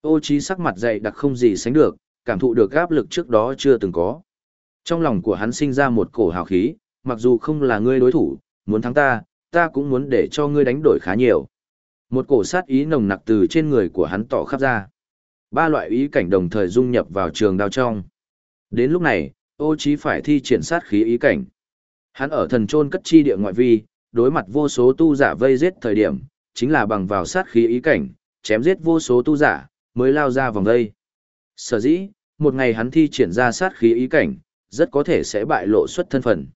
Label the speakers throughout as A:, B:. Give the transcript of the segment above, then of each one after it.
A: Ô trí sắc mặt dày đặc không gì sánh được, cảm thụ được áp lực trước đó chưa từng có. Trong lòng của hắn sinh ra một cổ hào khí, mặc dù không là ngươi đối thủ, muốn thắng ta, ta cũng muốn để cho ngươi đánh đổi khá nhiều. Một cổ sát ý nồng nặc từ trên người của hắn tỏ khắp ra. Ba loại ý cảnh đồng thời dung nhập vào trường đao trong. Đến lúc này, ô trí phải thi triển sát khí ý cảnh. Hắn ở thần trôn cất chi địa ngoại vi, đối mặt vô số tu giả vây giết thời điểm, chính là bằng vào sát khí ý cảnh, chém giết vô số tu giả, mới lao ra vòng đây. Sở dĩ, một ngày hắn thi triển ra sát khí ý cảnh, rất có thể sẽ bại lộ xuất thân phận.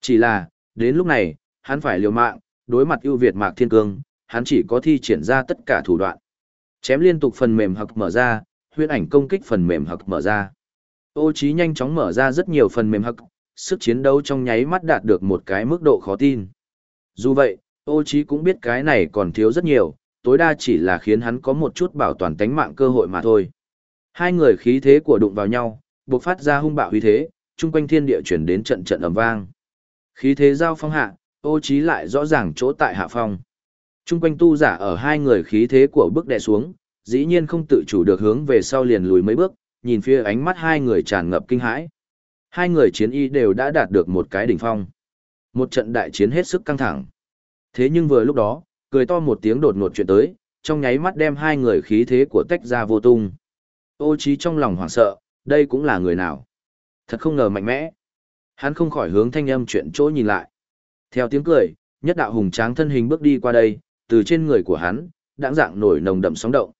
A: Chỉ là, đến lúc này, hắn phải liều mạng, đối mặt ưu việt Mạc Thiên Cương, hắn chỉ có thi triển ra tất cả thủ đoạn. Chém liên tục phần mềm hặc mở ra, huyễn ảnh công kích phần mềm hặc mở ra. Ô Chí nhanh chóng mở ra rất nhiều phần mềm hặc, sức chiến đấu trong nháy mắt đạt được một cái mức độ khó tin. Dù vậy, Ô Chí cũng biết cái này còn thiếu rất nhiều, tối đa chỉ là khiến hắn có một chút bảo toàn tính mạng cơ hội mà thôi. Hai người khí thế của đụng vào nhau, bộc phát ra hung bạo uy thế, chung quanh thiên địa chuyển đến trận trận ầm vang. Khí thế giao phong hạ, ô trí lại rõ ràng chỗ tại hạ phong. Trung quanh tu giả ở hai người khí thế của bước đè xuống, dĩ nhiên không tự chủ được hướng về sau liền lùi mấy bước, nhìn phía ánh mắt hai người tràn ngập kinh hãi. Hai người chiến y đều đã đạt được một cái đỉnh phong. Một trận đại chiến hết sức căng thẳng. Thế nhưng vừa lúc đó, cười to một tiếng đột ngột chuyện tới, trong nháy mắt đem hai người khí thế của tách ra vô tung. Ô trí trong lòng hoảng sợ, đây cũng là người nào. Thật không ngờ mạnh mẽ. Hắn không khỏi hướng thanh âm chuyện chỗ nhìn lại. Theo tiếng cười, nhất đạo hùng tráng thân hình bước đi qua đây, từ trên người của hắn, đãng dạng nổi nồng đậm sóng động.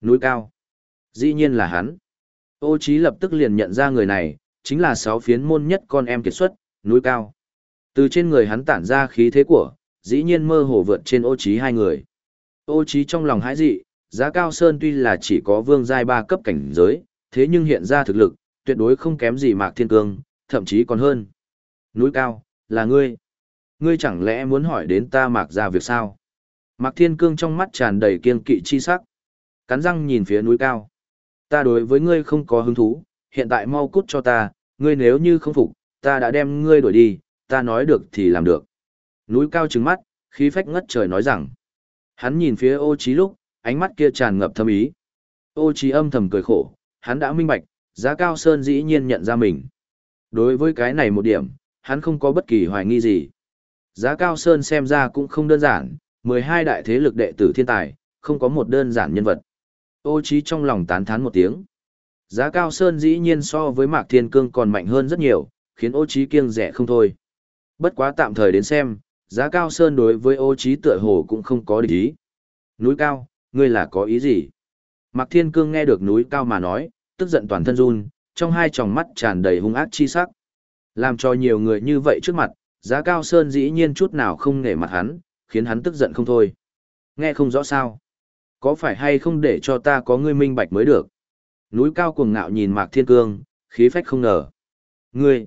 A: Núi cao. Dĩ nhiên là hắn. Ô trí lập tức liền nhận ra người này, chính là sáu phiến môn nhất con em kiệt xuất, núi cao. Từ trên người hắn tản ra khí thế của, dĩ nhiên mơ hồ vượt trên ô Chí hai người. Ô Chí trong lòng hãi dị, giá cao sơn tuy là chỉ có vương giai ba cấp cảnh giới, thế nhưng hiện ra thực lực, tuyệt đối không kém gì Mạc Thiên Cương, thậm chí còn hơn. Núi cao, là ngươi. Ngươi chẳng lẽ muốn hỏi đến ta Mạc ra việc sao? Mạc Thiên Cương trong mắt tràn đầy kiên kỵ chi sắc. Cắn răng nhìn phía núi cao. Ta đối với ngươi không có hứng thú, hiện tại mau cút cho ta, ngươi nếu như không phục, ta đã đem ngươi đuổi đi, ta nói được thì làm được. Núi cao trừng mắt, khí phách ngất trời nói rằng. Hắn nhìn phía ô trí lúc, ánh mắt kia tràn ngập thâm ý. Ô trí âm thầm cười khổ, hắn đã minh bạch, giá cao sơn dĩ nhiên nhận ra mình. Đối với cái này một điểm, hắn không có bất kỳ hoài nghi gì. Giá cao sơn xem ra cũng không đơn giản, 12 đại thế lực đệ tử thiên tài, không có một đơn giản nhân vật. Ô trí trong lòng tán thán một tiếng. Giá cao sơn dĩ nhiên so với Mạc Thiên Cương còn mạnh hơn rất nhiều, khiến ô trí kiêng rẻ không thôi. Bất quá tạm thời đến xem, giá cao sơn đối với ô trí tựa hồ cũng không có địch ý. Núi cao, ngươi là có ý gì? Mạc Thiên Cương nghe được núi cao mà nói, tức giận toàn thân run, trong hai tròng mắt tràn đầy hung ác chi sắc. Làm cho nhiều người như vậy trước mặt, giá cao sơn dĩ nhiên chút nào không nể mặt hắn, khiến hắn tức giận không thôi. Nghe không rõ sao. Có phải hay không để cho ta có ngươi minh bạch mới được. Núi cao cuồng ngạo nhìn Mạc Thiên Cương, khí phách không ngờ. Ngươi.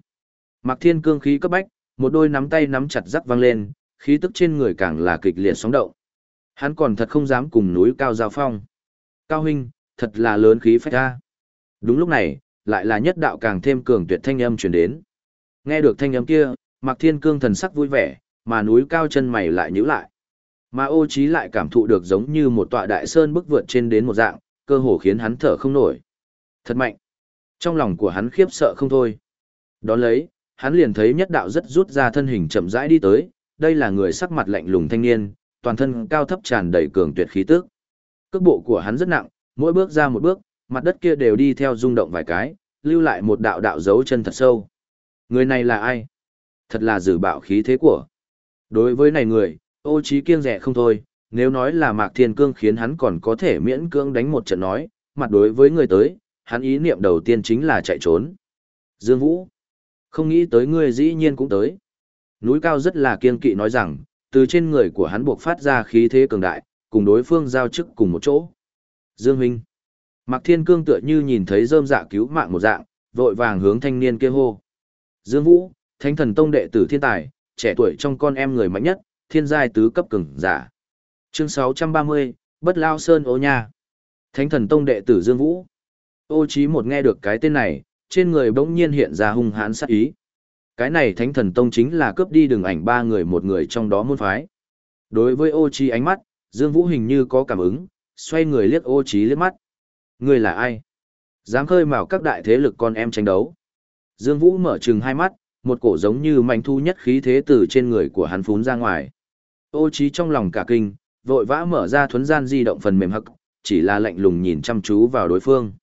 A: Mạc Thiên Cương khí cấp bách, một đôi nắm tay nắm chặt rắc vang lên, khí tức trên người càng là kịch liệt sóng động. Hắn còn thật không dám cùng núi cao giao phong. Cao huynh, thật là lớn khí phách ra. Đúng lúc này, lại là nhất đạo càng thêm cường tuyệt thanh âm truyền đến. Nghe được thanh âm kia, Mạc Thiên Cương thần sắc vui vẻ, mà núi cao chân mày lại nhíu lại. Mà ô trí lại cảm thụ được giống như một tọa đại sơn bức vượt trên đến một dạng, cơ hồ khiến hắn thở không nổi. Thật mạnh. Trong lòng của hắn khiếp sợ không thôi. Đón lấy, hắn liền thấy nhất đạo rất rút ra thân hình chậm rãi đi tới, đây là người sắc mặt lạnh lùng thanh niên, toàn thân cao thấp tràn đầy cường tuyệt khí tức. Cước bộ của hắn rất nặng, mỗi bước ra một bước, mặt đất kia đều đi theo rung động vài cái, lưu lại một đạo đạo dấu chân thật sâu. Người này là ai? Thật là dự bạo khí thế của. Đối với này người, ô trí kiêng rẻ không thôi, nếu nói là Mạc Thiên Cương khiến hắn còn có thể miễn cưỡng đánh một trận nói, mặt đối với người tới, hắn ý niệm đầu tiên chính là chạy trốn. Dương Vũ, không nghĩ tới ngươi dĩ nhiên cũng tới. Núi cao rất là kiên kỵ nói rằng, từ trên người của hắn buộc phát ra khí thế cường đại, cùng đối phương giao chức cùng một chỗ. Dương Minh, Mạc Thiên Cương tựa như nhìn thấy rơm dạ cứu mạng một dạng, vội vàng hướng thanh niên kia hô. Dương Vũ, Thánh Thần Tông đệ tử thiên tài, trẻ tuổi trong con em người mạnh nhất, thiên giai tứ cấp cường giả. Chương 630, Bất Lao Sơn Ô Nha. Thánh Thần Tông đệ tử Dương Vũ. Ô Chí một nghe được cái tên này, trên người bỗng nhiên hiện ra hung hãn sát ý. Cái này Thánh Thần Tông chính là cướp đi đường ảnh ba người một người trong đó môn phái. Đối với Ô Chí ánh mắt, Dương Vũ hình như có cảm ứng, xoay người liếc Ô Chí liếc mắt. Ngươi là ai? Dám khơi mào các đại thế lực con em tranh đấu. Dương Vũ mở trừng hai mắt, một cổ giống như mạnh thu nhất khí thế từ trên người của hắn phún ra ngoài. Ô Chí trong lòng cả kinh, vội vã mở ra thuấn gian di động phần mềm hực, chỉ là lạnh lùng nhìn chăm chú vào đối phương.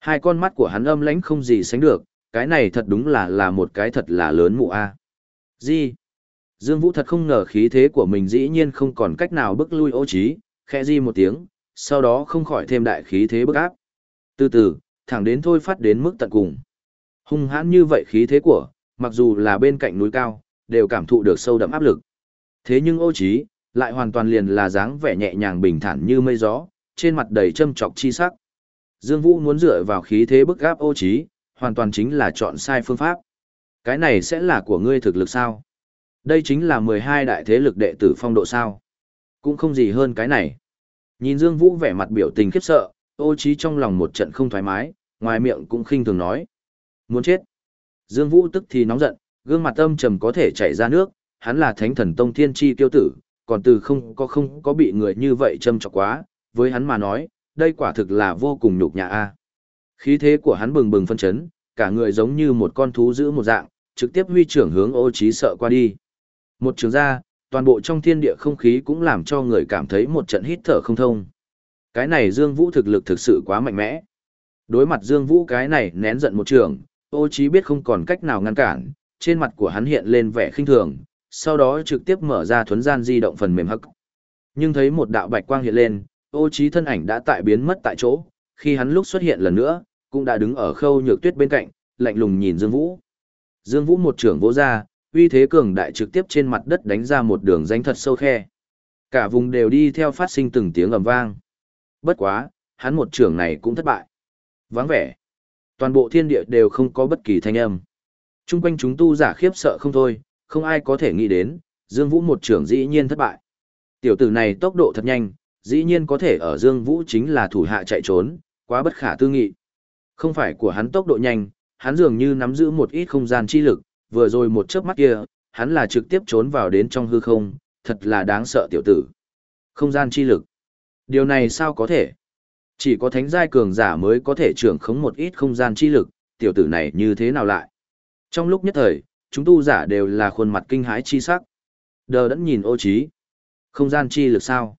A: Hai con mắt của hắn âm lãnh không gì sánh được, cái này thật đúng là là một cái thật là lớn mụ a. Di. Dương Vũ thật không ngờ khí thế của mình dĩ nhiên không còn cách nào bức lui ô trí, khẽ di một tiếng, sau đó không khỏi thêm đại khí thế bức áp. Từ từ, thẳng đến thôi phát đến mức tận cùng. Hung hãn như vậy khí thế của, mặc dù là bên cạnh núi cao, đều cảm thụ được sâu đậm áp lực. Thế nhưng ô trí, lại hoàn toàn liền là dáng vẻ nhẹ nhàng bình thản như mây gió, trên mặt đầy châm trọc chi sắc. Dương Vũ muốn dựa vào khí thế bức áp ô trí, hoàn toàn chính là chọn sai phương pháp. Cái này sẽ là của ngươi thực lực sao? Đây chính là 12 đại thế lực đệ tử phong độ sao? Cũng không gì hơn cái này. Nhìn Dương Vũ vẻ mặt biểu tình khiếp sợ, ô trí trong lòng một trận không thoải mái, ngoài miệng cũng khinh thường nói. Muốn chết. Dương Vũ tức thì nóng giận, gương mặt âm trầm có thể chảy ra nước, hắn là thánh thần tông thiên chi tiêu tử, còn từ không có không có bị người như vậy châm chọc quá, với hắn mà nói, đây quả thực là vô cùng nhục nhã a. Khí thế của hắn bừng bừng phân chấn, cả người giống như một con thú giữ một dạng, trực tiếp huy trưởng hướng ô Chí sợ qua đi. Một trường ra, toàn bộ trong thiên địa không khí cũng làm cho người cảm thấy một trận hít thở không thông. Cái này Dương Vũ thực lực thực sự quá mạnh mẽ. Đối mặt Dương Vũ cái này nén giận một trường, ô Chí biết không còn cách nào ngăn cản, trên mặt của hắn hiện lên vẻ khinh thường, sau đó trực tiếp mở ra thuấn gian di động phần mềm hắc. Nhưng thấy một đạo bạch quang hiện lên, ô Chí thân ảnh đã tại biến mất tại chỗ, khi hắn lúc xuất hiện lần nữa, cũng đã đứng ở khâu nhược tuyết bên cạnh, lạnh lùng nhìn Dương Vũ. Dương Vũ một trưởng vỗ ra, uy thế cường đại trực tiếp trên mặt đất đánh ra một đường danh thật sâu khe. Cả vùng đều đi theo phát sinh từng tiếng ầm vang. Bất quá, hắn một trưởng này cũng thất bại. Vắng vẻ. Toàn bộ thiên địa đều không có bất kỳ thanh âm. Trung quanh chúng tu giả khiếp sợ không thôi, không ai có thể nghĩ đến, Dương Vũ một trưởng dĩ nhiên thất bại. Tiểu tử này tốc độ thật nhanh, dĩ nhiên có thể ở Dương Vũ chính là thủ hạ chạy trốn, quá bất khả tư nghị. Không phải của hắn tốc độ nhanh, hắn dường như nắm giữ một ít không gian chi lực, vừa rồi một chớp mắt kia, hắn là trực tiếp trốn vào đến trong hư không, thật là đáng sợ tiểu tử. Không gian chi lực. Điều này sao có thể? Chỉ có thánh giai cường giả mới có thể trưởng khống một ít không gian chi lực, tiểu tử này như thế nào lại? Trong lúc nhất thời, chúng tu giả đều là khuôn mặt kinh hãi chi sắc. Đờ đẫn nhìn ô trí. Không gian chi lực sao?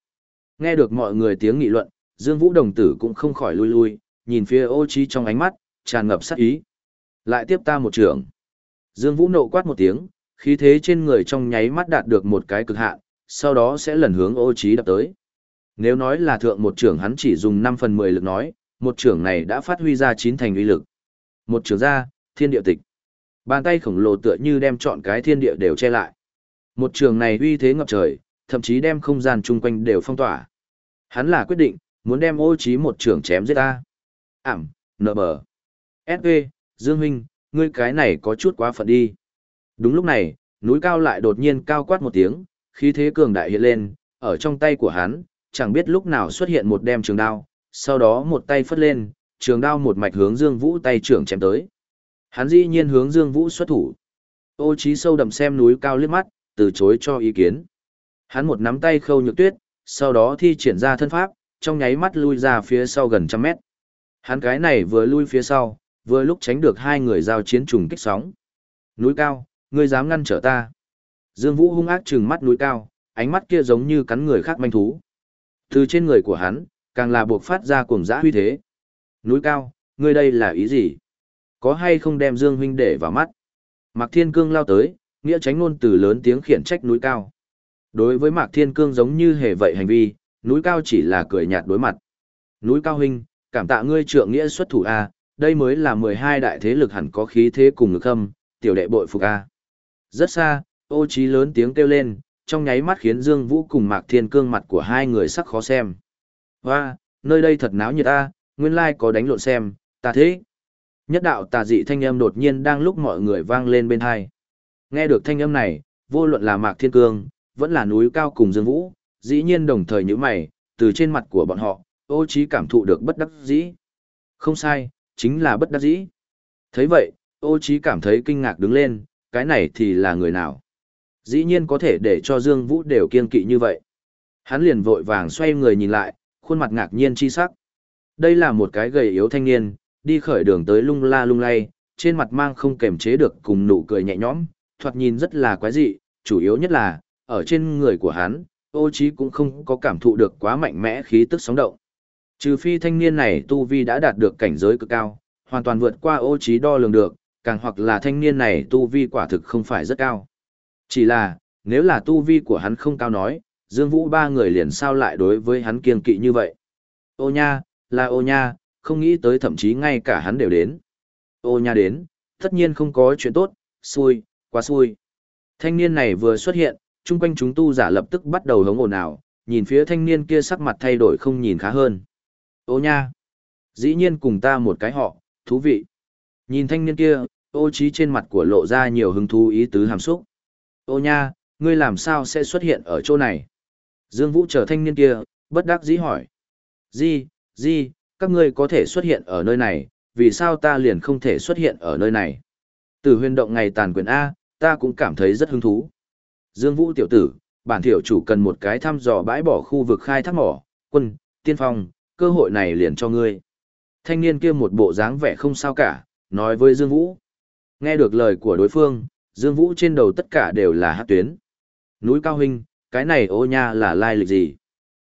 A: Nghe được mọi người tiếng nghị luận, Dương Vũ đồng tử cũng không khỏi lui lui, nhìn phía ô trí trong ánh mắt, tràn ngập sát ý. Lại tiếp ta một trường. Dương Vũ nộ quát một tiếng, khí thế trên người trong nháy mắt đạt được một cái cực hạn, sau đó sẽ lần hướng ô trí đập tới. Nếu nói là thượng một trưởng hắn chỉ dùng 5 phần 10 lực nói, một trưởng này đã phát huy ra chín thành uy lực. Một trưởng ra, thiên địa tịch. Bàn tay khổng lồ tựa như đem trọn cái thiên địa đều che lại. Một trường này uy thế ngập trời, thậm chí đem không gian chung quanh đều phong tỏa. Hắn là quyết định, muốn đem ô trí một trưởng chém giết ta. Ảm, nợ bờ. S.V. Dương Huynh, ngươi cái này có chút quá phận đi. Đúng lúc này, núi cao lại đột nhiên cao quát một tiếng, khí thế cường đại hiện lên, ở trong tay của hắn, chẳng biết lúc nào xuất hiện một đem trường đao, sau đó một tay phất lên, trường đao một mạch hướng Dương Vũ tay trưởng chém tới. Hắn dĩ nhiên hướng Dương Vũ xuất thủ. Ô trí sâu đậm xem núi cao liếc mắt, từ chối cho ý kiến. Hắn một nắm tay khâu nhược tuyết, sau đó thi triển ra thân pháp, trong nháy mắt lui ra phía sau gần trăm mét. Hắn cái này vừa lui phía sau, vừa lúc tránh được hai người giao chiến trùng kích sóng. Núi cao, ngươi dám ngăn trở ta. Dương Vũ hung ác trừng mắt núi cao, ánh mắt kia giống như cắn người khác manh thú. Từ trên người của hắn, càng là buộc phát ra cuồng dã huy thế. Núi cao, ngươi đây là ý gì? Có hay không đem Dương huynh để vào mắt? Mạc Thiên Cương lao tới, nghĩa tránh ngôn từ lớn tiếng khiển trách núi cao. Đối với Mạc Thiên Cương giống như hề vậy hành vi, núi cao chỉ là cười nhạt đối mặt. Núi cao huynh, cảm tạ ngươi trượng nghĩa xuất thủ A, đây mới là 12 đại thế lực hẳn có khí thế cùng ngực khâm, tiểu đệ bội phục A. Rất xa, ô trí lớn tiếng kêu lên, trong nháy mắt khiến Dương Vũ cùng Mạc Thiên Cương mặt của hai người sắc khó xem. Hoa, nơi đây thật náo nhiệt a, nguyên lai like có đánh lộn xem, ta thế. Nhất đạo tà dị thanh âm đột nhiên đang lúc mọi người vang lên bên hai. Nghe được thanh âm này, vô luận là Mạc Thiên Cương, vẫn là núi cao cùng Dương Vũ, dĩ nhiên đồng thời như mày, từ trên mặt của bọn họ, ô trí cảm thụ được bất đắc dĩ. Không sai, chính là bất đắc dĩ. thấy vậy, ô trí cảm thấy kinh ngạc đứng lên, cái này thì là người nào? Dĩ nhiên có thể để cho Dương Vũ đều kiên kỵ như vậy. Hắn liền vội vàng xoay người nhìn lại, khuôn mặt ngạc nhiên chi sắc. Đây là một cái gầy yếu thanh niên, đi khởi đường tới lung la lung lay, trên mặt mang không kềm chế được cùng nụ cười nhẹ nhõm, thoạt nhìn rất là quái dị, chủ yếu nhất là, ở trên người của hắn, ô trí cũng không có cảm thụ được quá mạnh mẽ khí tức sóng động. Trừ phi thanh niên này tu vi đã đạt được cảnh giới cực cao, hoàn toàn vượt qua ô trí đo lường được, càng hoặc là thanh niên này tu vi quả thực không phải rất cao. Chỉ là, nếu là tu vi của hắn không cao nói, Dương Vũ ba người liền sao lại đối với hắn kiên kỵ như vậy. Ô nha, là ô nha, không nghĩ tới thậm chí ngay cả hắn đều đến. Ô nha đến, tất nhiên không có chuyện tốt, xui, quá xui. Thanh niên này vừa xuất hiện, chung quanh chúng tu giả lập tức bắt đầu hống ồn ào, nhìn phía thanh niên kia sắc mặt thay đổi không nhìn khá hơn. Ô nha, dĩ nhiên cùng ta một cái họ, thú vị. Nhìn thanh niên kia, ô trí trên mặt của lộ ra nhiều hứng thú ý tứ hàm xúc. Ô nha, ngươi làm sao sẽ xuất hiện ở chỗ này? Dương Vũ chờ thanh niên kia, bất đắc dĩ hỏi. Di, di, các ngươi có thể xuất hiện ở nơi này, vì sao ta liền không thể xuất hiện ở nơi này? Từ huyền động ngày tàn quyền A, ta cũng cảm thấy rất hứng thú. Dương Vũ tiểu tử, bản thiểu chủ cần một cái thăm dò bãi bỏ khu vực khai thác mỏ, quân, tiên phong, cơ hội này liền cho ngươi. Thanh niên kia một bộ dáng vẻ không sao cả, nói với Dương Vũ. Nghe được lời của đối phương, Dương Vũ trên đầu tất cả đều là hát tuyến. Núi cao huynh, cái này ô nha là lai lịch gì?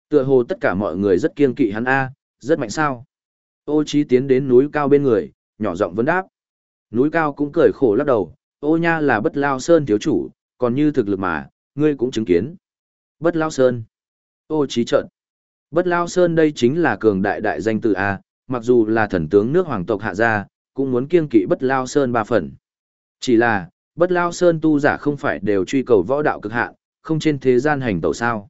A: Tựa hồ tất cả mọi người rất kiên kỵ hắn A, rất mạnh sao? Ô Chí tiến đến núi cao bên người, nhỏ giọng vấn đáp. Núi cao cũng cười khổ lắc đầu, ô nha là bất lao sơn thiếu chủ, còn như thực lực mà, ngươi cũng chứng kiến. Bất lao sơn. Ô trí trận, Bất lao sơn đây chính là cường đại đại danh từ A, mặc dù là thần tướng nước hoàng tộc hạ gia, cũng muốn kiên kỵ bất lao sơn ba phần. Chỉ là, bất lao sơn tu giả không phải đều truy cầu võ đạo cực hạn, không trên thế gian hành tẩu sao.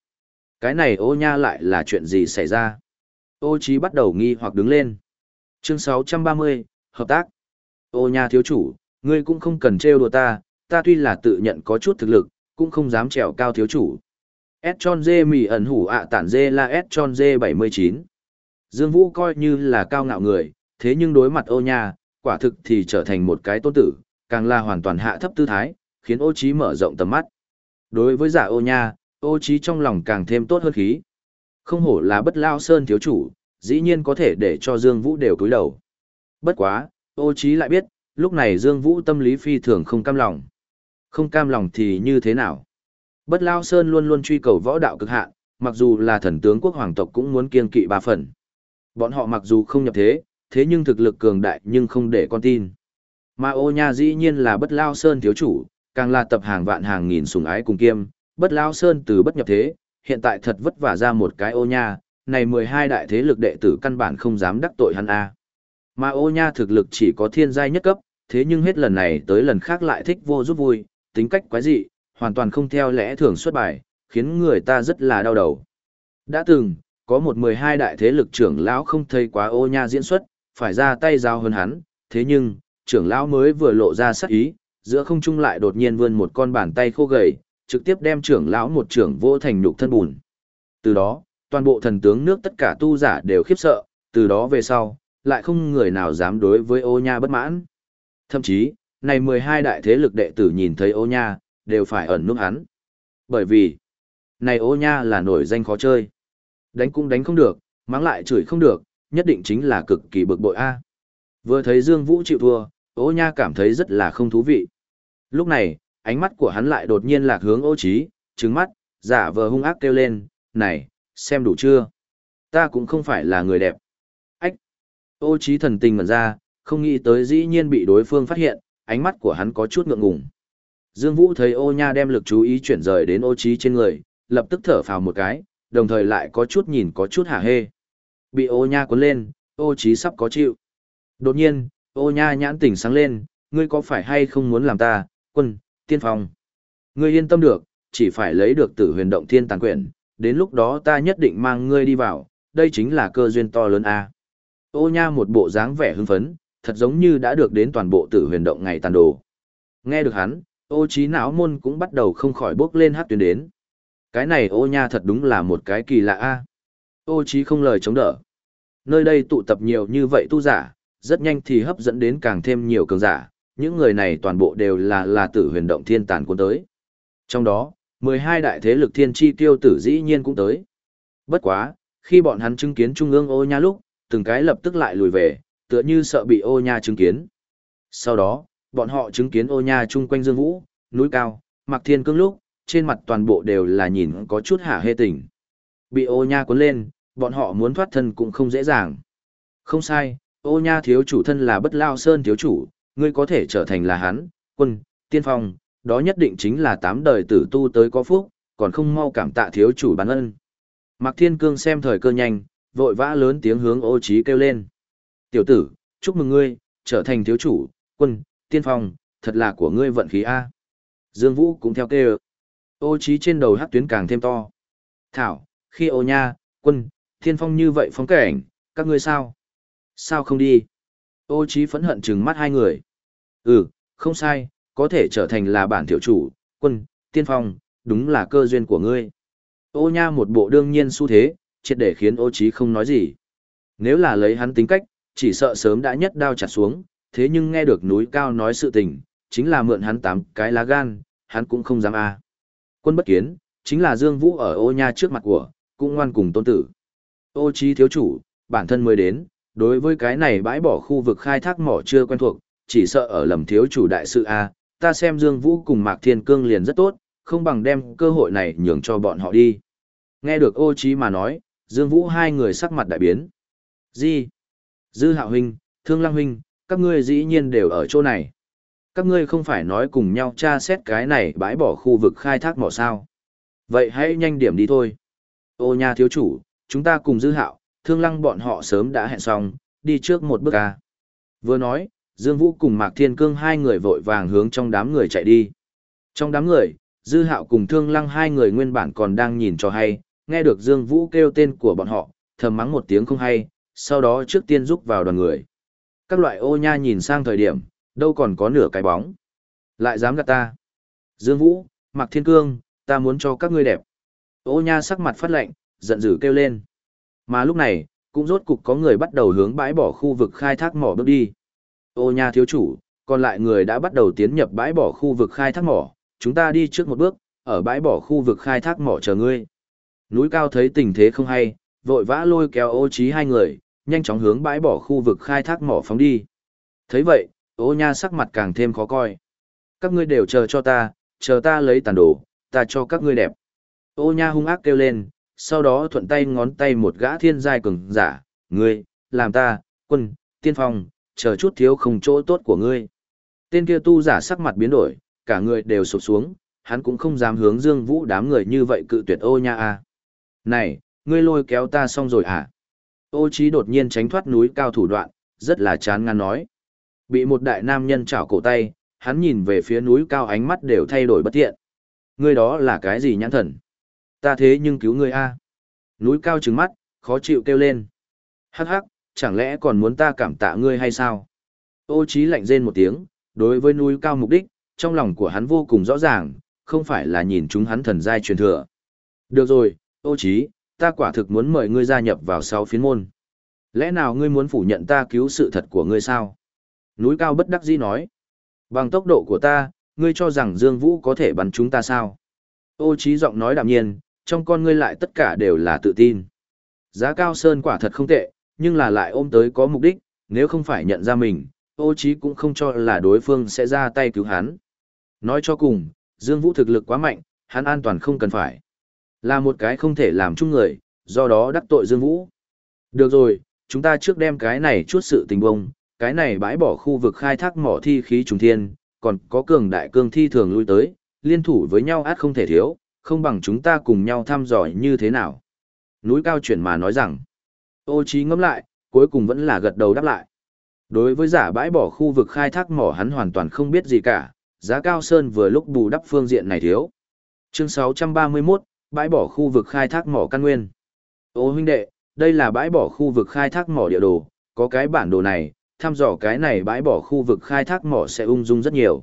A: Cái này ô nha lại là chuyện gì xảy ra? Ô trí bắt đầu nghi hoặc đứng lên. Chương 630, Hợp tác. Ô nha thiếu chủ, ngươi cũng không cần trêu đùa ta, ta tuy là tự nhận có chút thực lực, cũng không dám trèo cao thiếu chủ. S tròn dê mì ẩn hủ ạ tản dê là S tròn dê 79. Dương Vũ coi như là cao ngạo người, thế nhưng đối mặt ô nha, quả thực thì trở thành một cái tôn tử, càng là hoàn toàn hạ thấp tư thái, khiến ô trí mở rộng tầm mắt. Đối với giả ô nha, ô trí trong lòng càng thêm tốt hơn khí. Không hổ là bất lao sơn thiếu chủ, dĩ nhiên có thể để cho Dương Vũ đều cúi đầu. Bất quá, ô trí lại biết, lúc này Dương Vũ tâm lý phi thường không cam lòng. Không cam lòng thì như thế nào? Bất lao sơn luôn luôn truy cầu võ đạo cực hạn, mặc dù là thần tướng quốc hoàng tộc cũng muốn kiên kỵ ba phần. Bọn họ mặc dù không nhập thế, thế nhưng thực lực cường đại nhưng không để con tin. Mà ô nha dĩ nhiên là bất lao sơn thiếu chủ, càng là tập hàng vạn hàng nghìn sùng ái cùng kiêm, bất lao sơn từ bất nhập thế, hiện tại thật vất vả ra một cái ô nha, này 12 đại thế lực đệ tử căn bản không dám đắc tội hắn a. Mà ô nha thực lực chỉ có thiên giai nhất cấp, thế nhưng hết lần này tới lần khác lại thích vô giúp vui, tính cách quái dị, hoàn toàn không theo lẽ thường xuất bài, khiến người ta rất là đau đầu. Đã từng, có một 12 đại thế lực trưởng lão không thấy quá ô nha diễn xuất, phải ra tay giao hơn hắn, thế nhưng, trưởng lão mới vừa lộ ra sắc ý, giữa không trung lại đột nhiên vươn một con bàn tay khô gầy, trực tiếp đem trưởng lão một trưởng vô thành nhục thân bùn. Từ đó, toàn bộ thần tướng nước tất cả tu giả đều khiếp sợ, từ đó về sau, lại không người nào dám đối với ô nha bất mãn. Thậm chí, này 12 đại thế lực đệ tử nhìn thấy ô nha, đều phải ẩn núp hắn. Bởi vì, này ô nha là nổi danh khó chơi. Đánh cũng đánh không được, mắng lại chửi không được, nhất định chính là cực kỳ bực bội A. Vừa thấy Dương Vũ chịu thua, ô nha cảm thấy rất là không thú vị. Lúc này, ánh mắt của hắn lại đột nhiên lạc hướng ô trí, trứng mắt, giả vờ hung ác kêu lên, này, xem đủ chưa? Ta cũng không phải là người đẹp. Ách! Ô trí thần tình ngẩn ra, không nghĩ tới dĩ nhiên bị đối phương phát hiện, ánh mắt của hắn có chút ngượng ngùng. Dương Vũ thấy ô nha đem lực chú ý chuyển rời đến ô trí trên người, lập tức thở phào một cái, đồng thời lại có chút nhìn có chút hả hê. Bị ô nha cuốn lên, ô trí sắp có chịu. Đột nhiên, ô nha nhãn tỉnh sáng lên, ngươi có phải hay không muốn làm ta, quân, tiên phong. Ngươi yên tâm được, chỉ phải lấy được tử huyền động thiên tàn quyển, đến lúc đó ta nhất định mang ngươi đi vào, đây chính là cơ duyên to lớn a. Ô nha một bộ dáng vẻ hưng phấn, thật giống như đã được đến toàn bộ tử huyền động ngày tàn đồ. Nghe được hắn, ô trí não môn cũng bắt đầu không khỏi bước lên hát tuyến đến. Cái này ô nha thật đúng là một cái kỳ lạ a. Ô trí không lời chống đỡ. Nơi đây tụ tập nhiều như vậy tu giả, rất nhanh thì hấp dẫn đến càng thêm nhiều cường giả, những người này toàn bộ đều là là tử huyền động thiên tàn quân tới. Trong đó, 12 đại thế lực thiên chi tiêu tử dĩ nhiên cũng tới. Bất quá, khi bọn hắn chứng kiến trung ương ô nha lúc, từng cái lập tức lại lùi về, tựa như sợ bị ô nha chứng kiến. Sau đó, bọn họ chứng kiến ô nha chung quanh Dương Vũ, núi cao, mặc thiên cương lúc, trên mặt toàn bộ đều là nhìn có chút hả hê tỉnh. Bị ô nha cuốn lên, bọn họ muốn thoát thân cũng không dễ dàng. Không sai, ô nha thiếu chủ thân là bất lao sơn thiếu chủ, ngươi có thể trở thành là hắn, quân, tiên phong, đó nhất định chính là tám đời tử tu tới có phúc, còn không mau cảm tạ thiếu chủ bản ân. Mạc Thiên Cương xem thời cơ nhanh, vội vã lớn tiếng hướng ô trí kêu lên. Tiểu tử, chúc mừng ngươi, trở thành thiếu chủ, quân, tiên phong, thật là của ngươi vận khí A. Dương Vũ cũng theo kêu. Ô trí trên đầu hát tuyến càng thêm to. Thảo, khi ô nha, quân, thiên phong như vậy phóng cảnh, các ngươi sao? Sao không đi? Ô trí phẫn hận trừng mắt hai người. Ừ, không sai, có thể trở thành là bản tiểu chủ, quân, tiên phong, đúng là cơ duyên của ngươi. Ô nha một bộ đương nhiên xu thế, triệt để khiến ô trí không nói gì. Nếu là lấy hắn tính cách, chỉ sợ sớm đã nhất đao chặt xuống, thế nhưng nghe được núi cao nói sự tình, chính là mượn hắn tám cái lá gan, hắn cũng không dám a. Quân bất kiến, chính là Dương Vũ ở ô nha trước mặt của, cũng ngoan cùng tôn tử. Ô trí thiếu chủ, bản thân mới đến, đối với cái này bãi bỏ khu vực khai thác mỏ chưa quen thuộc, chỉ sợ ở lầm thiếu chủ đại sự A, ta xem Dương Vũ cùng Mạc Thiên Cương liền rất tốt, không bằng đem cơ hội này nhường cho bọn họ đi. Nghe được ô trí mà nói, Dương Vũ hai người sắc mặt đại biến. Gì? Dư Hạo Huynh, Thương Lăng Huynh, các ngươi dĩ nhiên đều ở chỗ này. Các ngươi không phải nói cùng nhau tra xét cái này bãi bỏ khu vực khai thác mỏ sao. Vậy hãy nhanh điểm đi thôi. Ô nha thiếu chủ, chúng ta cùng Dư Hạo, Thương Lăng bọn họ sớm đã hẹn xong, đi trước một bước à. Vừa nói, Dương Vũ cùng Mạc Thiên Cương hai người vội vàng hướng trong đám người chạy đi. Trong đám người, Dư Hạo cùng Thương Lăng hai người nguyên bản còn đang nhìn cho hay, nghe được Dương Vũ kêu tên của bọn họ, thầm mắng một tiếng không hay, sau đó trước tiên rúc vào đoàn người. Các loại ô nha nhìn sang thời điểm, đâu còn có nửa cái bóng. Lại dám gạt ta. Dương Vũ, Mạc Thiên Cương, ta muốn cho các ngươi đẹp. Ô nha sắc mặt phát lạnh, giận dữ kêu lên. Mà lúc này, cũng rốt cục có người bắt đầu hướng bãi bỏ khu vực khai thác mỏ bước đi. Ô nha thiếu chủ, còn lại người đã bắt đầu tiến nhập bãi bỏ khu vực khai thác mỏ, chúng ta đi trước một bước, ở bãi bỏ khu vực khai thác mỏ chờ ngươi. Núi cao thấy tình thế không hay, vội vã lôi kéo ô trí hai người, nhanh chóng hướng bãi bỏ khu vực khai thác mỏ phóng đi. thấy vậy, ô nha sắc mặt càng thêm khó coi. Các ngươi đều chờ cho ta, chờ ta lấy tàn đồ, ta cho các ngươi đẹp. Ô nha hung ác kêu lên, sau đó thuận tay ngón tay một gã thiên giai cường giả, ngươi, làm ta, quân, tiên phong, chờ chút thiếu không chỗ tốt của ngươi. Tên kia tu giả sắc mặt biến đổi, cả người đều sụp xuống, hắn cũng không dám hướng Dương Vũ đám người như vậy cự tuyệt ô nha a. Này, ngươi lôi kéo ta xong rồi à? Ô Chí đột nhiên tránh thoát núi cao thủ đoạn, rất là chán ngán nói. Bị một đại nam nhân chảo cổ tay, hắn nhìn về phía núi cao ánh mắt đều thay đổi bất thiện. Ngươi đó là cái gì nhãn thần? Ta thế nhưng cứu ngươi a. Núi cao trừng mắt, khó chịu kêu lên. Hắc hắc, chẳng lẽ còn muốn ta cảm tạ ngươi hay sao? Ô Chí lạnh rên một tiếng, đối với núi cao mục đích, trong lòng của hắn vô cùng rõ ràng, không phải là nhìn chúng hắn thần giai truyền thừa. Được rồi, ô Chí, ta quả thực muốn mời ngươi gia nhập vào sáu phiến môn. Lẽ nào ngươi muốn phủ nhận ta cứu sự thật của ngươi sao? Núi cao bất đắc dĩ nói. Bằng tốc độ của ta, ngươi cho rằng Dương Vũ có thể bắn chúng ta sao? Ô Chí giọng nói đạm nhiên, trong con ngươi lại tất cả đều là tự tin. Giá cao sơn quả thật không tệ, nhưng là lại ôm tới có mục đích, nếu không phải nhận ra mình, ô Chí cũng không cho là đối phương sẽ ra tay cứu hắn. Nói cho cùng, Dương Vũ thực lực quá mạnh, hắn an toàn không cần phải. Là một cái không thể làm chung người, do đó đắc tội Dương Vũ. Được rồi, chúng ta trước đem cái này chút sự tình bông, cái này bãi bỏ khu vực khai thác mỏ thi khí trùng thiên, còn có cường đại cương thi thường lui tới, liên thủ với nhau át không thể thiếu, không bằng chúng ta cùng nhau thăm dò như thế nào. Núi cao chuyển mà nói rằng, ô trí ngẫm lại, cuối cùng vẫn là gật đầu đáp lại. Đối với giả bãi bỏ khu vực khai thác mỏ hắn hoàn toàn không biết gì cả, giá cao sơn vừa lúc bù đắp phương diện này thiếu. Chương 631, bãi bỏ khu vực khai thác mỏ căn nguyên. Ô huynh đệ, đây là bãi bỏ khu vực khai thác mỏ địa đồ, có cái bản đồ này, thăm dò cái này bãi bỏ khu vực khai thác mỏ sẽ ung dung rất nhiều.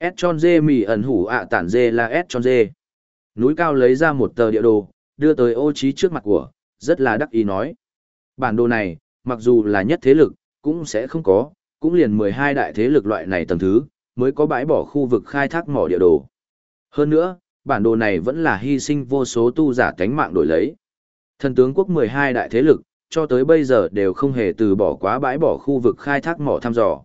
A: S tròn dê mì ẩn hủ ạ tản dê là S tròn dê. Núi cao lấy ra một tờ địa đồ, đưa tới ô trí trước mặt của, rất là đắc ý nói. Bản đồ này, mặc dù là nhất thế lực, cũng sẽ không có, cũng liền 12 đại thế lực loại này tầng thứ, mới có bãi bỏ khu vực khai thác mỏ địa đồ. Hơn nữa, bản đồ này vẫn là hy sinh vô số tu giả cánh mạng đổi lấy. Thần tướng quốc 12 đại thế lực, cho tới bây giờ đều không hề từ bỏ quá bãi bỏ khu vực khai thác mỏ thăm dò.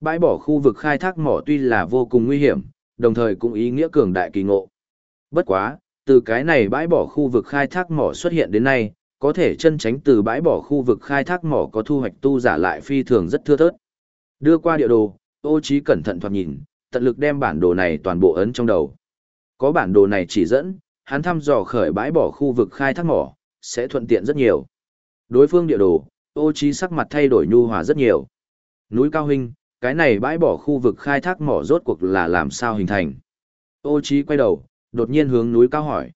A: Bãi bỏ khu vực khai thác mỏ tuy là vô cùng nguy hiểm, đồng thời cũng ý nghĩa cường đại kỳ ngộ. Bất quá, từ cái này bãi bỏ khu vực khai thác mỏ xuất hiện đến nay, có thể chân tránh từ bãi bỏ khu vực khai thác mỏ có thu hoạch tu giả lại phi thường rất thưa thớt. Đưa qua địa đồ, ô trí cẩn thận thoạt nhìn, tận lực đem bản đồ này toàn bộ ấn trong đầu. Có bản đồ này chỉ dẫn, hắn thăm dò khởi bãi bỏ khu vực khai thác mỏ, sẽ thuận tiện rất nhiều. Đối phương địa đồ, ô trí sắc mặt thay đổi nhu hòa rất nhiều. Núi cao huynh, cái này bãi bỏ khu vực khai thác mỏ rốt cuộc là làm sao hình thành. Ô trí quay đầu, đột nhiên hướng núi cao hỏi.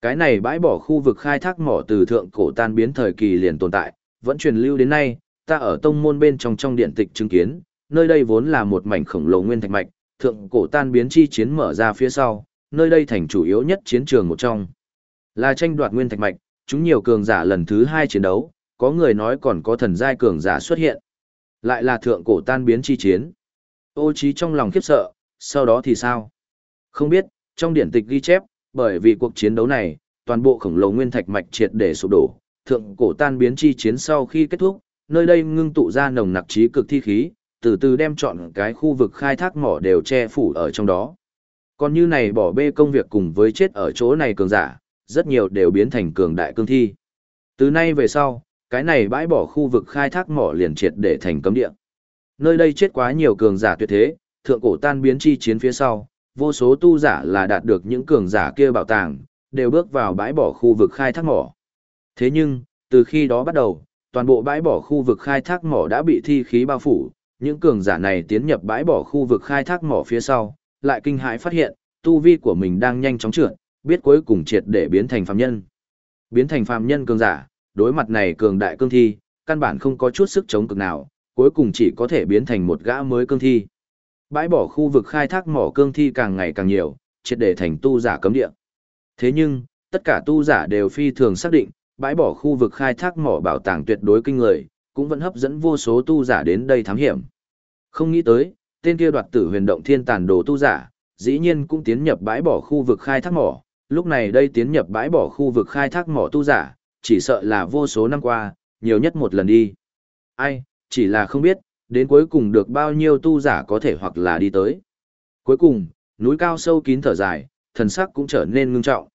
A: Cái này bãi bỏ khu vực khai thác mỏ từ thượng cổ tan biến thời kỳ liền tồn tại, vẫn truyền lưu đến nay, ta ở tông môn bên trong trong điện tịch chứng kiến, nơi đây vốn là một mảnh khổng lồ nguyên thạch mạch, thượng cổ tan biến chi chiến mở ra phía sau, nơi đây thành chủ yếu nhất chiến trường một trong. Là tranh đoạt nguyên thạch mạch, chúng nhiều cường giả lần thứ hai chiến đấu, có người nói còn có thần giai cường giả xuất hiện. Lại là thượng cổ tan biến chi chiến. Ô trí trong lòng khiếp sợ, sau đó thì sao? Không biết, trong điển tịch ghi chép, bởi vì cuộc chiến đấu này, toàn bộ khổng lồ nguyên thạch mạch triệt để sụp đổ, thượng cổ tan biến chi chiến sau khi kết thúc, nơi đây ngưng tụ ra nồng nặc trí cực thi khí, từ từ đem chọn cái khu vực khai thác mỏ đều che phủ ở trong đó. Còn như này bỏ bê công việc cùng với chết ở chỗ này cường giả, rất nhiều đều biến thành cường đại cương thi. Từ nay về sau, cái này bãi bỏ khu vực khai thác mỏ liền triệt để thành cấm địa. Nơi đây chết quá nhiều cường giả tuyệt thế, thượng cổ tan biến chi chiến phía sau, vô số tu giả là đạt được những cường giả kia bảo tàng, đều bước vào bãi bỏ khu vực khai thác mỏ. Thế nhưng, từ khi đó bắt đầu, toàn bộ bãi bỏ khu vực khai thác mỏ đã bị thi khí bao phủ, những cường giả này tiến nhập bãi bỏ khu vực khai thác mỏ phía sau, lại kinh hãi phát hiện, tu vi của mình đang nhanh chóng trượt, biết cuối cùng triệt để biến thành phàm nhân. Biến thành phàm nhân cường giả, đối mặt này cường đại cương thi, căn bản không có chút sức chống cực nào, cuối cùng chỉ có thể biến thành một gã mới cương thi. Bãi bỏ khu vực khai thác mỏ cương thi càng ngày càng nhiều, triệt để thành tu giả cấm địa. Thế nhưng, tất cả tu giả đều phi thường xác định, bãi bỏ khu vực khai thác mỏ bảo tàng tuyệt đối kinh người, cũng vẫn hấp dẫn vô số tu giả đến đây thám hiểm. Không nghĩ tới, tên kia đoạt tử huyền động thiên tàn đồ tu giả, dĩ nhiên cũng tiến nhập bãi bỏ khu vực khai thác mỏ, lúc này đây tiến nhập bãi bỏ khu vực khai thác mỏ tu giả, chỉ sợ là vô số năm qua, nhiều nhất một lần đi. Ai, chỉ là không biết, đến cuối cùng được bao nhiêu tu giả có thể hoặc là đi tới. Cuối cùng, núi cao sâu kín thở dài, thần sắc cũng trở nên ngưng trọng.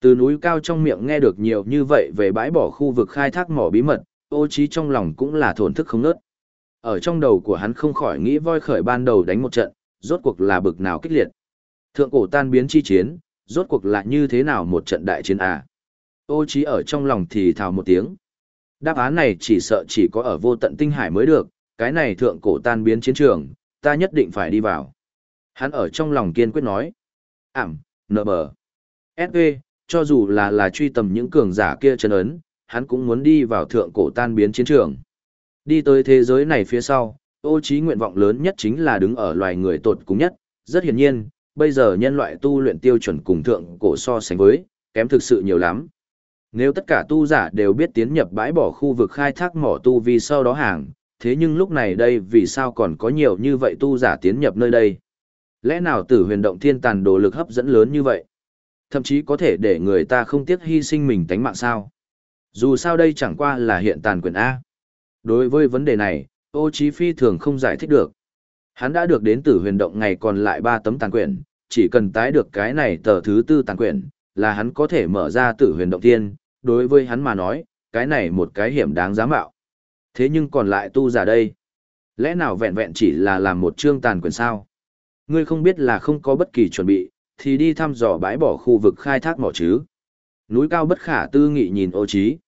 A: Từ núi cao trong miệng nghe được nhiều như vậy về bãi bỏ khu vực khai thác mỏ bí mật, ô trí trong lòng cũng là thổn thức không ngớt. Ở trong đầu của hắn không khỏi nghĩ voi khởi ban đầu đánh một trận, rốt cuộc là bực nào kích liệt. Thượng cổ tan biến chi chiến, rốt cuộc là như thế nào một trận đại chiến à? Ô trí ở trong lòng thì thào một tiếng. Đáp án này chỉ sợ chỉ có ở vô tận tinh hải mới được, cái này thượng cổ tan biến chiến trường, ta nhất định phải đi vào. Hắn ở trong lòng kiên quyết nói. Ảm, nợ bờ. S.V. cho dù là là truy tầm những cường giả kia chân ấn, hắn cũng muốn đi vào thượng cổ tan biến chiến trường. Đi tới thế giới này phía sau, ô trí nguyện vọng lớn nhất chính là đứng ở loài người tột cùng nhất. Rất hiển nhiên, bây giờ nhân loại tu luyện tiêu chuẩn cùng thượng cổ so sánh với, kém thực sự nhiều lắm. Nếu tất cả tu giả đều biết tiến nhập bãi bỏ khu vực khai thác mỏ tu vì sau đó hàng, thế nhưng lúc này đây vì sao còn có nhiều như vậy tu giả tiến nhập nơi đây? Lẽ nào tử huyền động thiên tàn đồ lực hấp dẫn lớn như vậy? Thậm chí có thể để người ta không tiếc hy sinh mình tánh mạng sao? Dù sao đây chẳng qua là hiện tàn quyền A. Đối với vấn đề này, ô chí phi thường không giải thích được. Hắn đã được đến tử huyền động ngày còn lại 3 tấm tàn quyển, chỉ cần tái được cái này tờ thứ tư tàn quyển, là hắn có thể mở ra tử huyền động tiên, đối với hắn mà nói, cái này một cái hiểm đáng giá mạo. Thế nhưng còn lại tu giả đây, lẽ nào vẹn vẹn chỉ là làm một chương tàn quyển sao? Ngươi không biết là không có bất kỳ chuẩn bị, thì đi thăm dò bãi bỏ khu vực khai thác mỏ chứ. Núi cao bất khả tư nghị nhìn ô Chí,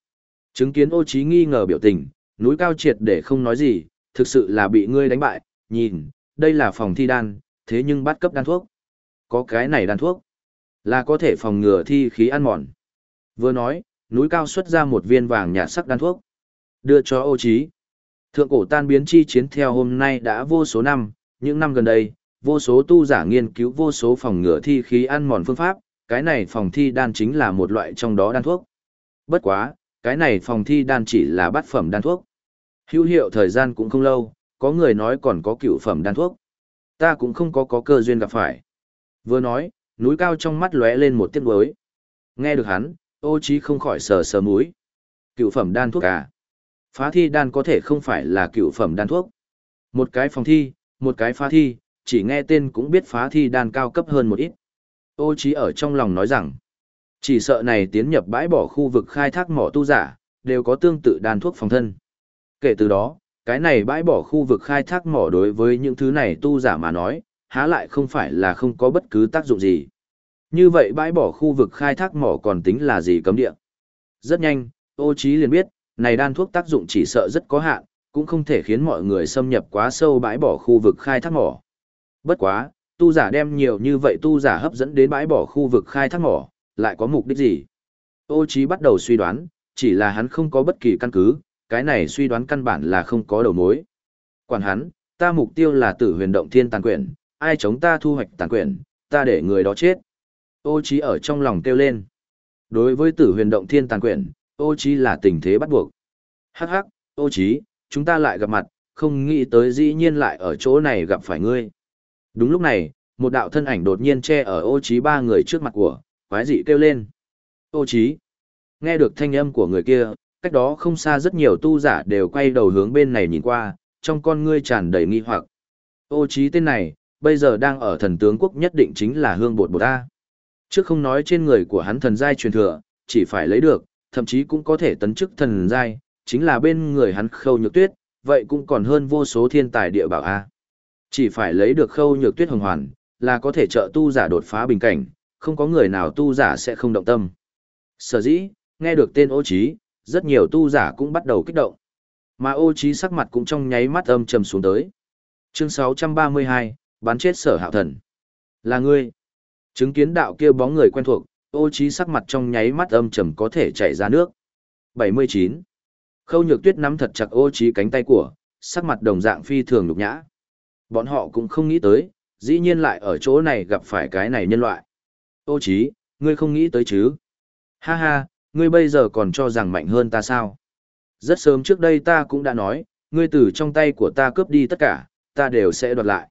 A: Chứng kiến ô Chí nghi ngờ biểu tình, núi cao triệt để không nói gì, thực sự là bị ngươi đánh bại, nhìn, đây là phòng thi đan, thế nhưng bắt cấp đan thuốc. Có cái này đan thuốc, là có thể phòng ngừa thi khí ăn mòn. Vừa nói, núi cao xuất ra một viên vàng nhạt sắc đan thuốc, đưa cho ô trí. Thượng cổ tan biến chi chiến theo hôm nay đã vô số năm, những năm gần đây, vô số tu giả nghiên cứu vô số phòng ngừa thi khí ăn mòn phương pháp, cái này phòng thi đan chính là một loại trong đó đan thuốc. Bất quá, cái này phòng thi đan chỉ là bát phẩm đan thuốc. Hữu hiệu thời gian cũng không lâu, có người nói còn có cựu phẩm đan thuốc. Ta cũng không có có cơ duyên gặp phải. Vừa nói, núi cao trong mắt lóe lên một tiếng đối. Nghe được hắn, ô trí không khỏi sờ sờ mũi. Cựu phẩm đan thuốc à? Phá thi đan có thể không phải là cựu phẩm đan thuốc. Một cái phòng thi, một cái phá thi, chỉ nghe tên cũng biết phá thi đan cao cấp hơn một ít. Ô trí ở trong lòng nói rằng, chỉ sợ này tiến nhập bãi bỏ khu vực khai thác mỏ tu giả, đều có tương tự đan thuốc phòng thân. Kể từ đó, cái này bãi bỏ khu vực khai thác mỏ đối với những thứ này tu giả mà nói, há lại không phải là không có bất cứ tác dụng gì. Như vậy bãi bỏ khu vực khai thác mỏ còn tính là gì cấm địa. Rất nhanh, ô trí liền biết, này đan thuốc tác dụng chỉ sợ rất có hạn, cũng không thể khiến mọi người xâm nhập quá sâu bãi bỏ khu vực khai thác mỏ. Bất quá, tu giả đem nhiều như vậy tu giả hấp dẫn đến bãi bỏ khu vực khai thác mỏ, lại có mục đích gì? Ô Chí bắt đầu suy đoán, chỉ là hắn không có bất kỳ căn cứ, cái này suy đoán căn bản là không có đầu mối. Quản hắn, ta mục tiêu là tử huyền động thiên tàn quyển, ai chống ta thu hoạch tàn quyển, ta để người đó chết. Ô Chí ở trong lòng kêu lên. Đối với tử huyền động thiên tàn quyển, ô Chí là tình thế bắt buộc. Hắc hắc, ô Chí, chúng ta lại gặp mặt, không nghĩ tới dĩ nhiên lại ở chỗ này gặp phải ngươi. Đúng lúc này, một đạo thân ảnh đột nhiên che ở ô Chí ba người trước mặt của, quái dị kêu lên. Ô Chí. Nghe được thanh âm của người kia, cách đó không xa rất nhiều tu giả đều quay đầu hướng bên này nhìn qua, trong con ngươi tràn đầy nghi hoặc. Ô Chí tên này, bây giờ đang ở thần tướng quốc nhất định chính là hương bột bột Ta, Trước không nói trên người của hắn thần giai truyền thừa, chỉ phải lấy được, thậm chí cũng có thể tấn chức thần giai, chính là bên người hắn khâu nhược tuyết, vậy cũng còn hơn vô số thiên tài địa bảo A. Chỉ phải lấy được khâu nhược tuyết hồng hoàn, là có thể trợ tu giả đột phá bình cảnh, không có người nào tu giả sẽ không động tâm. Sở dĩ, nghe được tên ô chí, rất nhiều tu giả cũng bắt đầu kích động. Mà ô chí sắc mặt cũng trong nháy mắt âm trầm xuống tới. Chương 632, bán chết sở hạo thần. Là ngươi. Chứng kiến đạo kia bóng người quen thuộc, ô chí sắc mặt trong nháy mắt âm trầm có thể chảy ra nước. 79. Khâu nhược tuyết nắm thật chặt ô chí cánh tay của, sắc mặt đồng dạng phi thường nhục nhã. Bọn họ cũng không nghĩ tới, dĩ nhiên lại ở chỗ này gặp phải cái này nhân loại. Ô Chí, ngươi không nghĩ tới chứ? Ha ha, ngươi bây giờ còn cho rằng mạnh hơn ta sao? Rất sớm trước đây ta cũng đã nói, ngươi từ trong tay của ta cướp đi tất cả, ta đều sẽ đoạt lại.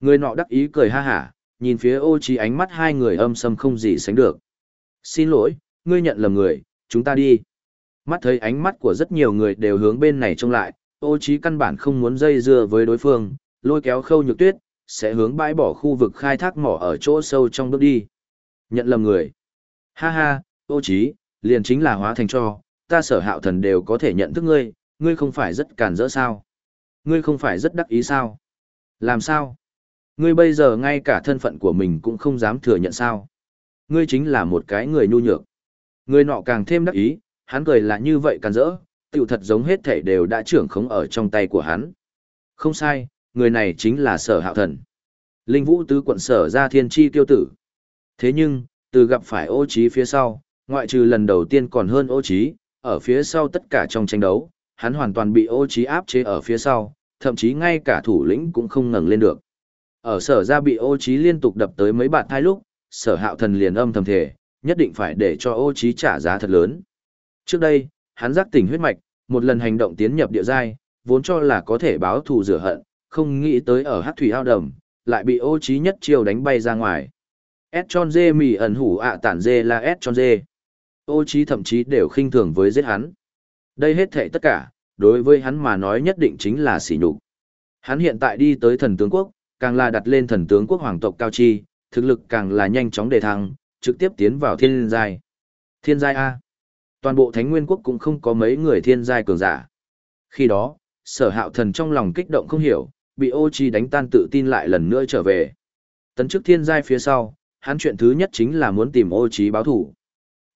A: Người nọ đắc ý cười ha hả, nhìn phía ô trí ánh mắt hai người âm sâm không gì sánh được. Xin lỗi, ngươi nhận lầm người, chúng ta đi. Mắt thấy ánh mắt của rất nhiều người đều hướng bên này trông lại, ô trí căn bản không muốn dây dưa với đối phương, lôi kéo khâu nhược tuyết, sẽ hướng bãi bỏ khu vực khai thác mỏ ở chỗ sâu trong bước đi. Nhận lầm người. Ha ha, ô trí, liền chính là hóa thành cho, ta sở hạo thần đều có thể nhận thức ngươi, ngươi không phải rất cản rỡ sao? Ngươi không phải rất đắc ý sao? Làm sao? Ngươi bây giờ ngay cả thân phận của mình cũng không dám thừa nhận sao? Ngươi chính là một cái người nhu nhược. Ngươi nọ càng thêm đắc ý, hắn cười là như vậy cản rỡ, tiểu thật giống hết thảy đều đã trưởng khống ở trong tay của hắn. Không sai, người này chính là sở hạo thần. Linh vũ tứ quận sở ra thiên chi tiêu tử. Thế nhưng, từ gặp phải ô trí phía sau, ngoại trừ lần đầu tiên còn hơn ô trí, ở phía sau tất cả trong tranh đấu, hắn hoàn toàn bị ô trí áp chế ở phía sau, thậm chí ngay cả thủ lĩnh cũng không ngẩng lên được. Ở sở ra bị ô trí liên tục đập tới mấy bạn thai lúc, sở hạo thần liền âm thầm thể, nhất định phải để cho ô trí trả giá thật lớn. Trước đây, hắn giác tỉnh huyết mạch, một lần hành động tiến nhập địa giai, vốn cho là có thể báo thù rửa hận, không nghĩ tới ở Hắc thủy ao đầm, lại bị ô trí nhất chiêu đánh bay ra ngoài. S tròn dê mì ẩn hủ ạ tản dê là S tròn dê. Ô trí thậm chí đều khinh thường với giết hắn. Đây hết thảy tất cả, đối với hắn mà nói nhất định chính là sỉ nhục. Hắn hiện tại đi tới thần tướng quốc, càng là đặt lên thần tướng quốc hoàng tộc cao chi, thực lực càng là nhanh chóng đề thăng, trực tiếp tiến vào thiên giai. Thiên giai A. Toàn bộ thánh nguyên quốc cũng không có mấy người thiên giai cường giả. Khi đó, sở hạo thần trong lòng kích động không hiểu, bị ô chi đánh tan tự tin lại lần nữa trở về. Tấn chức thiên giai phía sau, hắn chuyện thứ nhất chính là muốn tìm ô trí báo thủ.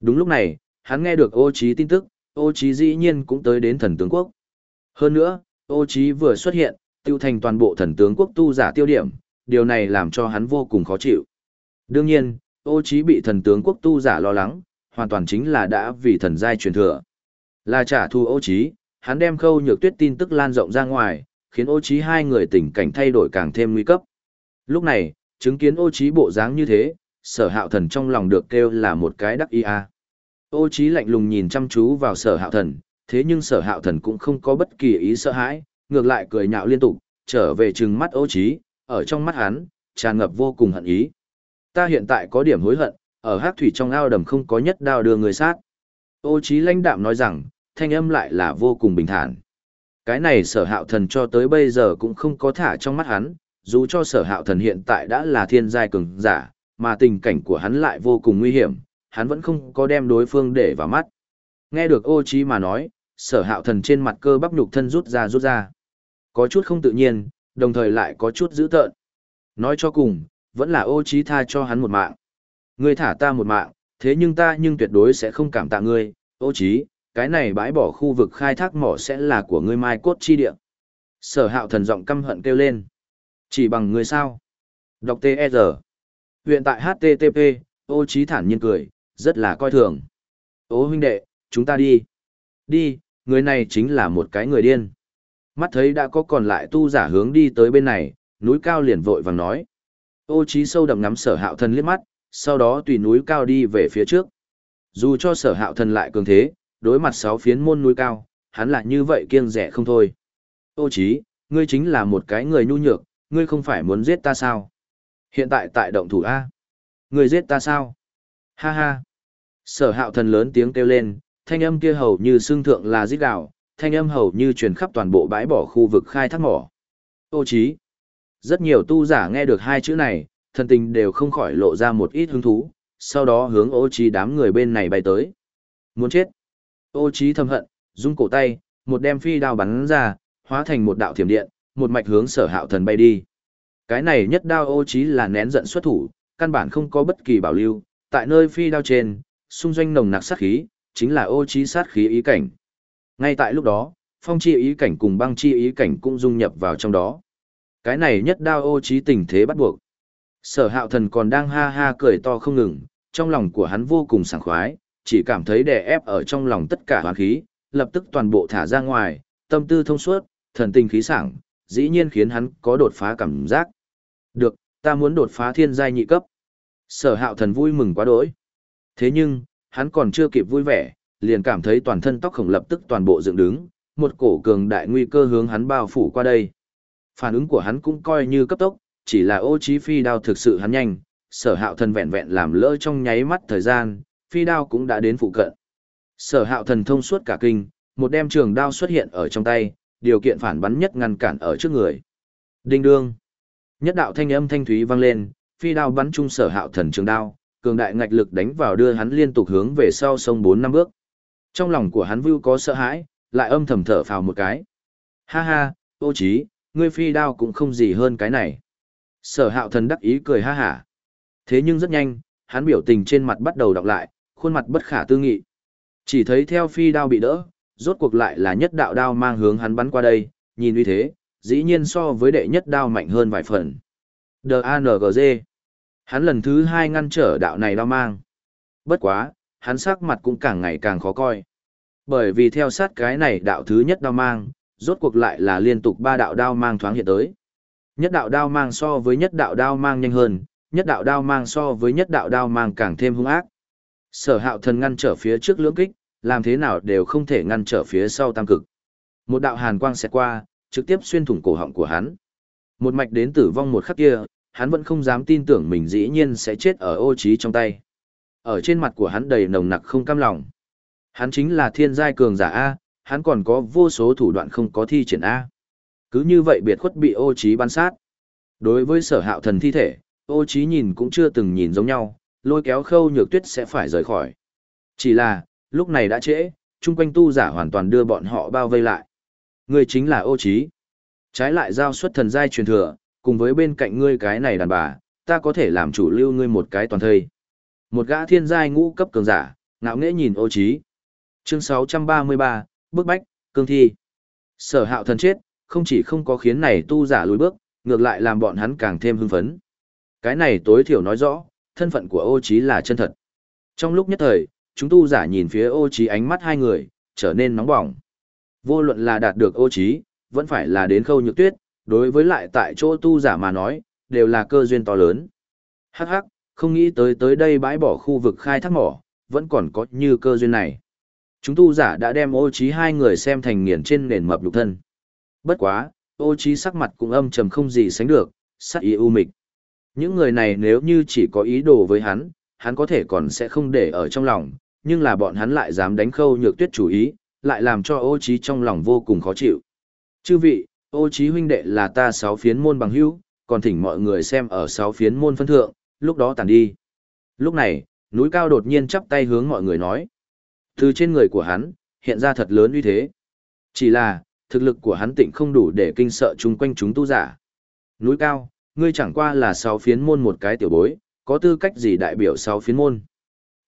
A: Đúng lúc này, hắn nghe được ô trí tin tức, ô trí dĩ nhiên cũng tới đến thần tướng quốc. Hơn nữa, ô trí vừa xuất hiện, tiêu thành toàn bộ thần tướng quốc tu giả tiêu điểm, điều này làm cho hắn vô cùng khó chịu. Đương nhiên, ô trí bị thần tướng quốc tu giả lo lắng, hoàn toàn chính là đã vì thần giai truyền thừa. Là trả thù ô trí, hắn đem khâu nhược tuyết tin tức lan rộng ra ngoài, khiến ô trí hai người tình cảnh thay đổi càng thêm nguy cấp. Lúc này, chứng kiến ô trí bộ dáng như thế, sở hạo thần trong lòng được kêu là một cái đắc ý a. Ô trí lạnh lùng nhìn chăm chú vào sở hạo thần, thế nhưng sở hạo thần cũng không có bất kỳ ý sợ hãi, ngược lại cười nhạo liên tục, trở về trừng mắt ô trí, ở trong mắt hắn, tràn ngập vô cùng hận ý. Ta hiện tại có điểm hối hận, ở hắc thủy trong ao đầm không có nhất đao đưa người sát. Ô trí lãnh đạm nói rằng, thanh âm lại là vô cùng bình thản. Cái này sở hạo thần cho tới bây giờ cũng không có thả trong mắt hắn, dù cho sở hạo thần hiện tại đã là thiên giai cường giả, mà tình cảnh của hắn lại vô cùng nguy hiểm, hắn vẫn không có đem đối phương để vào mắt. Nghe được ô trí mà nói, sở hạo thần trên mặt cơ bắp nhục thân rút ra rút ra. Có chút không tự nhiên, đồng thời lại có chút dữ tợn. Nói cho cùng, vẫn là ô trí tha cho hắn một mạng. Ngươi thả ta một mạng, thế nhưng ta nhưng tuyệt đối sẽ không cảm tạ ngươi, ô trí, cái này bãi bỏ khu vực khai thác mỏ sẽ là của ngươi mai cốt chi địa. Sở hạo thần giọng căm hận kêu lên. Chỉ bằng người sao? Đọc TR. Huyện tại HTTP, ô trí thản nhiên cười, rất là coi thường. Ô huynh đệ, chúng ta đi. Đi, người này chính là một cái người điên. Mắt thấy đã có còn lại tu giả hướng đi tới bên này, núi cao liền vội vàng nói. Ô trí sâu đậm ngắm sở hạo thần liếc mắt, sau đó tùy núi cao đi về phía trước. Dù cho sở hạo thần lại cường thế, đối mặt sáu phiến môn núi cao, hắn lại như vậy kiêng rẻ không thôi. Ô trí, ngươi chính là một cái người nhu nhược, ngươi không phải muốn giết ta sao? Hiện tại tại động thủ A. Ngươi giết ta sao? Ha ha. Sở hạo thần lớn tiếng kêu lên, thanh âm kia hầu như xương thượng là giết gạo, thanh âm hầu như truyền khắp toàn bộ bãi bỏ khu vực khai thác mỏ. Ô trí. Rất nhiều tu giả nghe được hai chữ này, thần tình đều không khỏi lộ ra một ít hứng thú, sau đó hướng ô trí đám người bên này bay tới. Muốn chết. Ô trí thầm hận, rung cổ tay, một đem phi đao bắn ra, hóa thành một đạo thiểm điện, một mạch hướng sở hạo thần bay đi. Cái này nhất đao ô trí là nén giận xuất thủ, căn bản không có bất kỳ bảo lưu, tại nơi phi đao trên, xung doanh nồng nặc sát khí, chính là ô trí sát khí ý cảnh. Ngay tại lúc đó, phong chi ý cảnh cùng băng chi ý cảnh cũng dung nhập vào trong đó. Cái này nhất đao ô trí tình thế bắt buộc. Sở hạo thần còn đang ha ha cười to không ngừng, trong lòng của hắn vô cùng sảng khoái, chỉ cảm thấy đè ép ở trong lòng tất cả hoàn khí, lập tức toàn bộ thả ra ngoài, tâm tư thông suốt, thần tình khí sảng, dĩ nhiên khiến hắn có đột phá cảm giác. Được, ta muốn đột phá thiên giai nhị cấp. Sở hạo thần vui mừng quá đỗi. Thế nhưng, hắn còn chưa kịp vui vẻ, liền cảm thấy toàn thân tóc khổng lập tức toàn bộ dựng đứng, một cổ cường đại nguy cơ hướng hắn bao phủ qua đây. Phản ứng của hắn cũng coi như cấp tốc, chỉ là ô trí phi đao thực sự hắn nhanh, sở hạo thần vẹn vẹn làm lỡ trong nháy mắt thời gian, phi đao cũng đã đến phụ cận. Sở hạo thần thông suốt cả kinh, một đem trường đao xuất hiện ở trong tay, điều kiện phản bắn nhất ngăn cản ở trước người. Đinh đương. Nhất đạo thanh âm thanh thúy vang lên, phi đao bắn trung sở hạo thần trường đao, cường đại ngạch lực đánh vào đưa hắn liên tục hướng về sau sông 4 năm bước. Trong lòng của hắn vưu có sợ hãi, lại âm thầm thở phào một cái. Ha ha, ô trí, ngươi phi đao cũng không gì hơn cái này. Sở hạo thần đắc ý cười ha hả. Thế nhưng rất nhanh, hắn biểu tình trên mặt bắt đầu đọc lại, khuôn mặt bất khả tư nghị. Chỉ thấy theo phi đao bị đỡ, rốt cuộc lại là nhất đạo đao mang hướng hắn bắn qua đây, nhìn uy thế, dĩ nhiên so với đệ nhất đao mạnh hơn vài phần. D.A.N.G.G. Hắn lần thứ hai ngăn trở đạo này đao mang. Bất quá, hắn sắc mặt cũng càng ngày càng khó coi. Bởi vì theo sát cái này đạo thứ nhất đao mang, rốt cuộc lại là liên tục ba đạo đao mang thoáng hiện tới. Nhất đạo đao mang so với nhất đạo đao mang nhanh hơn, nhất đạo đao mang so với nhất đạo đao mang càng thêm hung ác. Sở hạo thần ngăn trở phía trước lưỡng kích, làm thế nào đều không thể ngăn trở phía sau tam cực. Một đạo hàn quang xẹt qua, trực tiếp xuyên thủng cổ họng của hắn. Một mạch đến tử vong một khắc kia, hắn vẫn không dám tin tưởng mình dĩ nhiên sẽ chết ở ô trí trong tay. Ở trên mặt của hắn đầy nồng nặc không cam lòng. Hắn chính là thiên giai cường giả A, hắn còn có vô số thủ đoạn không có thi triển A. Cứ như vậy biệt khuất bị ô trí bắn sát. Đối với sở hạo thần thi thể, ô trí nhìn cũng chưa từng nhìn giống nhau, lôi kéo khâu nhược tuyết sẽ phải rời khỏi. Chỉ là, lúc này đã trễ, chung quanh tu giả hoàn toàn đưa bọn họ bao vây lại. ngươi chính là ô trí. Trái lại giao xuất thần giai truyền thừa, cùng với bên cạnh ngươi cái này đàn bà, ta có thể làm chủ lưu ngươi một cái toàn thây. Một gã thiên giai ngũ cấp cường giả, ngạo nghễ nhìn ô trí. Chương 633, bước bách, cương thi. Sở hạo thần chết, không chỉ không có khiến này tu giả lùi bước, ngược lại làm bọn hắn càng thêm hưng phấn. Cái này tối thiểu nói rõ, thân phận của ô trí là chân thật. Trong lúc nhất thời, chúng tu giả nhìn phía ô trí ánh mắt hai người, trở nên nóng bỏng. Vô luận là đạt được ô trí, vẫn phải là đến khâu nhược tuyết, đối với lại tại chỗ tu giả mà nói, đều là cơ duyên to lớn. Hắc hắc, không nghĩ tới tới đây bãi bỏ khu vực khai thác mỏ, vẫn còn có như cơ duyên này. Chúng tu giả đã đem ô trí hai người xem thành nghiền trên nền mập lục thân. Bất quá, ô trí sắc mặt cũng âm trầm không gì sánh được, sắc ý u mịch. Những người này nếu như chỉ có ý đồ với hắn, hắn có thể còn sẽ không để ở trong lòng, nhưng là bọn hắn lại dám đánh khâu nhược tuyết chủ ý, lại làm cho ô trí trong lòng vô cùng khó chịu. Chư vị, ô trí huynh đệ là ta sáu phiến môn bằng hữu, còn thỉnh mọi người xem ở sáu phiến môn phân thượng, lúc đó tàn đi. Lúc này, núi cao đột nhiên chắp tay hướng mọi người nói. Từ trên người của hắn, hiện ra thật lớn uy thế. Chỉ là, thực lực của hắn tịnh không đủ để kinh sợ chung quanh chúng tu giả. Núi cao, ngươi chẳng qua là sáu phiến môn một cái tiểu bối, có tư cách gì đại biểu sáu phiến môn.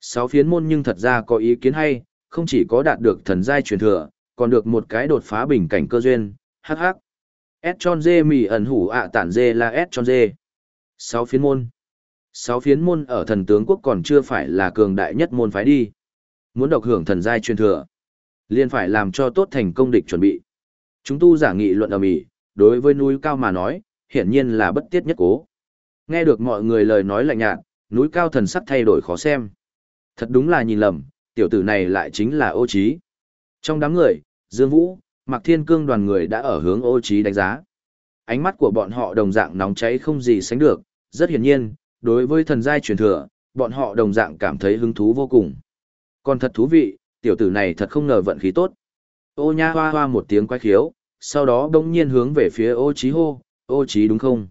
A: Sáu phiến môn nhưng thật ra có ý kiến hay, không chỉ có đạt được thần giai truyền thừa, còn được một cái đột phá bình cảnh cơ duyên, hắc hắc. S tròn dê mì ẩn hủ ạ tản dê là S tròn dê. Sáu phiến môn. Sáu phiến môn ở thần tướng quốc còn chưa phải là cường đại nhất môn phái đi. Muốn độc hưởng thần giai truyền thừa, liền phải làm cho tốt thành công địch chuẩn bị. Chúng tu giả nghị luận ở mỹ, đối với núi cao mà nói, hiển nhiên là bất tiết nhất cố. Nghe được mọi người lời nói lạnh nhạt, núi cao thần sắc thay đổi khó xem. Thật đúng là nhìn lầm, tiểu tử này lại chính là ô trí. Trong đám người, Dương Vũ, Mạc Thiên Cương đoàn người đã ở hướng ô trí đánh giá. Ánh mắt của bọn họ đồng dạng nóng cháy không gì sánh được, rất hiển nhiên, đối với thần giai truyền thừa, bọn họ đồng dạng cảm thấy hứng thú vô cùng. Còn thật thú vị, tiểu tử này thật không ngờ vận khí tốt. Ô nha hoa hoa một tiếng quay khiếu, sau đó đông nhiên hướng về phía ô trí hô, ô trí đúng không?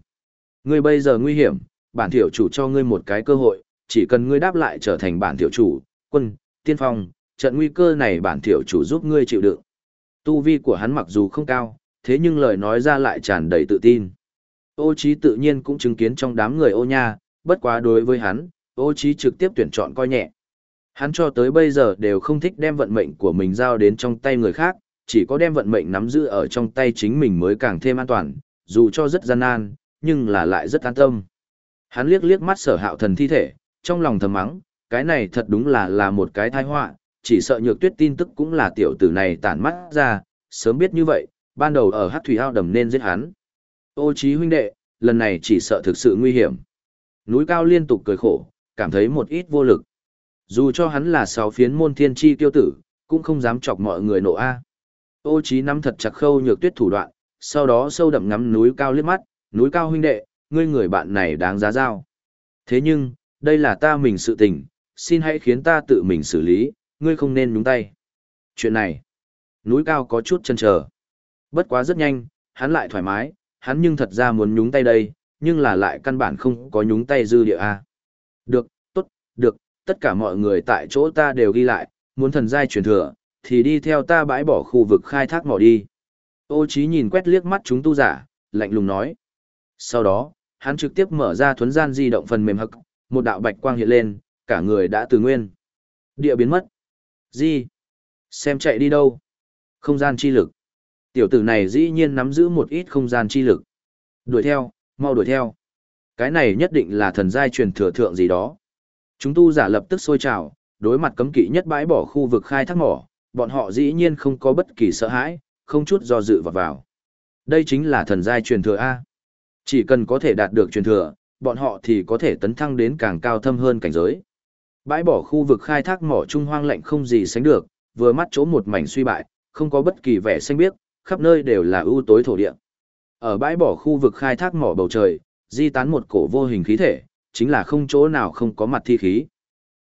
A: Ngươi bây giờ nguy hiểm, bản tiểu chủ cho ngươi một cái cơ hội, chỉ cần ngươi đáp lại trở thành bản tiểu chủ, quân, tiên phong, trận nguy cơ này bản tiểu chủ giúp ngươi chịu đựng. Tu vi của hắn mặc dù không cao, thế nhưng lời nói ra lại tràn đầy tự tin. Ô trí tự nhiên cũng chứng kiến trong đám người ô nha, bất quá đối với hắn, ô trí trực tiếp tuyển chọn coi nhẹ. Hắn cho tới bây giờ đều không thích đem vận mệnh của mình giao đến trong tay người khác, chỉ có đem vận mệnh nắm giữ ở trong tay chính mình mới càng thêm an toàn, dù cho rất gian nan, nhưng là lại rất an tâm. Hắn liếc liếc mắt sở hạo thần thi thể, trong lòng thầm mắng, cái này thật đúng là là một cái tai họa, chỉ sợ nhược tuyết tin tức cũng là tiểu tử này tản mắt ra, sớm biết như vậy, ban đầu ở hát thủy ao đầm nên giết hắn. Ô Chí huynh đệ, lần này chỉ sợ thực sự nguy hiểm. Núi cao liên tục cười khổ, cảm thấy một ít vô lực. Dù cho hắn là sáu phiến môn thiên chi tiêu tử, cũng không dám chọc mọi người nộ A. Ô Chí nắm thật chặt khâu nhược tuyết thủ đoạn, sau đó sâu đậm ngắm núi cao liếc mắt, núi cao huynh đệ, ngươi người bạn này đáng giá giao. Thế nhưng, đây là ta mình sự tình, xin hãy khiến ta tự mình xử lý, ngươi không nên nhúng tay. Chuyện này, núi cao có chút chân chờ. Bất quá rất nhanh, hắn lại thoải mái, hắn nhưng thật ra muốn nhúng tay đây, nhưng là lại căn bản không có nhúng tay dư địa A. Được, tốt, được, tất cả mọi người tại chỗ ta đều ghi lại, muốn thần giai truyền thừa, thì đi theo ta bãi bỏ khu vực khai thác mỏ đi. Ô Chí nhìn quét liếc mắt chúng tu giả, lạnh lùng nói. Sau đó, hắn trực tiếp mở ra thuấn gian di động phần mềm hực, một đạo bạch quang hiện lên, cả người đã từ nguyên. Địa biến mất. Gì? Xem chạy đi đâu? Không gian chi lực. Tiểu tử này dĩ nhiên nắm giữ một ít không gian chi lực. Đuổi theo, mau đuổi theo. Cái này nhất định là thần giai truyền thừa thượng gì đó. Chúng tu giả lập tức sôi trào, đối mặt cấm kỵ nhất bãi bỏ khu vực khai thác mỏ, bọn họ dĩ nhiên không có bất kỳ sợ hãi, không chút do dự vào vào. Đây chính là thần giai truyền thừa A. Chỉ cần có thể đạt được truyền thừa, bọn họ thì có thể tấn thăng đến càng cao thâm hơn cảnh giới. Bãi bỏ khu vực khai thác mỏ trung hoang lạnh không gì sánh được, vừa mắt chỗ một mảnh suy bại, không có bất kỳ vẻ xanh biếc, khắp nơi đều là ưu tối thổ địa. Ở bãi bỏ khu vực khai thác mỏ bầu trời, di tán một cổ vô hình khí thể, chính là không chỗ nào không có mặt thi khí.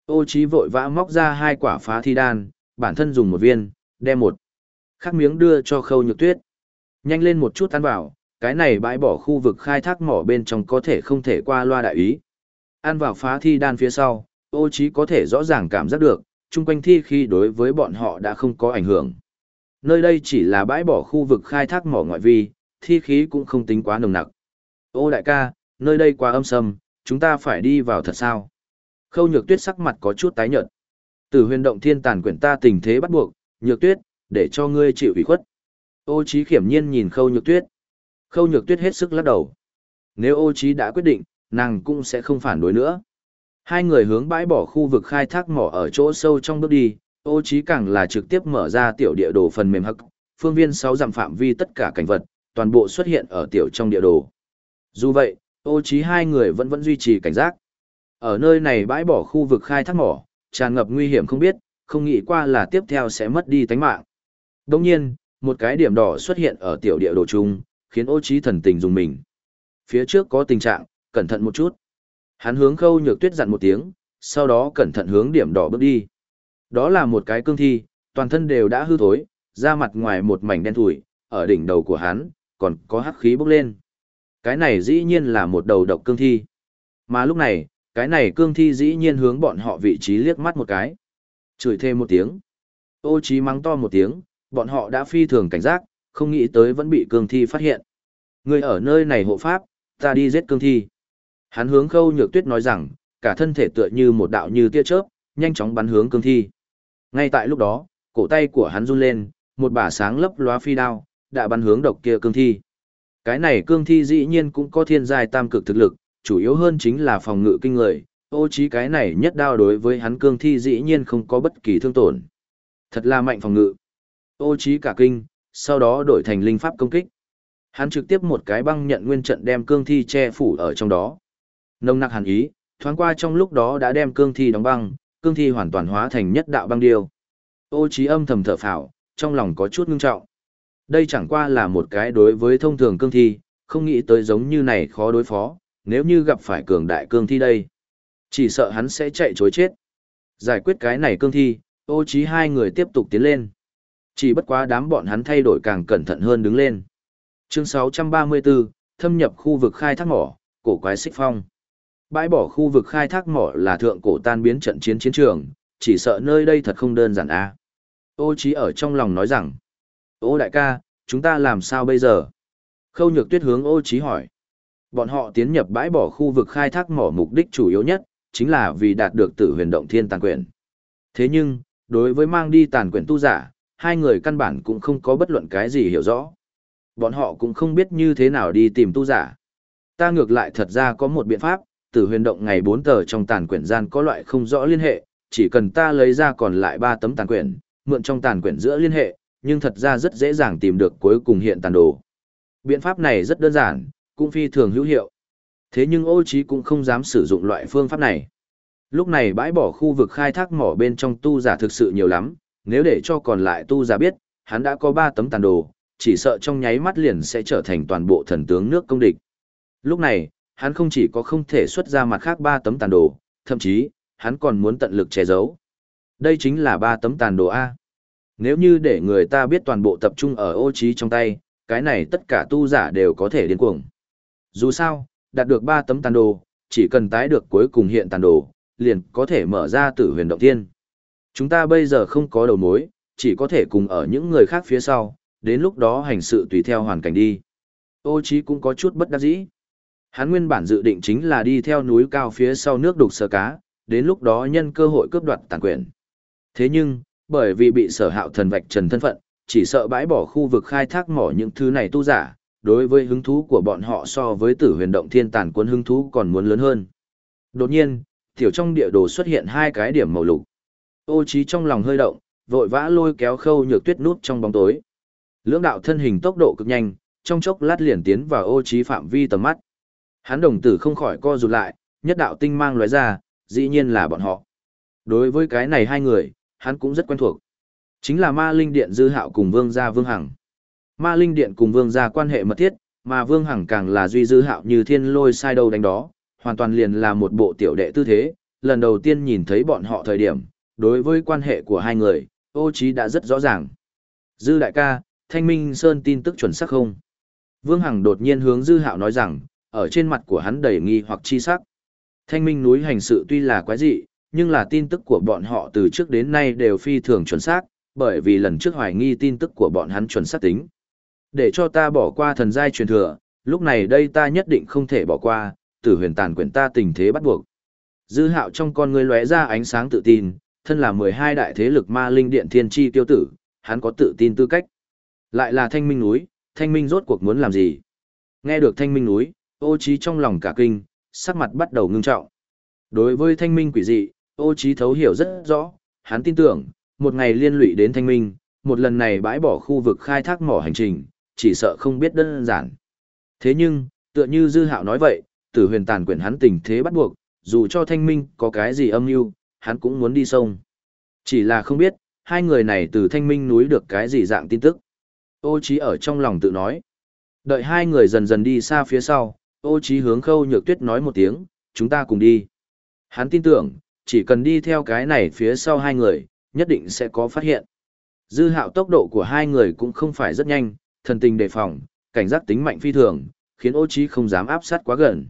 A: Ô Chí vội vã móc ra hai quả phá thi đan, bản thân dùng một viên, đem một khắc miếng đưa cho Khâu Nhược Tuyết. Nhanh lên một chút ăn vào, cái này bãi bỏ khu vực khai thác mỏ bên trong có thể không thể qua loa đại ý. Ăn vào phá thi đan phía sau, Ô Chí có thể rõ ràng cảm giác được, chung quanh thi khi đối với bọn họ đã không có ảnh hưởng. Nơi đây chỉ là bãi bỏ khu vực khai thác mỏ ngoại vi, thi khí cũng không tính quá nồng nặc. Ô đại ca, nơi đây quá âm sầm, chúng ta phải đi vào thật sao? Khâu nhược tuyết sắc mặt có chút tái nhợt. Từ huyền động thiên tàn quyển ta tình thế bắt buộc, nhược tuyết, để cho ngươi chịu ủy khuất. Ô trí khiểm nhiên nhìn khâu nhược tuyết. Khâu nhược tuyết hết sức lắc đầu. Nếu ô Chí đã quyết định, nàng cũng sẽ không phản đối nữa. Hai người hướng bãi bỏ khu vực khai thác mỏ ở chỗ sâu trong bước đi, ô Chí càng là trực tiếp mở ra tiểu địa đồ phần mềm hắc, phương viên sáu dặm phạm vi tất cả cảnh vật, toàn bộ xuất hiện ở tiểu trong địa đồ. Dù vậy, ô Chí hai người vẫn vẫn duy trì cảnh giác. Ở nơi này bãi bỏ khu vực khai thác mỏ, tràn ngập nguy hiểm không biết, không nghĩ qua là tiếp theo sẽ mất đi tánh mạng. Đồng nhiên, một cái điểm đỏ xuất hiện ở tiểu địa đồ chung, khiến ô trí thần tình dùng mình. Phía trước có tình trạng, cẩn thận một chút. Hắn hướng khâu nhược tuyết dặn một tiếng, sau đó cẩn thận hướng điểm đỏ bước đi. Đó là một cái cương thi, Toàn thân đều đã hư thối, da mặt ngoài một mảnh đen thủi, ở đỉnh đầu của hắn, còn có hắc khí bốc lên. Cái này dĩ nhiên là một đầu độc cương thi. Mà lúc này, cái này cương thi dĩ nhiên hướng bọn họ vị trí liếc mắt một cái. Chửi thêm một tiếng. Ô trí mắng to một tiếng, bọn họ đã phi thường cảnh giác, không nghĩ tới vẫn bị cương thi phát hiện. Người ở nơi này hộ pháp, ta đi giết cương thi. Hắn hướng khâu nhược tuyết nói rằng, cả thân thể tựa như một đạo như tia chớp, nhanh chóng bắn hướng cương thi. Ngay tại lúc đó, cổ tay của hắn run lên, một bả sáng lấp lóa phi đao, đã bắn hướng độc kia cương thi. Cái này cương thi dĩ nhiên cũng có thiên giai tam cực thực lực, chủ yếu hơn chính là phòng ngự kinh người, ô trí cái này nhất đao đối với hắn cương thi dĩ nhiên không có bất kỳ thương tổn. Thật là mạnh phòng ngự. Ô trí cả kinh, sau đó đổi thành linh pháp công kích. Hắn trực tiếp một cái băng nhận nguyên trận đem cương thi che phủ ở trong đó. Nông nặc hàn ý, thoáng qua trong lúc đó đã đem cương thi đóng băng, cương thi hoàn toàn hóa thành nhất đạo băng điêu. Ô trí âm thầm thở phào, trong lòng có chút ngưng trọng. Đây chẳng qua là một cái đối với thông thường cương thi, không nghĩ tới giống như này khó đối phó, nếu như gặp phải cường đại cương thi đây. Chỉ sợ hắn sẽ chạy chối chết. Giải quyết cái này cương thi, ô trí hai người tiếp tục tiến lên. Chỉ bất quá đám bọn hắn thay đổi càng cẩn thận hơn đứng lên. Chương 634, thâm nhập khu vực khai thác mỏ, cổ quái xích phong. Bãi bỏ khu vực khai thác mỏ là thượng cổ tan biến trận chiến chiến trường, chỉ sợ nơi đây thật không đơn giản a. Ô Chí ở trong lòng nói rằng, ô đại ca, chúng ta làm sao bây giờ? Khâu nhược tuyết hướng ô Chí hỏi. Bọn họ tiến nhập bãi bỏ khu vực khai thác mỏ mục đích chủ yếu nhất, chính là vì đạt được tử huyền động thiên tàn quyển. Thế nhưng, đối với mang đi tàn quyển tu giả, hai người căn bản cũng không có bất luận cái gì hiểu rõ. Bọn họ cũng không biết như thế nào đi tìm tu giả. Ta ngược lại thật ra có một biện pháp, tử huyền động ngày 4 tờ trong tàn quyển gian có loại không rõ liên hệ, chỉ cần ta lấy ra còn lại 3 tấm tàn quyển, mượn trong tàn quyển giữa liên hệ, nhưng thật ra rất dễ dàng tìm được cuối cùng hiện tàn đồ. Biện pháp này rất đơn giản, cũng phi thường hữu hiệu. Thế nhưng ô trí cũng không dám sử dụng loại phương pháp này. Lúc này bãi bỏ khu vực khai thác mỏ bên trong tu giả thực sự nhiều lắm, nếu để cho còn lại tu giả biết, hắn đã có 3 tấm tàn đồ, chỉ sợ trong nháy mắt liền sẽ trở thành toàn bộ thần tướng nước công địch. Lúc này, hắn không chỉ có không thể xuất ra mặt khác 3 tấm tàn đồ, thậm chí, hắn còn muốn tận lực che giấu. Đây chính là 3 tấm tàn đồ A. Nếu như để người ta biết toàn bộ tập trung ở ô trí trong tay, cái này tất cả tu giả đều có thể điên cuồng. Dù sao, đạt được 3 tấm tàn đồ, chỉ cần tái được cuối cùng hiện tàn đồ, liền có thể mở ra tử huyền động thiên. Chúng ta bây giờ không có đầu mối, chỉ có thể cùng ở những người khác phía sau, đến lúc đó hành sự tùy theo hoàn cảnh đi. Ô Chí cũng có chút bất đắc dĩ. Hắn nguyên bản dự định chính là đi theo núi cao phía sau nước đục sờ cá, đến lúc đó nhân cơ hội cướp đoạt tàn quyền. Thế nhưng, bởi vì bị sở hạo thần vạch trần thân phận, chỉ sợ bãi bỏ khu vực khai thác mỏ những thứ này tu giả, đối với hứng thú của bọn họ so với tử huyền động thiên tàn quân hứng thú còn muốn lớn hơn. Đột nhiên, tiểu trong địa đồ xuất hiện hai cái điểm màu lục. Ô trí trong lòng hơi động, vội vã lôi kéo khâu nhược tuyết nút trong bóng tối. Lưỡng đạo thân hình tốc độ cực nhanh, trong chốc lát liền tiến vào ô trí phạm vi tầm mắt. Hắn đồng tử không khỏi co rụt lại, nhất đạo tinh mang lóe ra, dĩ nhiên là bọn họ. Đối với cái này hai người, hắn cũng rất quen thuộc. Chính là ma linh điện dư hạo cùng vương gia vương hằng. Ma linh điện cùng vương gia quan hệ mật thiết, mà vương hằng càng là duy dư hạo như thiên lôi sai đâu đánh đó, hoàn toàn liền là một bộ tiểu đệ tư thế. Lần đầu tiên nhìn thấy bọn họ thời điểm, đối với quan hệ của hai người, ô trí đã rất rõ ràng. Dư đại ca, Thanh Minh Sơn tin tức chuẩn xác không? Vương Hằng đột nhiên hướng Dư Hạo nói rằng, ở trên mặt của hắn đầy nghi hoặc chi sắc. Thanh Minh núi hành sự tuy là quái dị, nhưng là tin tức của bọn họ từ trước đến nay đều phi thường chuẩn xác, bởi vì lần trước hoài nghi tin tức của bọn hắn chuẩn xác tính. Để cho ta bỏ qua thần giai truyền thừa, lúc này đây ta nhất định không thể bỏ qua, tử huyền tàn quyển ta tình thế bắt buộc. Dư hạo trong con người lóe ra ánh sáng tự tin, thân là 12 đại thế lực ma linh điện thiên chi tiêu tử, hắn có tự tin tư cách. Lại là thanh minh núi, thanh minh rốt cuộc muốn làm gì? Nghe được thanh minh núi, ô trí trong lòng cả kinh, sắc mặt bắt đầu ngưng trọng. Đối với thanh minh quỷ dị, ô trí thấu hiểu rất rõ, hắn tin tưởng, một ngày liên lụy đến thanh minh, một lần này bãi bỏ khu vực khai thác mỏ hành trình, chỉ sợ không biết đơn giản. Thế nhưng, tựa như Dư Hạo nói vậy, tử huyền tàn quyển hắn tình thế bắt buộc, dù cho thanh minh có cái gì âm mưu, hắn cũng muốn đi sông. Chỉ là không biết, hai người này từ thanh minh núi được cái gì dạng tin tức. Ô Chí ở trong lòng tự nói. Đợi hai người dần dần đi xa phía sau, ô Chí hướng khâu nhược tuyết nói một tiếng, chúng ta cùng đi. Hắn tin tưởng, chỉ cần đi theo cái này phía sau hai người, nhất định sẽ có phát hiện. Dư hạo tốc độ của hai người cũng không phải rất nhanh, thần tình đề phòng, cảnh giác tính mạnh phi thường, khiến ô Chí không dám áp sát quá gần.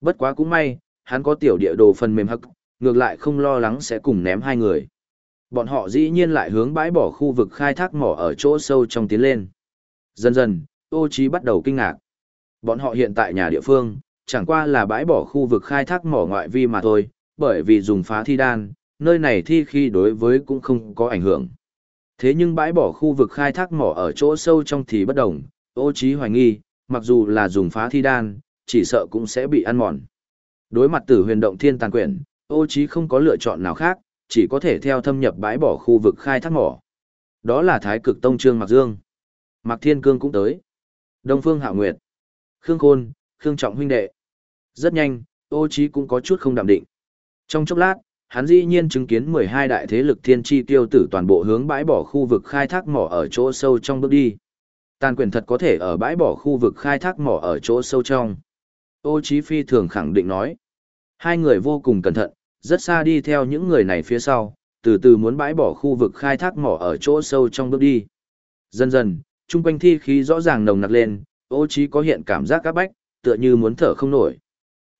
A: Bất quá cũng may, hắn có tiểu địa đồ phần mềm hắc, ngược lại không lo lắng sẽ cùng ném hai người. Bọn họ dĩ nhiên lại hướng bãi bỏ khu vực khai thác mỏ ở chỗ sâu trong tiến lên. Dần dần, ô trí bắt đầu kinh ngạc. Bọn họ hiện tại nhà địa phương, chẳng qua là bãi bỏ khu vực khai thác mỏ ngoại vi mà thôi, bởi vì dùng phá thi đan, nơi này thi khi đối với cũng không có ảnh hưởng. Thế nhưng bãi bỏ khu vực khai thác mỏ ở chỗ sâu trong thì bất đồng, ô trí hoài nghi, mặc dù là dùng phá thi đan, chỉ sợ cũng sẽ bị ăn mòn. Đối mặt tử huyền động thiên tàn quyển, ô trí không có lựa chọn nào khác, chỉ có thể theo thâm nhập bãi bỏ khu vực khai thác mỏ. Đó là Thái Cực Tông Trương Mạc Dương. Mạc Thiên Cương cũng tới. Đông Phương Hạo Nguyệt. Khương Khôn, Khương Trọng huynh đệ. Rất nhanh, ô trí cũng có chút không đạm định. Trong chốc lát, hắn dĩ nhiên chứng kiến 12 đại thế lực thiên chi tiêu tử toàn bộ hướng bãi bỏ khu vực khai thác mỏ ở chỗ sâu trong bước đi. Tàn quyền thật có thể ở bãi bỏ khu vực khai thác mỏ ở chỗ sâu trong. Ô Chí Phi thường khẳng định nói. Hai người vô cùng cẩn thận, rất xa đi theo những người này phía sau, từ từ muốn bãi bỏ khu vực khai thác mỏ ở chỗ sâu trong bước đi. Dần dần, trung quanh thi khí rõ ràng nồng nặc lên, ô trí có hiện cảm giác các bách, tựa như muốn thở không nổi.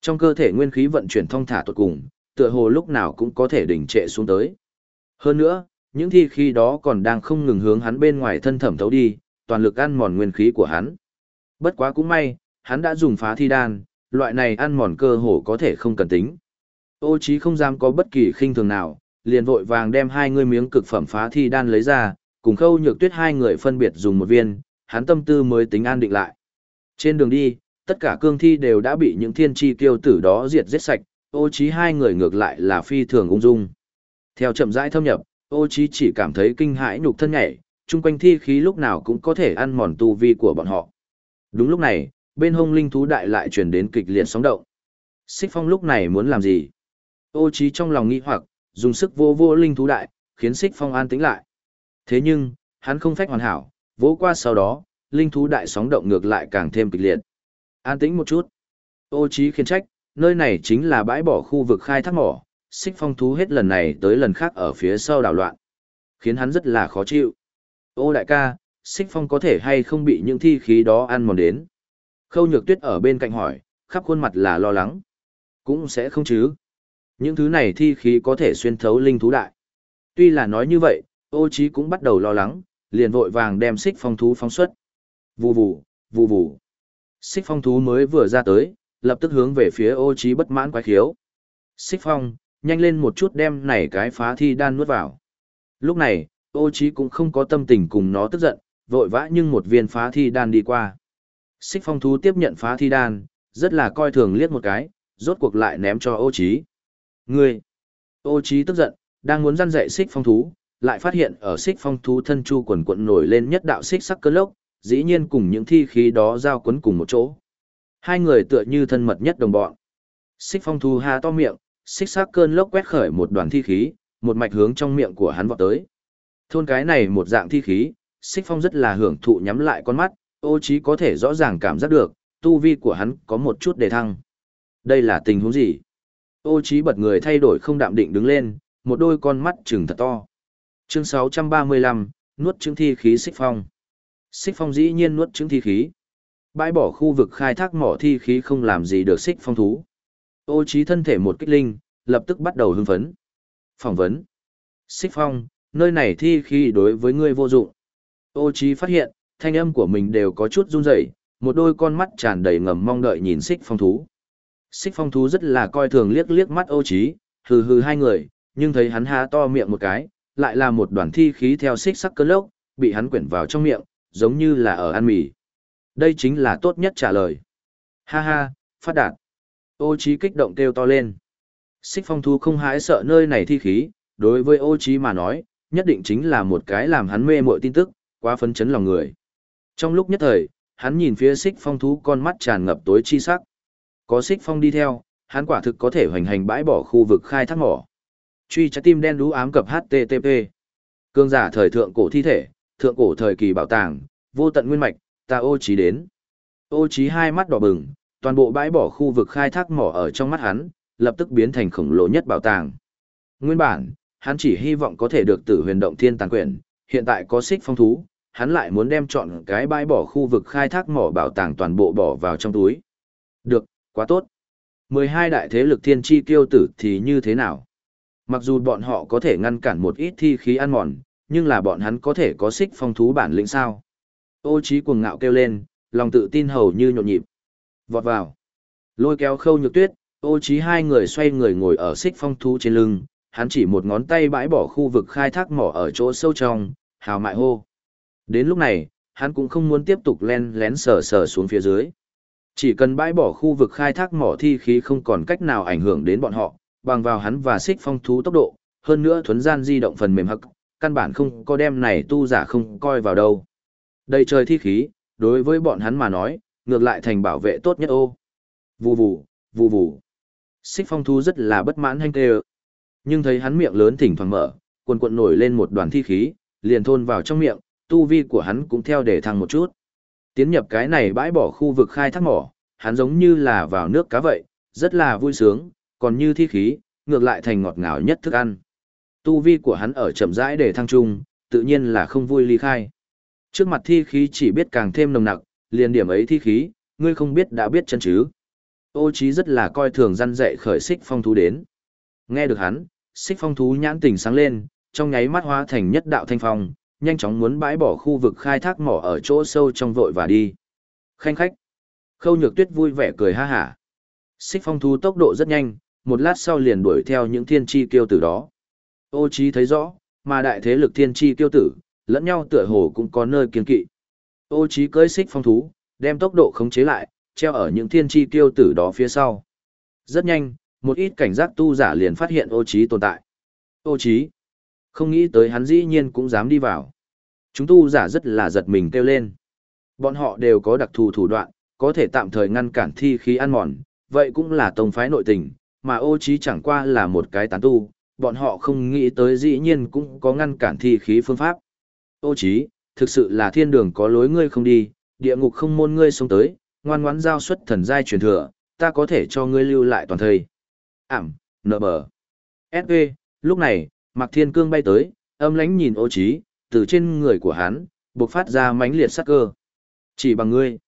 A: Trong cơ thể nguyên khí vận chuyển thông thả tuột cùng, tựa hồ lúc nào cũng có thể đỉnh trệ xuống tới. Hơn nữa, những thi khí đó còn đang không ngừng hướng hắn bên ngoài thân thẩm thấu đi, toàn lực ăn mòn nguyên khí của hắn. Bất quá cũng may, hắn đã dùng phá thi đan, loại này ăn mòn cơ hồ có thể không cần tính. Ô chí không dám có bất kỳ khinh thường nào, liền vội vàng đem hai người miếng cực phẩm phá thi đan lấy ra, cùng khâu nhược tuyết hai người phân biệt dùng một viên, hắn tâm tư mới tính an định lại. Trên đường đi, tất cả cương thi đều đã bị những thiên chi kiêu tử đó diệt giết sạch, ô chí hai người ngược lại là phi thường ung dung. Theo chậm rãi thâm nhập, ô chí chỉ cảm thấy kinh hãi nhục thân nhảy, chung quanh thi khí lúc nào cũng có thể ăn mòn tu vi của bọn họ. Đúng lúc này, bên hông linh thú đại lại truyền đến kịch liệt sóng động. Xích phong lúc này muốn làm gì? Ô trí trong lòng nghi hoặc, dùng sức vô vô linh thú đại, khiến xích phong an tĩnh lại. Thế nhưng, hắn không phách hoàn hảo, vỗ qua sau đó, linh thú đại sóng động ngược lại càng thêm kịch liệt. An tĩnh một chút. Ô trí khiển trách, nơi này chính là bãi bỏ khu vực khai thác mỏ, xích phong thú hết lần này tới lần khác ở phía sau đảo loạn. Khiến hắn rất là khó chịu. Ô đại ca, xích phong có thể hay không bị những thi khí đó ăn mòn đến. Khâu nhược tuyết ở bên cạnh hỏi, khắp khuôn mặt là lo lắng. Cũng sẽ không chứ. Những thứ này thi khí có thể xuyên thấu linh thú đại. Tuy là nói như vậy, ô trí cũng bắt đầu lo lắng, liền vội vàng đem xích phong thú phóng xuất. Vù vù, vù vù. Xích phong thú mới vừa ra tới, lập tức hướng về phía ô trí bất mãn quái khiếu. Xích phong, nhanh lên một chút đem này cái phá thi đan nuốt vào. Lúc này, ô trí cũng không có tâm tình cùng nó tức giận, vội vã nhưng một viên phá thi đan đi qua. Xích phong thú tiếp nhận phá thi đan, rất là coi thường liếc một cái, rốt cuộc lại ném cho ô trí. Ngươi! Ô trí tức giận, đang muốn răn dạy xích phong thú, lại phát hiện ở xích phong thú thân chu quần quận nổi lên nhất đạo xích sắc cơn lốc, dĩ nhiên cùng những thi khí đó giao quấn cùng một chỗ. Hai người tựa như thân mật nhất đồng bọn. Xích phong thú ha to miệng, xích sắc cơn lốc quét khởi một đoàn thi khí, một mạch hướng trong miệng của hắn vọt tới. Thôn cái này một dạng thi khí, xích phong rất là hưởng thụ nhắm lại con mắt, ô trí có thể rõ ràng cảm giác được, tu vi của hắn có một chút đề thăng. Đây là tình huống gì? Ô trí bật người thay đổi không đạm định đứng lên, một đôi con mắt trừng thật to. Chương 635, nuốt chứng thi khí xích phong. Xích phong dĩ nhiên nuốt chứng thi khí. Bãi bỏ khu vực khai thác mỏ thi khí không làm gì được xích phong thú. Ô trí thân thể một kích linh, lập tức bắt đầu hưng phấn. Phỏng vấn. Xích phong, nơi này thi khí đối với ngươi vô dụng. Ô trí phát hiện, thanh âm của mình đều có chút run rẩy, một đôi con mắt tràn đầy ngầm mong đợi nhìn xích phong thú. Xích phong thú rất là coi thường liếc liếc mắt ô trí, hừ hừ hai người, nhưng thấy hắn há to miệng một cái, lại là một đoàn thi khí theo xích sắc cơn lốc, bị hắn quyển vào trong miệng, giống như là ở ăn mì. Đây chính là tốt nhất trả lời. Ha ha, phát đạt. Ô trí kích động kêu to lên. Xích phong thú không hãi sợ nơi này thi khí, đối với ô trí mà nói, nhất định chính là một cái làm hắn mê muội tin tức, quá phấn chấn lòng người. Trong lúc nhất thời, hắn nhìn phía xích phong thú con mắt tràn ngập tối chi sắc. Có xích phong đi theo, hắn quả thực có thể hoành hành bãi bỏ khu vực khai thác mỏ. Truy trái tim đen đú ám cập HTTP. Cương giả thời thượng cổ thi thể, thượng cổ thời kỳ bảo tàng, vô tận nguyên mạch, ta ô trí đến. Ô trí hai mắt đỏ bừng, toàn bộ bãi bỏ khu vực khai thác mỏ ở trong mắt hắn, lập tức biến thành khổng lồ nhất bảo tàng. Nguyên bản, hắn chỉ hy vọng có thể được tử huyền động thiên tàng quyển, hiện tại có xích phong thú, hắn lại muốn đem chọn cái bãi bỏ khu vực khai thác mỏ bảo tàng toàn bộ bỏ vào trong túi. Được, quá tốt. 12 đại thế lực thiên chi tiêu tử thì như thế nào? Mặc dù bọn họ có thể ngăn cản một ít thi khí ăn mòn, nhưng là bọn hắn có thể có xích phong thú bản lĩnh sao? Ô trí cuồng ngạo kêu lên, lòng tự tin hầu như nhộn nhịp. Vọt vào. Lôi kéo khâu nhược tuyết, ô trí hai người xoay người ngồi ở xích phong thú trên lưng, hắn chỉ một ngón tay bãi bỏ khu vực khai thác mỏ ở chỗ sâu trong, hào mại hô. Đến lúc này, hắn cũng không muốn tiếp tục len lén sờ sờ xuống phía dưới. Chỉ cần bãi bỏ khu vực khai thác mỏ thi khí không còn cách nào ảnh hưởng đến bọn họ, bằng vào hắn và xích phong thú tốc độ, hơn nữa thuấn gian di động phần mềm hắc, căn bản không có đem này tu giả không coi vào đâu. Đầy trời thi khí, đối với bọn hắn mà nói, ngược lại thành bảo vệ tốt nhất ô. Vù vù, vù vù. Xích phong thú rất là bất mãn hanh tê Nhưng thấy hắn miệng lớn thỉnh thoảng mở, cuồn cuộn nổi lên một đoàn thi khí, liền thôn vào trong miệng, tu vi của hắn cũng theo để thăng một chút. Tiến nhập cái này bãi bỏ khu vực khai thác mỏ, hắn giống như là vào nước cá vậy, rất là vui sướng, còn như thi khí, ngược lại thành ngọt ngào nhất thức ăn. Tu vi của hắn ở chậm rãi để thăng trung, tự nhiên là không vui ly khai. Trước mặt thi khí chỉ biết càng thêm nồng nặc, liền điểm ấy thi khí, ngươi không biết đã biết chân chứ. Ô trí rất là coi thường răn dạy khởi xích phong thú đến. Nghe được hắn, xích phong thú nhãn tỉnh sáng lên, trong nháy mắt hóa thành nhất đạo thanh phong, nhanh chóng muốn bãi bỏ khu vực khai thác mỏ ở chỗ sâu trong vội và đi. Khanh khách. Khâu nhược tuyết vui vẻ cười ha hả. Xích phong thú tốc độ rất nhanh, một lát sau liền đuổi theo những thiên chi kiêu tử đó. Ô trí thấy rõ, mà đại thế lực thiên chi kiêu tử, lẫn nhau tựa hồ cũng có nơi kiên kỵ. Ô trí cưỡi xích phong thú, đem tốc độ khống chế lại, treo ở những thiên chi kiêu tử đó phía sau. Rất nhanh, một ít cảnh giác tu giả liền phát hiện ô trí tồn tại. Ô trí, không nghĩ tới hắn dĩ nhiên cũng dám đi vào. Chúng tu giả rất là giật mình kêu lên. Bọn họ đều có đặc thù thủ đoạn, có thể tạm thời ngăn cản thi khí ăn mòn, vậy cũng là tông phái nội tình, mà ô trí chẳng qua là một cái tán tu, bọn họ không nghĩ tới dĩ nhiên cũng có ngăn cản thi khí phương pháp. Ô trí, thực sự là thiên đường có lối ngươi không đi, địa ngục không môn ngươi xuống tới, ngoan ngoãn giao xuất thần giai truyền thừa, ta có thể cho ngươi lưu lại toàn thời. Ảm, nợ bờ. S.V. Lúc này, Mạc Thiên Cương bay tới, âm lãnh nhìn ô Chí, từ trên người của hắn, bộc phát ra mãnh liệt sát cơ. Chỉ bằng ngươi.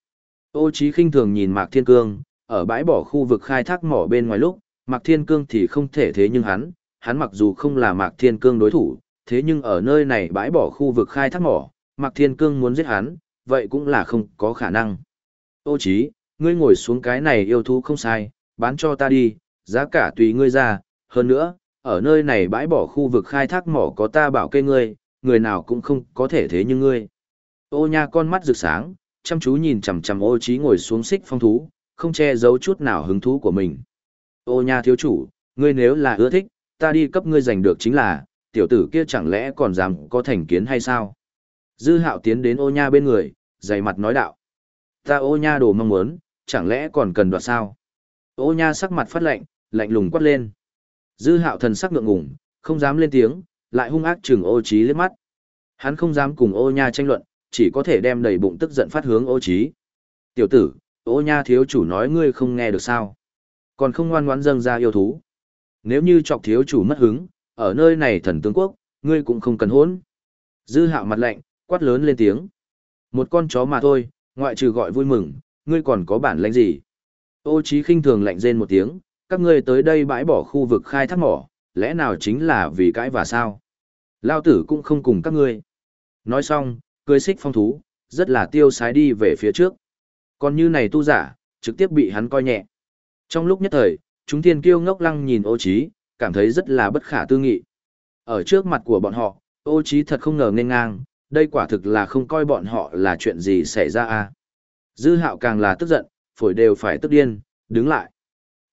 A: Ô Chí khinh thường nhìn Mạc Thiên Cương, ở bãi bỏ khu vực khai thác mỏ bên ngoài lúc, Mạc Thiên Cương thì không thể thế nhưng hắn, hắn mặc dù không là Mạc Thiên Cương đối thủ, thế nhưng ở nơi này bãi bỏ khu vực khai thác mỏ, Mạc Thiên Cương muốn giết hắn, vậy cũng là không có khả năng. Ô chí, ngươi ngồi xuống cái này yêu thú không sai, bán cho ta đi, giá cả tùy ngươi ra, hơn nữa, ở nơi này bãi bỏ khu vực khai thác mỏ có ta bảo kê ngươi, người nào cũng không có thể thế như ngươi. Ô nha con mắt rực sáng, chăm chú nhìn chằm chằm ô trí ngồi xuống xích phong thú, không che giấu chút nào hứng thú của mình. Ô nha thiếu chủ, ngươi nếu là ưa thích, ta đi cấp ngươi giành được chính là, tiểu tử kia chẳng lẽ còn dám có thành kiến hay sao? Dư hạo tiến đến ô nha bên người, dày mặt nói đạo. Ta ô nha đồ mong muốn, chẳng lẽ còn cần đoạt sao? Ô nha sắc mặt phát lạnh, lạnh lùng quát lên. Dư hạo thần sắc ngượng ngùng, không dám lên tiếng, lại hung ác chừng ô trí liếc mắt. Hắn không dám cùng ô nha tranh luận, chỉ có thể đem đầy bụng tức giận phát hướng ô trí. Tiểu tử, ô nha thiếu chủ nói ngươi không nghe được sao? Còn không ngoan ngoãn dâng ra yêu thú. Nếu như chọc thiếu chủ mất hứng, ở nơi này thần tướng quốc, ngươi cũng không cần hỗn. Dư hạo mặt lạnh, quát lớn lên tiếng. Một con chó mà thôi, ngoại trừ gọi vui mừng, ngươi còn có bản lãnh gì? Ô trí khinh thường lạnh rên một tiếng, các ngươi tới đây bãi bỏ khu vực khai thác mỏ, lẽ nào chính là vì cãi và sao? Lao tử cũng không cùng các ngươi. Nói xong, cười xích phong thú, rất là tiêu sái đi về phía trước. Còn như này tu giả, trực tiếp bị hắn coi nhẹ. Trong lúc nhất thời, chúng thiên kiêu ngốc lăng nhìn ô trí, cảm thấy rất là bất khả tư nghị. Ở trước mặt của bọn họ, ô trí thật không ngờ nên ngang, đây quả thực là không coi bọn họ là chuyện gì xảy ra à. Dư hạo càng là tức giận, phổi đều phải tức điên, đứng lại.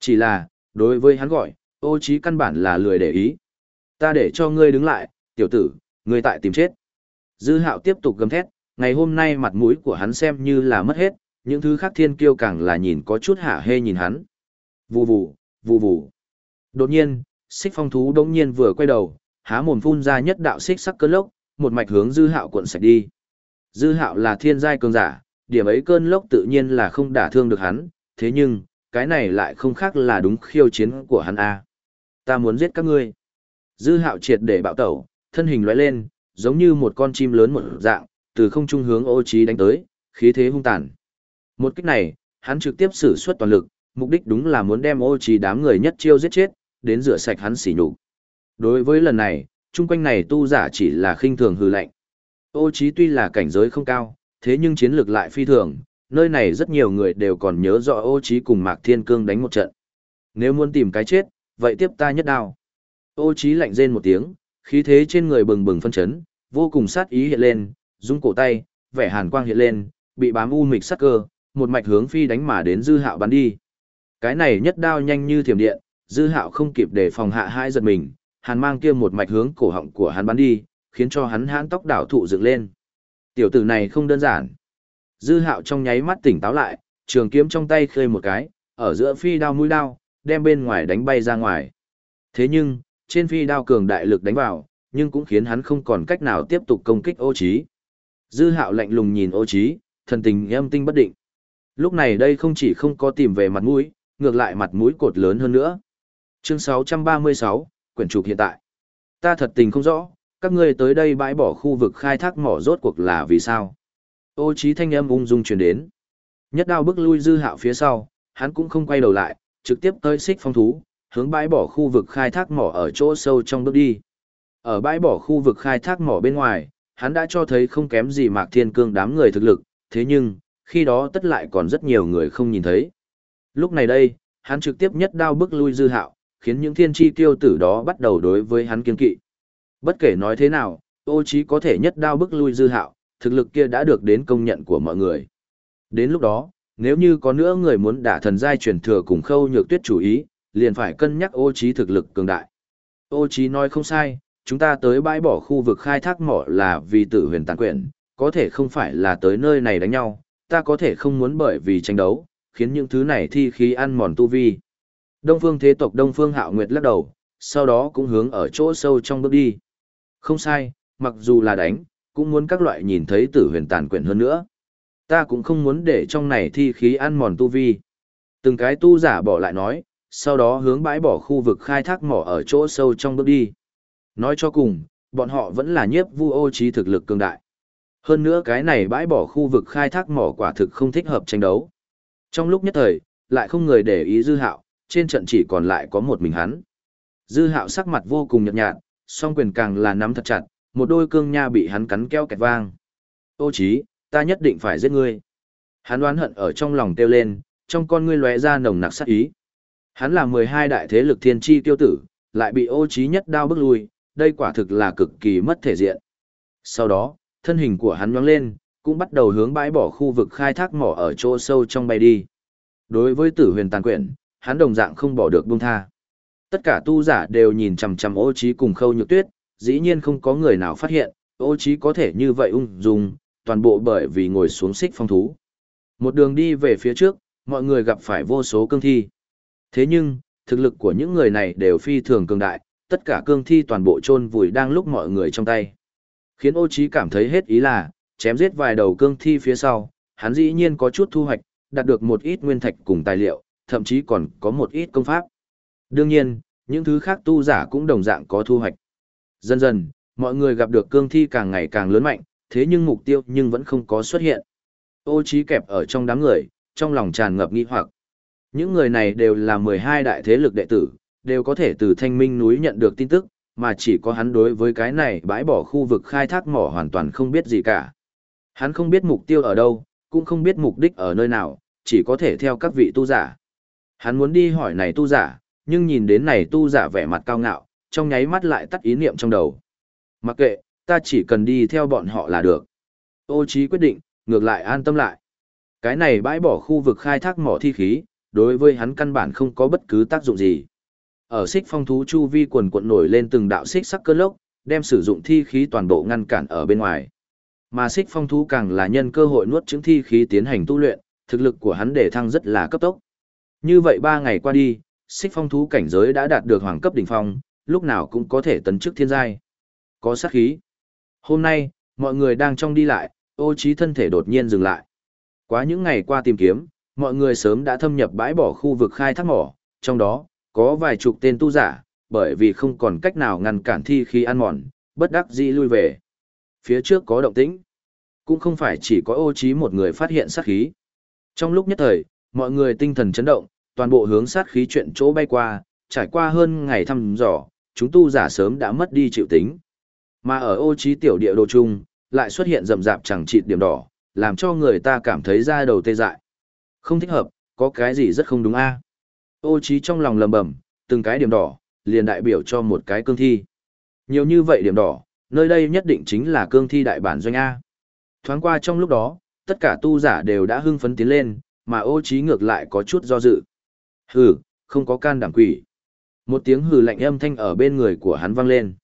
A: Chỉ là, đối với hắn gọi, ô trí căn bản là lười để ý. Ta để cho ngươi đứng lại, tiểu tử, ngươi tại tìm chết. Dư hạo tiếp tục gầm thét, ngày hôm nay mặt mũi của hắn xem như là mất hết, những thứ khác thiên kiêu càng là nhìn có chút hạ hê nhìn hắn. Vù vù, vù vù. Đột nhiên, xích phong thú đống nhiên vừa quay đầu, há mồm phun ra nhất đạo xích sắc cơn lốc, một mạch hướng dư hạo cuộn sạch đi. Dư hạo là thiên giai cường giả, điểm ấy cơn lốc tự nhiên là không đả thương được hắn, thế nhưng, cái này lại không khác là đúng khiêu chiến của hắn a. Ta muốn giết các ngươi. Dư hạo triệt để bạo tẩu, thân hình lóe lên, giống như một con chim lớn một dạng, từ không trung hướng ô trí đánh tới, khí thế hung tàn. Một kích này, hắn trực tiếp sử xuất toàn lực, mục đích đúng là muốn đem ô trí đám người nhất chiêu giết chết, đến rửa sạch hắn xỉ nhục. Đối với lần này, chung quanh này tu giả chỉ là khinh thường hư lạnh. Ô trí tuy là cảnh giới không cao, thế nhưng chiến lược lại phi thường, nơi này rất nhiều người đều còn nhớ rõ ô trí cùng Mạc Thiên Cương đánh một trận. Nếu muốn tìm cái chết, vậy tiếp ta nhất đao. Ô trí lạnh rên một tiếng, khí thế trên người bừng bừng phân chấn, vô cùng sát ý hiện lên, rung cổ tay, vẻ hàn quang hiện lên, bị bám u mịch sát cơ, một mạch hướng phi đánh mà đến dư hạo bắn đi. Cái này nhất đao nhanh như thiểm điện, dư hạo không kịp để phòng hạ hai giật mình, hàn mang kia một mạch hướng cổ họng của hắn bắn đi, khiến cho hắn hãn tóc đảo thụ dựng lên. Tiểu tử này không đơn giản. Dư hạo trong nháy mắt tỉnh táo lại, trường kiếm trong tay khơi một cái, ở giữa phi đao mũi đao, đem bên ngoài đánh bay ra ngoài. Thế nhưng, trên phi đao cường đại lực đánh vào, nhưng cũng khiến hắn không còn cách nào tiếp tục công kích ô trí. Dư hạo lạnh lùng nhìn ô trí, thần tình âm tinh bất định. Lúc này đây không chỉ không có tìm về mặt mũi, ngược lại mặt mũi cột lớn hơn nữa. Chương 636, quyển trục hiện tại. Ta thật tình không rõ, các ngươi tới đây bãi bỏ khu vực khai thác mỏ rốt cuộc là vì sao? Ô trí thanh âm ung dung truyền đến. Nhất đao bước lui dư hạo phía sau, hắn cũng không quay đầu lại, trực tiếp tới xích phong thú, hướng bãi bỏ khu vực khai thác mỏ ở chỗ sâu trong bước đi. Ở bãi bỏ khu vực khai thác mỏ bên ngoài, hắn đã cho thấy không kém gì Mạc Thiên Cương đám người thực lực, thế nhưng, khi đó tất lại còn rất nhiều người không nhìn thấy. Lúc này đây, hắn trực tiếp nhất đao bước lui dư hạo, khiến những thiên tri tiêu tử đó bắt đầu đối với hắn kiên kỵ. Bất kể nói thế nào, ô chí có thể nhất đao bước lui dư hạo, thực lực kia đã được đến công nhận của mọi người. Đến lúc đó, nếu như có nữa người muốn đả thần giai truyền thừa cùng khâu nhược tuyết chủ ý, liền phải cân nhắc ô trí thực lực cường đại. Ô trí nói không sai, chúng ta tới bãi bỏ khu vực khai thác mỏ là vì tử huyền tàn quyển, có thể không phải là tới nơi này đánh nhau, ta có thể không muốn bởi vì tranh đấu, khiến những thứ này thi khí ăn mòn tu vi. Đông phương thế tộc Đông phương hạo nguyệt lắc đầu, sau đó cũng hướng ở chỗ sâu trong bước đi. Không sai, mặc dù là đánh, cũng muốn các loại nhìn thấy tử huyền tàn quyển hơn nữa. Ta cũng không muốn để trong này thi khí ăn mòn tu vi. Từng cái tu giả bỏ lại nói, sau đó hướng bãi bỏ khu vực khai thác mỏ ở chỗ sâu trong bước đi. Nói cho cùng, bọn họ vẫn là nhiếp vu ô trí thực lực cường đại. Hơn nữa cái này bãi bỏ khu vực khai thác mỏ quả thực không thích hợp tranh đấu. Trong lúc nhất thời, lại không người để ý dư hạo, trên trận chỉ còn lại có một mình hắn. Dư hạo sắc mặt vô cùng nhợt nhạt, song quyền càng là nắm thật chặt, một đôi cương nha bị hắn cắn keo kẹt vang. Ô Chí, ta nhất định phải giết ngươi. Hắn đoán hận ở trong lòng tiêu lên, trong con ngươi lóe ra nồng nặc sát ý. Hắn là 12 đại thế lực thiên chi tiêu tử, lại bị ô Chí nhất đao bức lui, đây quả thực là cực kỳ mất thể diện. Sau đó, thân hình của hắn nhoáng lên, cũng bắt đầu hướng bãi bỏ khu vực khai thác mỏ ở chỗ sâu trong bay đi. Đối với tử huyền tàn quyển, hắn đồng dạng không bỏ được buông tha. Tất cả tu giả đều nhìn chằm chằm ô trí cùng khâu nhược tuyết, dĩ nhiên không có người nào phát hiện, ô trí có thể như vậy ung dung, toàn bộ bởi vì ngồi xuống xích phong thú. Một đường đi về phía trước, mọi người gặp phải vô số cương thi. Thế nhưng, thực lực của những người này đều phi thường cường đại, tất cả cương thi toàn bộ chôn vùi đang lúc mọi người trong tay. Khiến ô trí cảm thấy hết ý là, chém giết vài đầu cương thi phía sau, hắn dĩ nhiên có chút thu hoạch, đạt được một ít nguyên thạch cùng tài liệu, thậm chí còn có một ít công pháp. Đương nhiên, những thứ khác tu giả cũng đồng dạng có thu hoạch. Dần dần, mọi người gặp được cương thi càng ngày càng lớn mạnh, thế nhưng mục tiêu nhưng vẫn không có xuất hiện. Ô trí kẹp ở trong đám người, trong lòng tràn ngập nghi hoặc. Những người này đều là 12 đại thế lực đệ tử, đều có thể từ thanh minh núi nhận được tin tức, mà chỉ có hắn đối với cái này bãi bỏ khu vực khai thác mỏ hoàn toàn không biết gì cả. Hắn không biết mục tiêu ở đâu, cũng không biết mục đích ở nơi nào, chỉ có thể theo các vị tu giả. Hắn muốn đi hỏi này tu giả, nhưng nhìn đến này tu giả vẻ mặt cao ngạo, trong nháy mắt lại tắt ý niệm trong đầu. Mặc kệ, ta chỉ cần đi theo bọn họ là được. Ô trí quyết định, ngược lại an tâm lại. Cái này bãi bỏ khu vực khai thác mỏ thi khí, đối với hắn căn bản không có bất cứ tác dụng gì. Ở xích phong thú chu vi quần cuộn nổi lên từng đạo xích sắc cơn lốc, đem sử dụng thi khí toàn bộ ngăn cản ở bên ngoài. Mà xích phong thú càng là nhân cơ hội nuốt chứng thi khí tiến hành tu luyện, thực lực của hắn để thăng rất là cấp tốc. Như vậy ba ngày qua đi, xích phong thú cảnh giới đã đạt được hoàng cấp đỉnh phong, lúc nào cũng có thể tấn chức thiên giai. Có sát khí. Hôm nay, mọi người đang trong đi lại, ô trí thân thể đột nhiên dừng lại. Quá những ngày qua tìm kiếm, mọi người sớm đã thâm nhập bãi bỏ khu vực khai thác mỏ, trong đó, có vài chục tên tu giả, bởi vì không còn cách nào ngăn cản thi khí ăn mòn, bất đắc dĩ lui về. Phía trước có động tĩnh. Cũng không phải chỉ có ô trí một người phát hiện sát khí. Trong lúc nhất thời, mọi người tinh thần chấn động, toàn bộ hướng sát khí chuyện chỗ bay qua, trải qua hơn ngày thăm dò, chúng tu giả sớm đã mất đi chịu tính. Mà ở ô trí tiểu địa đồ chung, lại xuất hiện rầm rạp chẳng chịt điểm đỏ, làm cho người ta cảm thấy da đầu tê dại. Không thích hợp, có cái gì rất không đúng a? Ô trí trong lòng lầm bầm, từng cái điểm đỏ, liền đại biểu cho một cái cương thi. Nhiều như vậy điểm đỏ, nơi đây nhất định chính là cương thi đại bản doanh A. Thoáng qua trong lúc đó, tất cả tu giả đều đã hưng phấn tiến lên, mà ô trí ngược lại có chút do dự. Hừ, không có can đảm quỷ. Một tiếng hừ lạnh âm thanh ở bên người của hắn vang lên.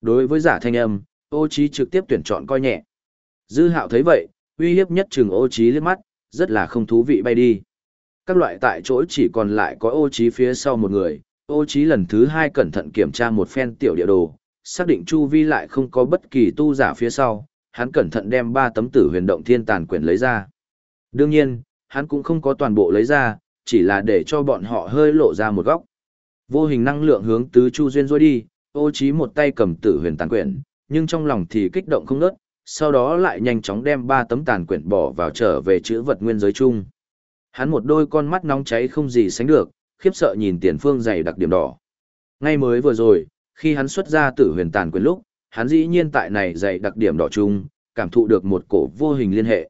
A: Đối với giả thanh âm, ô trí trực tiếp tuyển chọn coi nhẹ. Dư hạo thấy vậy, uy hiếp nhất chừng ô trí liếc mắt, rất là không thú vị bay đi. Các loại tại chỗ chỉ còn lại có ô trí phía sau một người, ô trí lần thứ hai cẩn thận kiểm tra một phen tiểu địa đồ, xác định chu vi lại không có bất kỳ tu giả phía sau, hắn cẩn thận đem ba tấm tử huyền động thiên tàn quyển lấy ra. Đương nhiên, hắn cũng không có toàn bộ lấy ra, chỉ là để cho bọn họ hơi lộ ra một góc. Vô hình năng lượng hướng tứ chu duyên rôi đi, ô trí một tay cầm tử huyền tàn quyển, nhưng trong lòng thì kích động không nớt, sau đó lại nhanh chóng đem ba tấm tàn quyển bỏ vào trở về chữ vật nguyên giới chung. Hắn một đôi con mắt nóng cháy không gì sánh được, khiếp sợ nhìn tiền phương dày đặc điểm đỏ. Ngay mới vừa rồi, khi hắn xuất ra tử huyền tàn quyển lúc, hắn dĩ nhiên tại này dày đặc điểm đỏ chung, cảm thụ được một cổ vô hình liên hệ.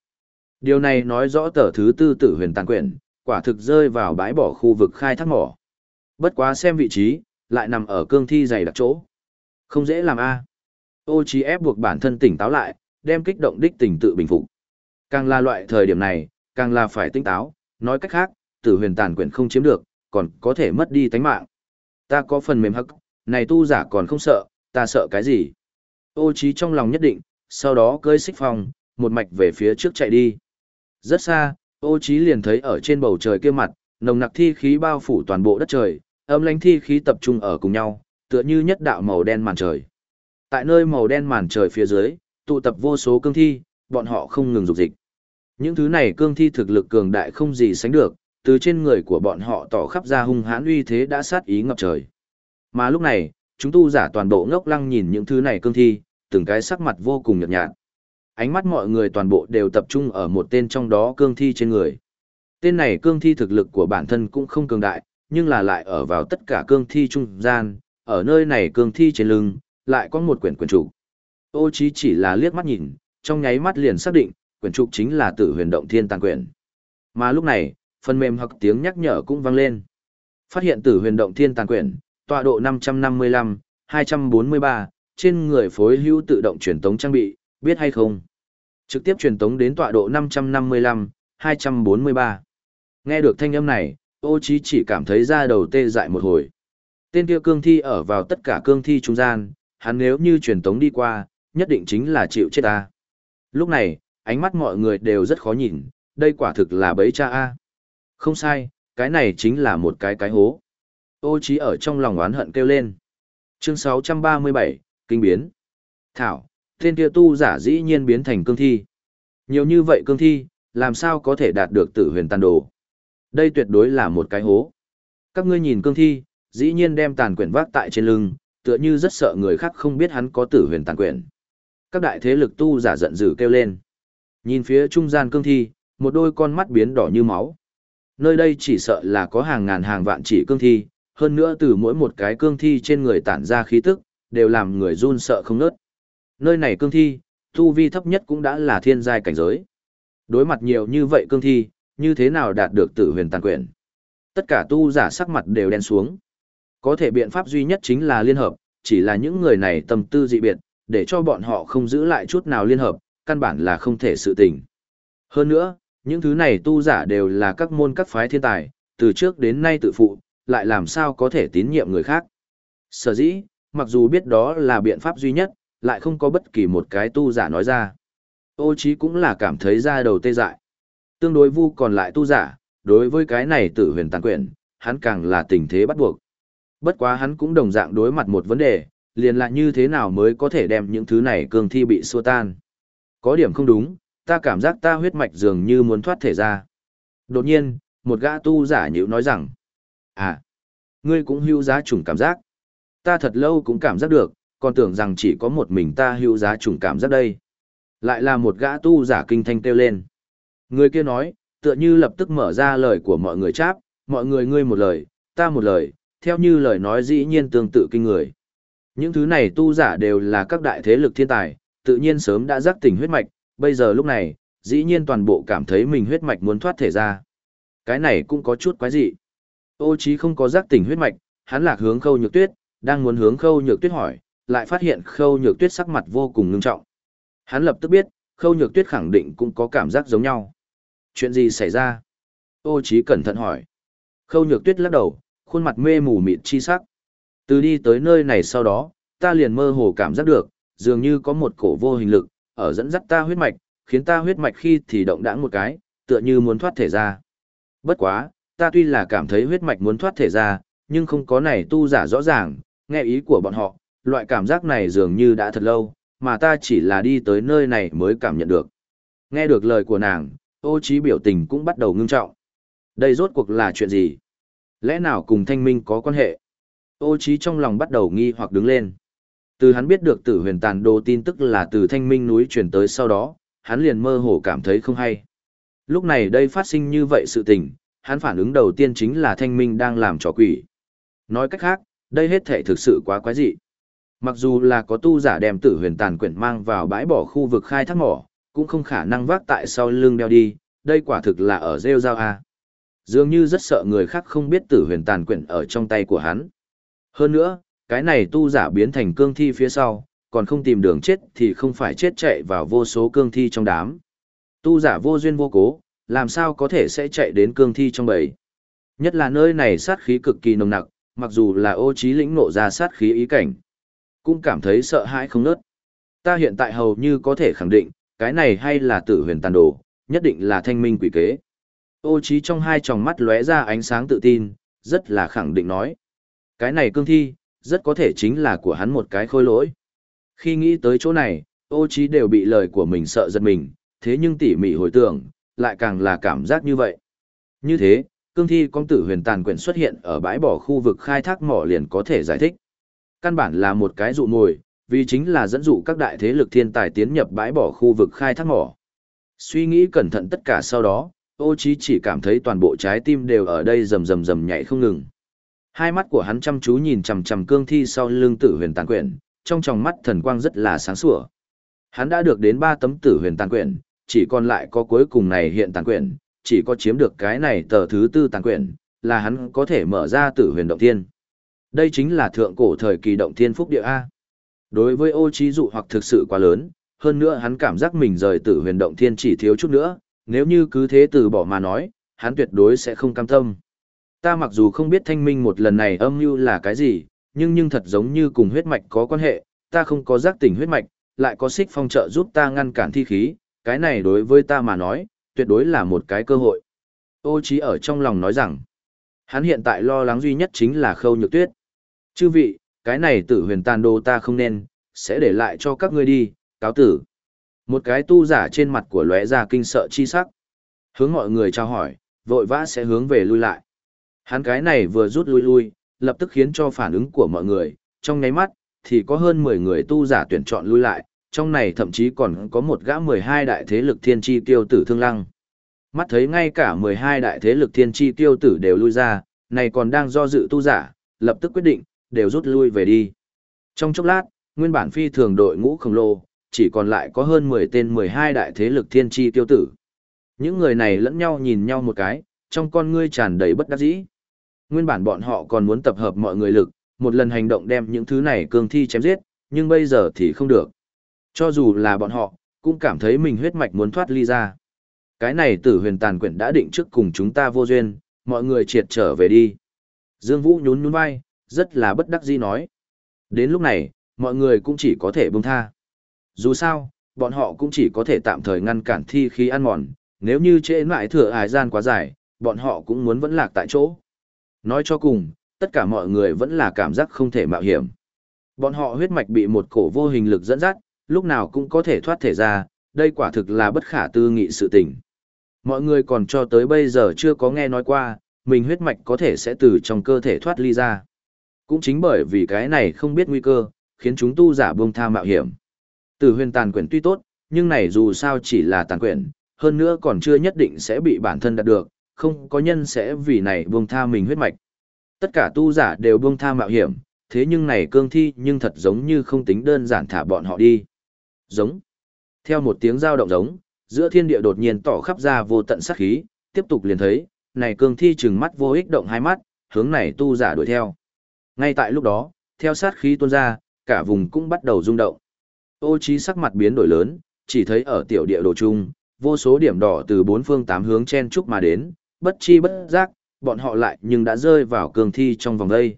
A: Điều này nói rõ tờ thứ tư tử huyền tàn quyển, quả thực rơi vào bãi bỏ khu vực khai thác mỏ. Bất quá xem vị trí, lại nằm ở cương thi dày đặc chỗ. Không dễ làm a. Ô chí ép buộc bản thân tỉnh táo lại, đem kích động đích tình tự bình phục. Càng là loại thời điểm này, càng là phải tỉnh táo, nói cách khác, tử huyền tàn quyển không chiếm được, còn có thể mất đi tánh mạng. Ta có phần mềm hắc, này tu giả còn không sợ, ta sợ cái gì? Ô chí trong lòng nhất định, sau đó cơi xích phong, một mạch về phía trước chạy đi. Rất xa, ô chí liền thấy ở trên bầu trời kia mặt, nồng nặc thi khí bao phủ toàn bộ đất trời, âm lãnh thi khí tập trung ở cùng nhau, tựa như nhất đạo màu đen màn trời. Tại nơi màu đen màn trời phía dưới, tụ tập vô số cương thi, bọn họ không ngừng dục dịch. Những thứ này cương thi thực lực cường đại không gì sánh được, từ trên người của bọn họ tỏ khắp ra hung hãn uy thế đã sát ý ngập trời. Mà lúc này, chúng tu giả toàn bộ ngốc lăng nhìn những thứ này cương thi, từng cái sắc mặt vô cùng nhợt nhạt. Ánh mắt mọi người toàn bộ đều tập trung ở một tên trong đó cương thi trên người. Tên này cương thi thực lực của bản thân cũng không cường đại, nhưng là lại ở vào tất cả cương thi trung gian, ở nơi này cương thi trên lưng, lại có một quyển quyển trục. Ô chí chỉ là liếc mắt nhìn, trong nháy mắt liền xác định, quyển trục chính là tử huyền động thiên tàng quyển. Mà lúc này, phần mềm hoặc tiếng nhắc nhở cũng vang lên. Phát hiện tử huyền động thiên tàng quyển, tọa độ 555, 243, trên người phối hữu tự động truyền tống trang bị, biết hay không? Trực tiếp truyền tống đến tọa độ 555, 243. Nghe được thanh âm này, ô chí chỉ cảm thấy da đầu tê dại một hồi. Tên kia cương thi ở vào tất cả cương thi trung gian, hắn nếu như truyền tống đi qua, nhất định chính là chịu chết ta. Lúc này, ánh mắt mọi người đều rất khó nhìn, đây quả thực là bấy cha A. Không sai, cái này chính là một cái cái hố. Ô trí ở trong lòng oán hận kêu lên. Chương 637, Kinh biến. Thảo, tên kia tu giả dĩ nhiên biến thành cương thi. Nhiều như vậy cương thi, làm sao có thể đạt được tử huyền tàn đồ. Đây tuyệt đối là một cái hố. Các ngươi nhìn cương thi, dĩ nhiên đem tàn quyển vác tại trên lưng, tựa như rất sợ người khác không biết hắn có tử huyền tàn quyển. Các đại thế lực tu giả giận dữ kêu lên. Nhìn phía trung gian cương thi, một đôi con mắt biến đỏ như máu. Nơi đây chỉ sợ là có hàng ngàn hàng vạn chỉ cương thi, hơn nữa từ mỗi một cái cương thi trên người tản ra khí tức, đều làm người run sợ không nớt. Nơi này cương thi, tu vi thấp nhất cũng đã là thiên giai cảnh giới. Đối mặt nhiều như vậy cương thi, như thế nào đạt được tử huyền tàn quyền? Tất cả tu giả sắc mặt đều đen xuống. Có thể biện pháp duy nhất chính là liên hợp, chỉ là những người này tâm tư dị biệt, để cho bọn họ không giữ lại chút nào liên hợp, căn bản là không thể sự tình. Hơn nữa, những thứ này tu giả đều là các môn các phái thiên tài, từ trước đến nay tự phụ, lại làm sao có thể tín nhiệm người khác. Sở dĩ, mặc dù biết đó là biện pháp duy nhất, lại không có bất kỳ một cái tu giả nói ra. Ô chí cũng là cảm thấy ra đầu tê dại. Tương đối vu còn lại tu giả, đối với cái này tử huyền tàn quyển, hắn càng là tình thế bắt buộc. Bất quá hắn cũng đồng dạng đối mặt một vấn đề, liền là như thế nào mới có thể đem những thứ này cường thi bị xua tan. Có điểm không đúng, ta cảm giác ta huyết mạch dường như muốn thoát thể ra. Đột nhiên, một gã tu giả nhữ nói rằng, à, ngươi cũng hưu giá trùng cảm giác. Ta thật lâu cũng cảm giác được, còn tưởng rằng chỉ có một mình ta hưu giá trùng cảm giác đây. Lại là một gã tu giả kinh thanh kêu lên. Người kia nói, tựa như lập tức mở ra lời của mọi người cháp, mọi người ngươi một lời, ta một lời, theo như lời nói dĩ nhiên tương tự kinh người. Những thứ này tu giả đều là các đại thế lực thiên tài, tự nhiên sớm đã giác tỉnh huyết mạch, bây giờ lúc này, dĩ nhiên toàn bộ cảm thấy mình huyết mạch muốn thoát thể ra. Cái này cũng có chút quái dị. Ô chí không có giác tỉnh huyết mạch, hắn lạc hướng khâu nhược tuyết, đang muốn hướng khâu nhược tuyết hỏi, lại phát hiện khâu nhược tuyết sắc mặt vô cùng ngưng trọng. Hắn lập tức biết, khâu nhược tuyết khẳng định cũng có cảm giác giống nhau. Chuyện gì xảy ra? Ô chí cẩn thận hỏi. Khâu nhược tuyết lắc đầu, khuôn mặt mê mù mịt chi sắc. Từ đi tới nơi này sau đó, ta liền mơ hồ cảm giác được, dường như có một cổ vô hình lực, ở dẫn dắt ta huyết mạch, khiến ta huyết mạch khi thì động đãng một cái, tựa như muốn thoát thể ra. Bất quá, ta tuy là cảm thấy huyết mạch muốn thoát thể ra, nhưng không có này tu giả rõ ràng, nghe ý của bọn họ, loại cảm giác này dường như đã thật lâu, mà ta chỉ là đi tới nơi này mới cảm nhận được. Nghe được lời của nàng, ô trí biểu tình cũng bắt đầu ngưng trọng. Đây rốt cuộc là chuyện gì? Lẽ nào cùng thanh minh có quan hệ? Ô trí trong lòng bắt đầu nghi hoặc đứng lên. Từ hắn biết được tử huyền tàn đồ tin tức là từ thanh minh núi truyền tới sau đó, hắn liền mơ hồ cảm thấy không hay. Lúc này đây phát sinh như vậy sự tình, hắn phản ứng đầu tiên chính là thanh minh đang làm trò quỷ. Nói cách khác, đây hết thể thực sự quá quái dị. Mặc dù là có tu giả đem tử huyền tàn quyển mang vào bãi bỏ khu vực khai thác mỏ, cũng không khả năng vác tại sau lưng đeo đi, đây quả thực là ở rêu giao A. Dường như rất sợ người khác không biết tử huyền tàn quyển ở trong tay của hắn. Hơn nữa, cái này tu giả biến thành cương thi phía sau, còn không tìm đường chết thì không phải chết chạy vào vô số cương thi trong đám. Tu giả vô duyên vô cố, làm sao có thể sẽ chạy đến cương thi trong bầy. Nhất là nơi này sát khí cực kỳ nồng nặc, mặc dù là ô trí lĩnh nộ ra sát khí ý cảnh. Cũng cảm thấy sợ hãi không nớt. Ta hiện tại hầu như có thể khẳng định, cái này hay là tử huyền tàn đồ, nhất định là thanh minh quỷ kế. Ô trí trong hai tròng mắt lóe ra ánh sáng tự tin, rất là khẳng định nói. Cái này cương thi, rất có thể chính là của hắn một cái khôi lỗi. Khi nghĩ tới chỗ này, ô trí đều bị lời của mình sợ giật mình, thế nhưng tỉ mỉ hồi tưởng, lại càng là cảm giác như vậy. Như thế, cương thi công tử huyền tàn quyển xuất hiện ở bãi bỏ khu vực khai thác mỏ liền có thể giải thích. Căn bản là một cái dụ mồi, vì chính là dẫn dụ các đại thế lực thiên tài tiến nhập bãi bỏ khu vực khai thác mỏ. Suy nghĩ cẩn thận tất cả sau đó, ô chí chỉ cảm thấy toàn bộ trái tim đều ở đây rầm rầm rầm nhảy không ngừng. Hai mắt của hắn chăm chú nhìn chằm chằm cương thi sau lưng tử huyền tàn quyển, trong tròng mắt thần quang rất là sáng sủa. Hắn đã được đến ba tấm tử huyền tàn quyển, chỉ còn lại có cuối cùng này hiện tàn quyển, chỉ có chiếm được cái này tờ thứ tư tàn quyển, là hắn có thể mở ra tử huyền động thiên. Đây chính là thượng cổ thời kỳ động thiên phúc địa A. Đối với ô trí dụ hoặc thực sự quá lớn, hơn nữa hắn cảm giác mình rời tử huyền động thiên chỉ thiếu chút nữa, nếu như cứ thế từ bỏ mà nói, hắn tuyệt đối sẽ không cam tâm. Ta mặc dù không biết thanh minh một lần này âm mưu là cái gì, nhưng nhưng thật giống như cùng huyết mạch có quan hệ, ta không có giác tỉnh huyết mạch, lại có xích phong trợ giúp ta ngăn cản thi khí, cái này đối với ta mà nói, tuyệt đối là một cái cơ hội. Ô trí ở trong lòng nói rằng, hắn hiện tại lo lắng duy nhất chính là khâu nhược tuyết. Chư vị, cái này tử huyền tàn đồ ta không nên, sẽ để lại cho các ngươi đi, cáo tử. Một cái tu giả trên mặt của lóe ra kinh sợ chi sắc. Hướng mọi người chào hỏi, vội vã sẽ hướng về lui lại. Hắn cái này vừa rút lui lui, lập tức khiến cho phản ứng của mọi người, trong nháy mắt, thì có hơn 10 người tu giả tuyển chọn lui lại, trong này thậm chí còn có một gã 12 đại thế lực thiên chi tiêu tử thương lăng. Mắt thấy ngay cả 12 đại thế lực thiên chi tiêu tử đều lui ra, này còn đang do dự tu giả, lập tức quyết định, đều rút lui về đi. Trong chốc lát, nguyên bản phi thường đội ngũ khổng lồ, chỉ còn lại có hơn 10 tên 12 đại thế lực thiên chi tiêu tử. Những người này lẫn nhau nhìn nhau một cái, trong con ngươi tràn đầy bất đắc dĩ. Nguyên bản bọn họ còn muốn tập hợp mọi người lực, một lần hành động đem những thứ này cương thi chém giết, nhưng bây giờ thì không được. Cho dù là bọn họ, cũng cảm thấy mình huyết mạch muốn thoát ly ra. Cái này tử huyền tàn quyển đã định trước cùng chúng ta vô duyên, mọi người triệt trở về đi. Dương Vũ nhún nhún vai, rất là bất đắc dĩ nói. Đến lúc này, mọi người cũng chỉ có thể buông tha. Dù sao, bọn họ cũng chỉ có thể tạm thời ngăn cản thi khí ăn mòn, nếu như trễ mãi thừa hài gian quá dài, bọn họ cũng muốn vẫn lạc tại chỗ. Nói cho cùng, tất cả mọi người vẫn là cảm giác không thể mạo hiểm. Bọn họ huyết mạch bị một cổ vô hình lực dẫn dắt, lúc nào cũng có thể thoát thể ra, đây quả thực là bất khả tư nghị sự tình. Mọi người còn cho tới bây giờ chưa có nghe nói qua, mình huyết mạch có thể sẽ từ trong cơ thể thoát ly ra. Cũng chính bởi vì cái này không biết nguy cơ, khiến chúng tu giả buông tha mạo hiểm. Từ huyền tàn quyển tuy tốt, nhưng này dù sao chỉ là tàn quyển, hơn nữa còn chưa nhất định sẽ bị bản thân đạt được, không có nhân sẽ vì này buông tha mình huyết mạch. Tất cả tu giả đều buông tha mạo hiểm, thế nhưng này cương thi nhưng thật giống như không tính đơn giản thả bọn họ đi. Giống. Theo một tiếng giao động giống, giữa thiên địa đột nhiên tỏ khắp ra vô tận sát khí, tiếp tục liền thấy, này cương thi trừng mắt vô ích động hai mắt, hướng này tu giả đuổi theo. Ngay tại lúc đó, theo sát khí tuôn ra, cả vùng cũng bắt đầu rung động. Ô trí sắc mặt biến đổi lớn, chỉ thấy ở tiểu địa đồ chung, vô số điểm đỏ từ bốn phương tám hướng chen chúc mà đến, bất chi bất giác, bọn họ lại nhưng đã rơi vào cường thi trong vòng đây.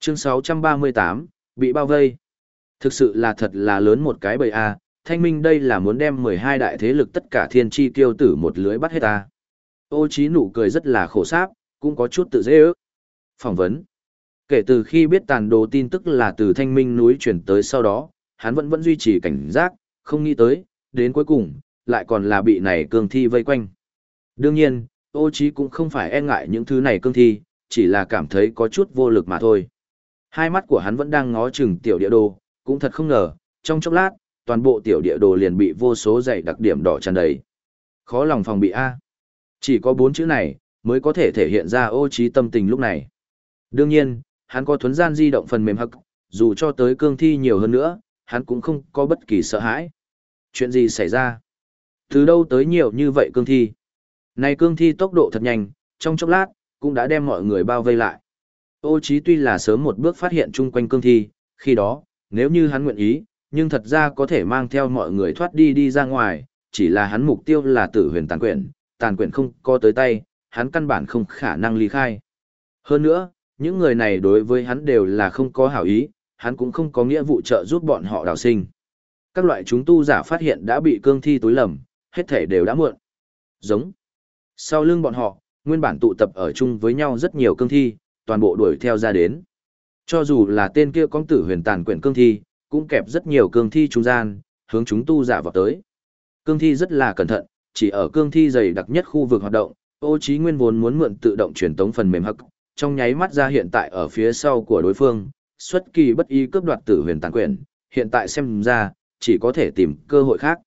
A: Chương 638, bị bao vây. Thực sự là thật là lớn một cái bầy A, thanh minh đây là muốn đem 12 đại thế lực tất cả thiên chi tiêu tử một lưới bắt hết ta. Ô trí nụ cười rất là khổ sáp, cũng có chút tự dễ ước. Phỏng vấn. Kể từ khi biết tàn đồ tin tức là từ thanh minh núi chuyển tới sau đó, hắn vẫn vẫn duy trì cảnh giác, không nghĩ tới, đến cuối cùng, lại còn là bị này cương thi vây quanh. Đương nhiên, ô trí cũng không phải e ngại những thứ này cương thi, chỉ là cảm thấy có chút vô lực mà thôi. Hai mắt của hắn vẫn đang ngó chừng tiểu địa đồ, cũng thật không ngờ, trong chốc lát, toàn bộ tiểu địa đồ liền bị vô số dày đặc điểm đỏ tràn đầy. Khó lòng phòng bị A. Chỉ có bốn chữ này, mới có thể thể hiện ra ô trí tâm tình lúc này. Đương nhiên, hắn có thuấn gian di động phần mềm hắc, dù cho tới cương thi nhiều hơn nữa, hắn cũng không có bất kỳ sợ hãi. Chuyện gì xảy ra? Từ đâu tới nhiều như vậy cương thi? Này cương thi tốc độ thật nhanh, trong chốc lát, cũng đã đem mọi người bao vây lại. Ô Chí tuy là sớm một bước phát hiện chung quanh cương thi, khi đó, nếu như hắn nguyện ý, nhưng thật ra có thể mang theo mọi người thoát đi đi ra ngoài, chỉ là hắn mục tiêu là tử huyền tàn quyển, tàn quyển không có tới tay, hắn căn bản không khả năng ly khai. Hơn nữa, những người này đối với hắn đều là không có hảo ý, hắn cũng không có nghĩa vụ trợ giúp bọn họ đào sinh. Các loại chúng tu giả phát hiện đã bị cương thi tối lầm, hết thể đều đã muộn. Giống. Sau lưng bọn họ, nguyên bản tụ tập ở chung với nhau rất nhiều cương thi, toàn bộ đuổi theo ra đến. Cho dù là tên kia công tử huyền tàn quyển cương thi, cũng kẹp rất nhiều cương thi trung gian, hướng chúng tu giả vào tới. Cương thi rất là cẩn thận, chỉ ở cương thi dày đặc nhất khu vực hoạt động, ô trí nguyên vốn muốn mượn tự động truyền tống phần mềm hắc, trong nháy mắt ra hiện tại ở phía sau của đối phương, xuất kỳ bất ý cướp đoạt tử huyền tàn quyền, hiện tại xem ra, chỉ có thể tìm cơ hội khác.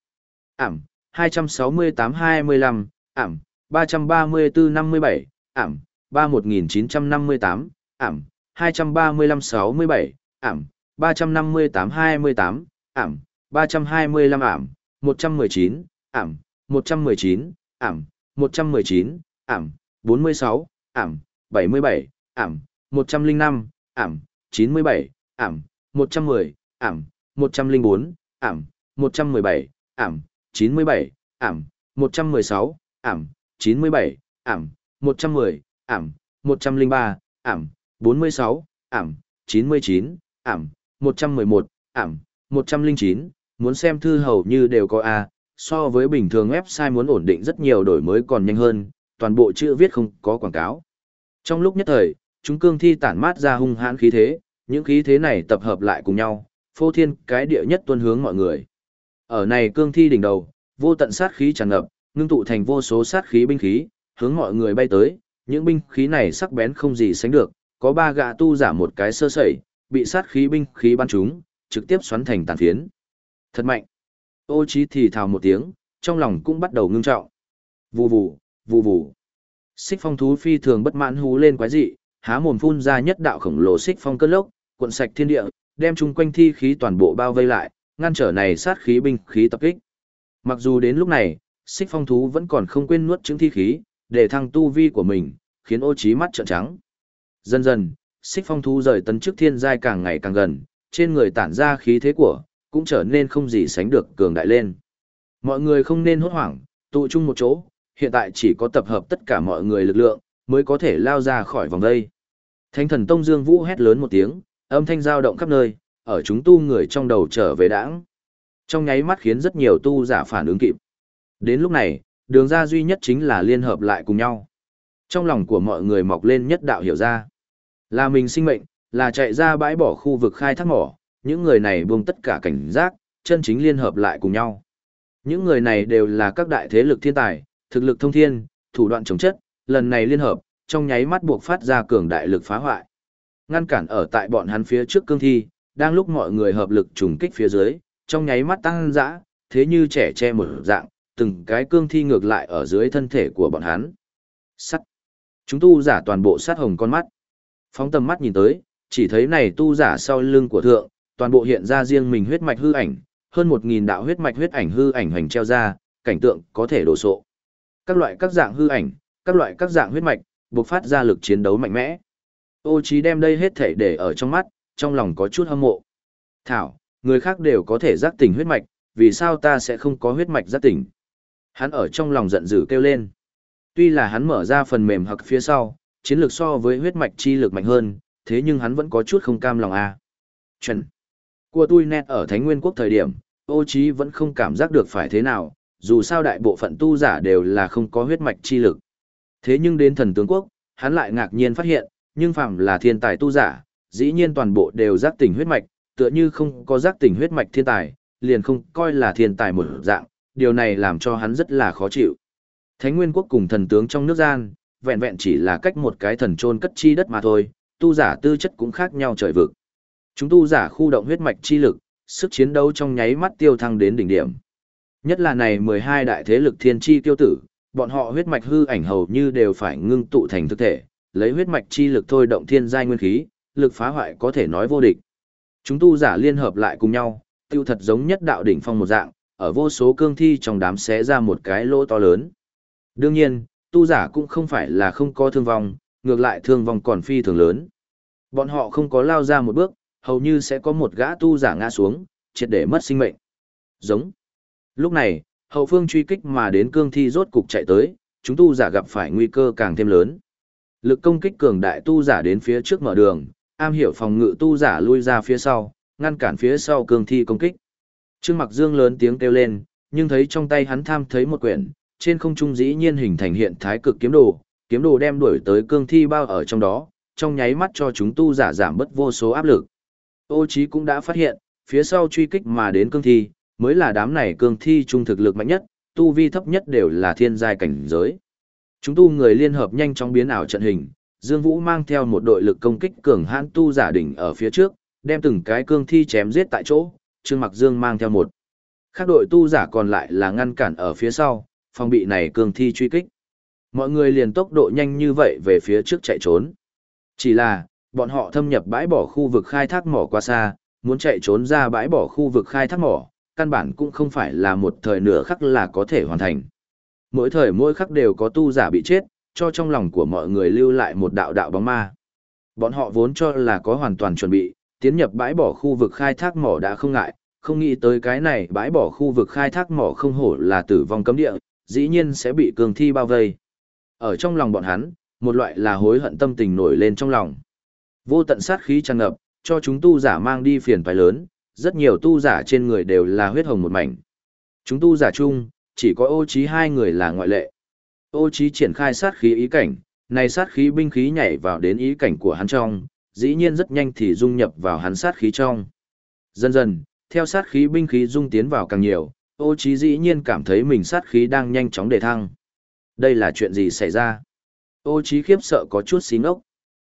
A: Ảm, 268-25, ảm, 334-57, ảm, 31958, ảm, 235-67, ảm, 358-28, ảm, 325 ảm, 119, ảm, 119, ảm, 119, ảm, 46, ảm, 77, ảm, 105, ảm, 97, ảm, 110, ảm, 104, ảm, 117, ảm, 97, ảm, 116, ảm, 97, ảm, 110, ảm, 103, ảm, 46, ảm, 99, ảm, 111, ảm, 109, muốn xem thư hầu như đều có A, so với bình thường website muốn ổn định rất nhiều đổi mới còn nhanh hơn, toàn bộ chữ viết không có quảng cáo. Trong lúc nhất thời, chúng cương thi tản mát ra hung hãn khí thế, những khí thế này tập hợp lại cùng nhau, phô thiên cái địa nhất tuân hướng mọi người. Ở này cương thi đỉnh đầu, vô tận sát khí tràn ngập, ngưng tụ thành vô số sát khí binh khí, hướng mọi người bay tới, những binh khí này sắc bén không gì sánh được, có ba gã tu giả một cái sơ sẩy, bị sát khí binh khí bắn trúng, trực tiếp xoắn thành tàn phiến. Thật mạnh. Ô Chí thì thào một tiếng, trong lòng cũng bắt đầu ngưng trọng. Vù vù, vù vù. Xích phong thú phi thường bất mãn hú lên quái dị, há mồm phun ra nhất đạo khổng lồ xích phong cơn lốc, cuộn sạch thiên địa, đem chung quanh thi khí toàn bộ bao vây lại, ngăn trở này sát khí binh khí tập kích. Mặc dù đến lúc này, xích phong thú vẫn còn không quên nuốt chứng thi khí, để thăng tu vi của mình, khiến ô trí mắt trợn trắng. Dần dần, xích phong thú rời tấn trước thiên giai càng ngày càng gần, trên người tản ra khí thế của, cũng trở nên không gì sánh được cường đại lên. Mọi người không nên hốt hoảng, tụ chung một chỗ, hiện tại chỉ có tập hợp tất cả mọi người lực lượng, mới có thể lao ra khỏi vòng đây. Thánh thần Tông Dương Vũ hét lớn một tiếng, âm thanh dao động khắp nơi, ở chúng tu người trong đầu trở về đãng. Trong nháy mắt khiến rất nhiều tu giả phản ứng kịp. Đến lúc này, đường ra duy nhất chính là liên hợp lại cùng nhau. Trong lòng của mọi người mọc lên nhất đạo hiểu ra. Là mình sinh mệnh, là chạy ra bãi bỏ khu vực khai thác mỏ, những người này buông tất cả cảnh giác, chân chính liên hợp lại cùng nhau. Những người này đều là các đại thế lực thiên tài, thực lực thông thiên, thủ đoạn chống chất, lần này liên hợp, trong nháy mắt buộc phát ra cường đại lực phá hoại. Ngăn cản ở tại bọn hắn phía trước cương thi, đang lúc mọi người hợp lực trùng kích phía dưới, trong nháy mắt tăng dã, thế như trẻ che một dạng, từng cái cương thi ngược lại ở dưới thân thể của bọn hắn. Sắt. Chúng tu giả toàn bộ sát hồng con mắt. Phóng tầm mắt nhìn tới, chỉ thấy này tu giả sau lưng của thượng, toàn bộ hiện ra riêng mình huyết mạch hư ảnh, hơn một nghìn đạo huyết mạch huyết ảnh hư ảnh hành treo ra, cảnh tượng có thể đổ sộ. Các loại các dạng hư ảnh, các loại các dạng huyết mạch, bộc phát ra lực chiến đấu mạnh mẽ. Ô Chí đem đây hết thể để ở trong mắt, trong lòng có chút hâm mộ. Thảo, người khác đều có thể giác tỉnh huyết mạch, vì sao ta sẽ không có huyết mạch giác tỉnh? Hắn ở trong lòng giận dữ kêu lên. Tuy là hắn mở ra phần mềm hoặc phía sau, chiến lược so với huyết mạch chi lực mạnh hơn, thế nhưng hắn vẫn có chút không cam lòng a. À. Chuẩn. Của tôi nét ở Thánh Nguyên Quốc thời điểm, ô Chí vẫn không cảm giác được phải thế nào, dù sao đại bộ phận tu giả đều là không có huyết mạch chi lực. Thế nhưng đến thần tướng quốc, hắn lại ngạc nhiên phát hiện, nhưng phàm là thiên tài tu giả, dĩ nhiên toàn bộ đều giác tỉnh huyết mạch, tựa như không có giác tỉnh huyết mạch thiên tài, liền không coi là thiên tài một dạng, điều này làm cho hắn rất là khó chịu. Thánh Nguyên quốc cùng thần tướng trong nước gian, vẹn vẹn chỉ là cách một cái thần trôn cất chi đất mà thôi, tu giả tư chất cũng khác nhau trời vực. Chúng tu giả khu động huyết mạch chi lực, sức chiến đấu trong nháy mắt tiêu thăng đến đỉnh điểm. Nhất là này 12 đại thế lực thiên chi tiêu tử, bọn họ huyết mạch hư ảnh hầu như đều phải ngưng tụ thành thực thể, lấy huyết mạch chi lực thôi động thiên giai nguyên khí, lực phá hoại có thể nói vô địch. Chúng tu giả liên hợp lại cùng nhau, tiêu thật giống nhất đạo đỉnh phong một dạng, ở vô số cương thi trong đám xé ra một cái lỗ to lớn. Đương nhiên, tu giả cũng không phải là không có thương vong, ngược lại thương vong còn phi thường lớn. Bọn họ không có lao ra một bước, hầu như sẽ có một gã tu giả ngã xuống, triệt để mất sinh mệnh. Giống. Lúc này, hậu phương truy kích mà đến cương thi rốt cục chạy tới, chúng tu giả gặp phải nguy cơ càng thêm lớn. Lực công kích cường đại tu giả đến phía trước mở đường, am hiểu phòng ngự tu giả lui ra phía sau, ngăn cản phía sau cương thi công kích. Trương Mặc Dương lớn tiếng kêu lên, nhưng thấy trong tay hắn tham thấy một quyển, trên không trung dĩ nhiên hình thành hiện thái cực kiếm đồ, kiếm đồ đem đuổi tới cương thi bao ở trong đó, trong nháy mắt cho chúng tu giả giảm bớt vô số áp lực. Ô Chí cũng đã phát hiện, phía sau truy kích mà đến cương thi, mới là đám này cương thi trung thực lực mạnh nhất, tu vi thấp nhất đều là thiên giai cảnh giới. Chúng tu người liên hợp nhanh chóng biến ảo trận hình, Dương Vũ mang theo một đội lực công kích cường hãn tu giả đỉnh ở phía trước, đem từng cái cương thi chém giết tại chỗ, Trương Mặc Dương mang theo một. Các đội tu giả còn lại là ngăn cản ở phía sau, phòng bị này cương thi truy kích. Mọi người liền tốc độ nhanh như vậy về phía trước chạy trốn. Chỉ là, bọn họ thâm nhập bãi bỏ khu vực khai thác mỏ quá xa, muốn chạy trốn ra bãi bỏ khu vực khai thác mỏ, căn bản cũng không phải là một thời nửa khắc là có thể hoàn thành. Mỗi thời mỗi khắc đều có tu giả bị chết, cho trong lòng của mọi người lưu lại một đạo đạo bóng ma. Bọn họ vốn cho là có hoàn toàn chuẩn bị, tiến nhập bãi bỏ khu vực khai thác mỏ đã không ngại, không nghĩ tới cái này bãi bỏ khu vực khai thác mỏ không hổ là tử vong cấm địa, dĩ nhiên sẽ bị cường thi bao vây. Ở trong lòng bọn hắn, một loại là hối hận tâm tình nổi lên trong lòng. Vô tận sát khí tràn ngập, cho chúng tu giả mang đi phiền phải lớn, rất nhiều tu giả trên người đều là huyết hồng một mảnh. Chúng tu giả chung, chỉ có ô trí hai người là ngoại lệ. Ô trí triển khai sát khí ý cảnh, này sát khí binh khí nhảy vào đến ý cảnh của hắn trong, dĩ nhiên rất nhanh thì dung nhập vào hắn sát khí trong. Dần dần, theo sát khí binh khí dung tiến vào càng nhiều, ô trí dĩ nhiên cảm thấy mình sát khí đang nhanh chóng đề thăng. Đây là chuyện gì xảy ra? Ô trí khiếp sợ có chút xí ngốc.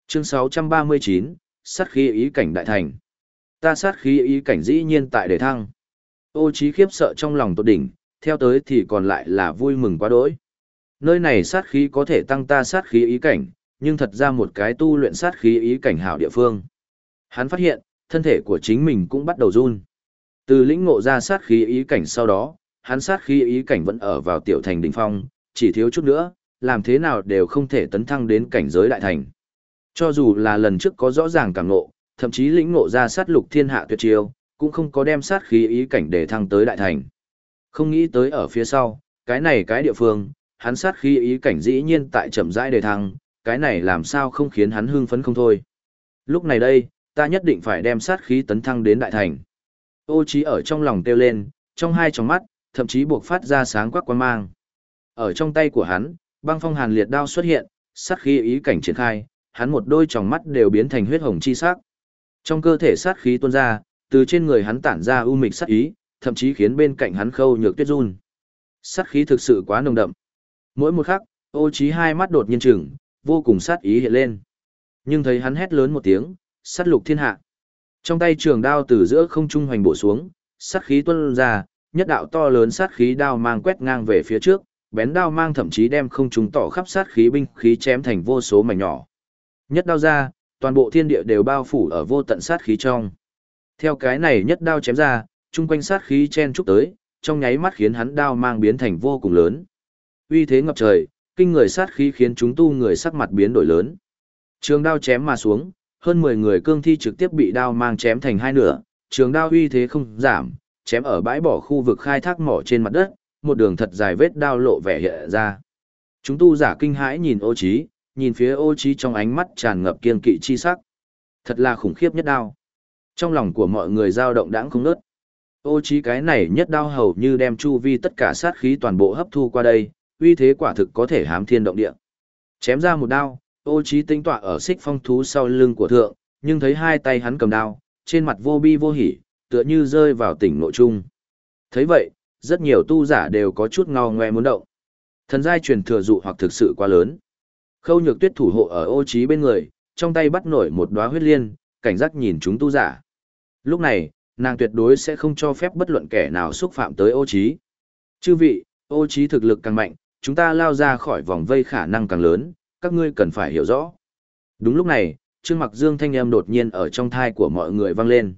A: Chương 639, sát khí ý cảnh đại thành. Ta sát khí ý cảnh dĩ nhiên tại đề thăng. Ô trí khiếp sợ trong lòng tột đỉnh, theo tới thì còn lại là vui mừng quá đỗi. Nơi này sát khí có thể tăng ta sát khí ý cảnh, nhưng thật ra một cái tu luyện sát khí ý cảnh hảo địa phương. Hắn phát hiện, thân thể của chính mình cũng bắt đầu run. Từ lĩnh ngộ ra sát khí ý cảnh sau đó, hắn sát khí ý cảnh vẫn ở vào tiểu thành đỉnh phong, chỉ thiếu chút nữa, làm thế nào đều không thể tấn thăng đến cảnh giới đại thành. Cho dù là lần trước có rõ ràng cảm ngộ, thậm chí lĩnh ngộ ra sát lục thiên hạ tuyệt chiêu, cũng không có đem sát khí ý cảnh để thăng tới đại thành. Không nghĩ tới ở phía sau, cái này cái địa phương, hắn sát khí ý cảnh dĩ nhiên tại chậm rãi đề thăng, cái này làm sao không khiến hắn hưng phấn không thôi. Lúc này đây, ta nhất định phải đem sát khí tấn thăng đến đại thành. Ô trí ở trong lòng kêu lên, trong hai tròng mắt, thậm chí buộc phát ra sáng quắc quan mang. Ở trong tay của hắn, băng phong hàn liệt đao xuất hiện, sát khí ý cảnh triển khai, hắn một đôi tròng mắt đều biến thành huyết hồng chi sắc. Trong cơ thể sát khí tuôn ra, từ trên người hắn tản ra u mịch sát ý, thậm chí khiến bên cạnh hắn khâu nhược tuyết run. Sát khí thực sự quá nồng đậm. Mỗi một khắc, ô trí hai mắt đột nhiên chừng, vô cùng sát ý hiện lên. Nhưng thấy hắn hét lớn một tiếng, sát lục thiên hạ. Trong tay trường đao từ giữa không trung hoành bổ xuống, sát khí tuôn ra, nhất đạo to lớn sát khí đao mang quét ngang về phía trước, bén đao mang thậm chí đem không trung tỏ khắp sát khí binh khí chém thành vô số mảnh nhỏ. Nhất đao ra, toàn bộ thiên địa đều bao phủ ở vô tận sát khí trong. Theo cái này nhất đao chém ra, chung quanh sát khí chen chúc tới, trong nháy mắt khiến hắn đao mang biến thành vô cùng lớn. Uy thế ngập trời, kinh người sát khí khiến chúng tu người sắc mặt biến đổi lớn. Trường đao chém mà xuống, hơn 10 người cương thi trực tiếp bị đao mang chém thành hai nửa, trường đao uy thế không giảm, chém ở bãi bỏ khu vực khai thác mỏ trên mặt đất, một đường thật dài vết đao lộ vẻ hiện ra. Chúng tu giả kinh hãi nhìn ô trí, nhìn phía ô trí trong ánh mắt tràn ngập kiên kỵ chi sắc. Thật là khủng khiếp nhất đao. Trong lòng của mọi người dao động đãng không ngớt. Ô trí cái này nhất đao hầu như đem chu vi tất cả sát khí toàn bộ hấp thu qua đây, uy thế quả thực có thể hám thiên động địa. Chém ra một đao, ô trí tinh tọa ở xích phong thú sau lưng của thượng, nhưng thấy hai tay hắn cầm đao, trên mặt vô bi vô hỉ, tựa như rơi vào tỉnh nội trung. thấy vậy, rất nhiều tu giả đều có chút ngao ngoe muốn động. Thần giai truyền thừa dụ hoặc thực sự quá lớn. Khâu nhược tuyết thủ hộ ở ô trí bên người, trong tay bắt nổi một đóa huyết liên, cảnh giác nhìn chúng tu giả. Lúc này, nàng tuyệt đối sẽ không cho phép bất luận kẻ nào xúc phạm tới ô trí. Chư vị, ô trí thực lực càng mạnh, chúng ta lao ra khỏi vòng vây khả năng càng lớn, các ngươi cần phải hiểu rõ. Đúng lúc này, Trương Mặc Dương thanh âm đột nhiên ở trong thai của mọi người vang lên.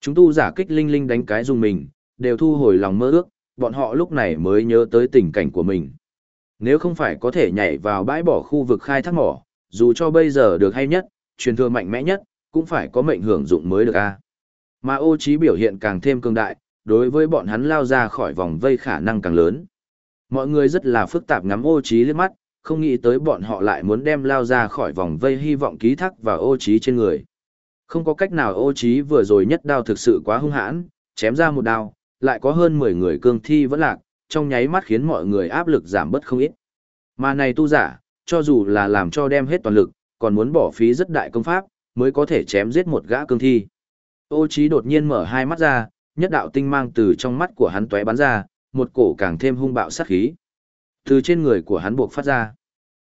A: Chúng tu giả kích linh linh đánh cái dùng mình, đều thu hồi lòng mơ ước, bọn họ lúc này mới nhớ tới tình cảnh của mình. Nếu không phải có thể nhảy vào bãi bỏ khu vực khai thác mỏ, dù cho bây giờ được hay nhất, truyền thừa mạnh mẽ nhất, cũng phải có mệnh hưởng dụng mới được a. Mà ô trí biểu hiện càng thêm cường đại, đối với bọn hắn lao ra khỏi vòng vây khả năng càng lớn. Mọi người rất là phức tạp ngắm ô trí liếc mắt, không nghĩ tới bọn họ lại muốn đem lao ra khỏi vòng vây hy vọng ký thác vào ô trí trên người. Không có cách nào ô trí vừa rồi nhất đao thực sự quá hung hãn, chém ra một đao, lại có hơn 10 người cương thi vẫn lạc, trong nháy mắt khiến mọi người áp lực giảm bớt không ít. Mà này tu giả, cho dù là làm cho đem hết toàn lực, còn muốn bỏ phí rất đại công pháp, mới có thể chém giết một gã cương thi. Ô trí đột nhiên mở hai mắt ra, nhất đạo tinh mang từ trong mắt của hắn tóe bắn ra, một cổ càng thêm hung bạo sát khí. Từ trên người của hắn buộc phát ra.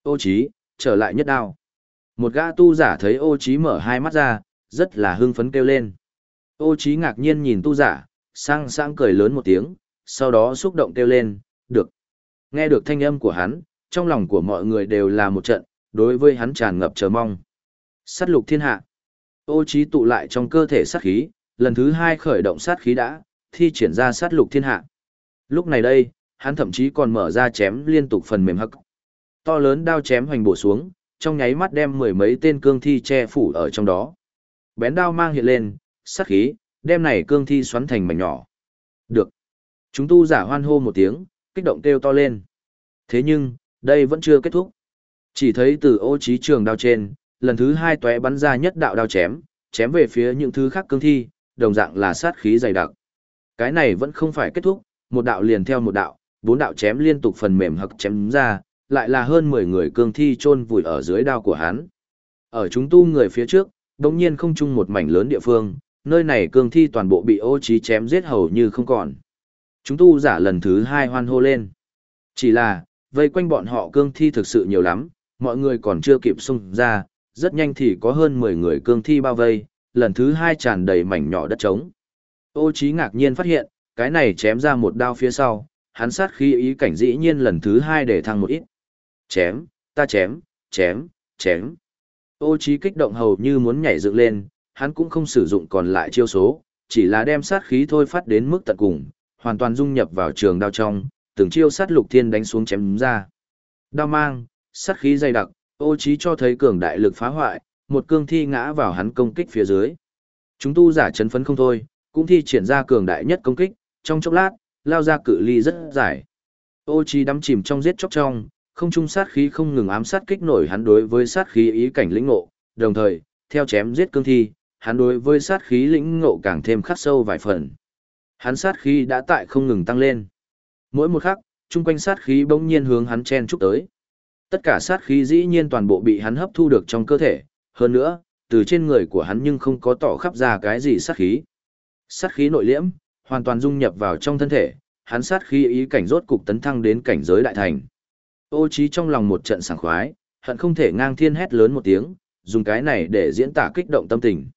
A: Ô trí, trở lại nhất đao. Một gã tu giả thấy ô trí mở hai mắt ra, rất là hưng phấn kêu lên. Ô trí ngạc nhiên nhìn tu giả, sang sang cười lớn một tiếng, sau đó xúc động kêu lên, được. Nghe được thanh âm của hắn, trong lòng của mọi người đều là một trận, đối với hắn tràn ngập chờ mong. Sát lục thiên hạ. Ô trí tụ lại trong cơ thể sát khí, lần thứ hai khởi động sát khí đã, thi triển ra sát lục thiên hạ. Lúc này đây, hắn thậm chí còn mở ra chém liên tục phần mềm hắc. To lớn đao chém hoành bổ xuống, trong nháy mắt đem mười mấy tên cương thi che phủ ở trong đó. Bén đao mang hiện lên, sát khí, đem này cương thi xoắn thành mảnh nhỏ. Được. Chúng tu giả hoan hô một tiếng, kích động kêu to lên. Thế nhưng, đây vẫn chưa kết thúc. Chỉ thấy từ ô trí trường đao trên, lần thứ hai tóe bắn ra nhất đạo đao chém, chém về phía những thứ khác cương thi, đồng dạng là sát khí dày đặc. Cái này vẫn không phải kết thúc, một đạo liền theo một đạo, bốn đạo chém liên tục phần mềm hực chém ra, lại là hơn 10 người cương thi chôn vùi ở dưới đao của hắn. Ở chúng tu người phía trước, đồng nhiên không chung một mảnh lớn địa phương, nơi này cương thi toàn bộ bị ô trí chém giết hầu như không còn. Chúng tu giả lần thứ hai hoan hô lên. Chỉ là, vây quanh bọn họ cương thi thực sự nhiều lắm, mọi người còn chưa kịp xung ra, rất nhanh thì có hơn 10 người cương thi bao vây, lần thứ hai tràn đầy mảnh nhỏ đất trống. Ô trí ngạc nhiên phát hiện, cái này chém ra một đao phía sau, hắn sát khí ý cảnh dĩ nhiên lần thứ hai để thăng một ít. Chém, ta chém, chém, chém. Ô trí kích động hầu như muốn nhảy dựng lên, hắn cũng không sử dụng còn lại chiêu số, chỉ là đem sát khí thôi phát đến mức tận cùng, hoàn toàn dung nhập vào trường đao trong, từng chiêu sát lục thiên đánh xuống chém ra. Đao mang, sát khí dày đặc, ô trí cho thấy cường đại lực phá hoại, một cương thi ngã vào hắn công kích phía dưới. Chúng tu giả chấn phấn không thôi, cũng thi triển ra cường đại nhất công kích, trong chốc lát, lao ra cự ly rất dài. Ô trí đắm chìm trong giết chóc trong, không trung sát khí không ngừng ám sát kích nổi hắn đối với sát khí ý cảnh lĩnh ngộ, đồng thời, theo chém giết cương thi, hắn đối với sát khí lĩnh ngộ càng thêm khắc sâu vài phần. Hắn sát khí đã tại không ngừng tăng lên. Mỗi một khắc, chung quanh sát khí bỗng nhiên hướng hắn chen chúc tới. Tất cả sát khí dĩ nhiên toàn bộ bị hắn hấp thu được trong cơ thể, hơn nữa, từ trên người của hắn nhưng không có tỏ khắp ra cái gì sát khí. Sát khí nội liễm, hoàn toàn dung nhập vào trong thân thể, hắn sát khí ý cảnh rốt cục tấn thăng đến cảnh giới đại thành. Ô trí trong lòng một trận sảng khoái, hận không thể ngang thiên hét lớn một tiếng, dùng cái này để diễn tả kích động tâm tình.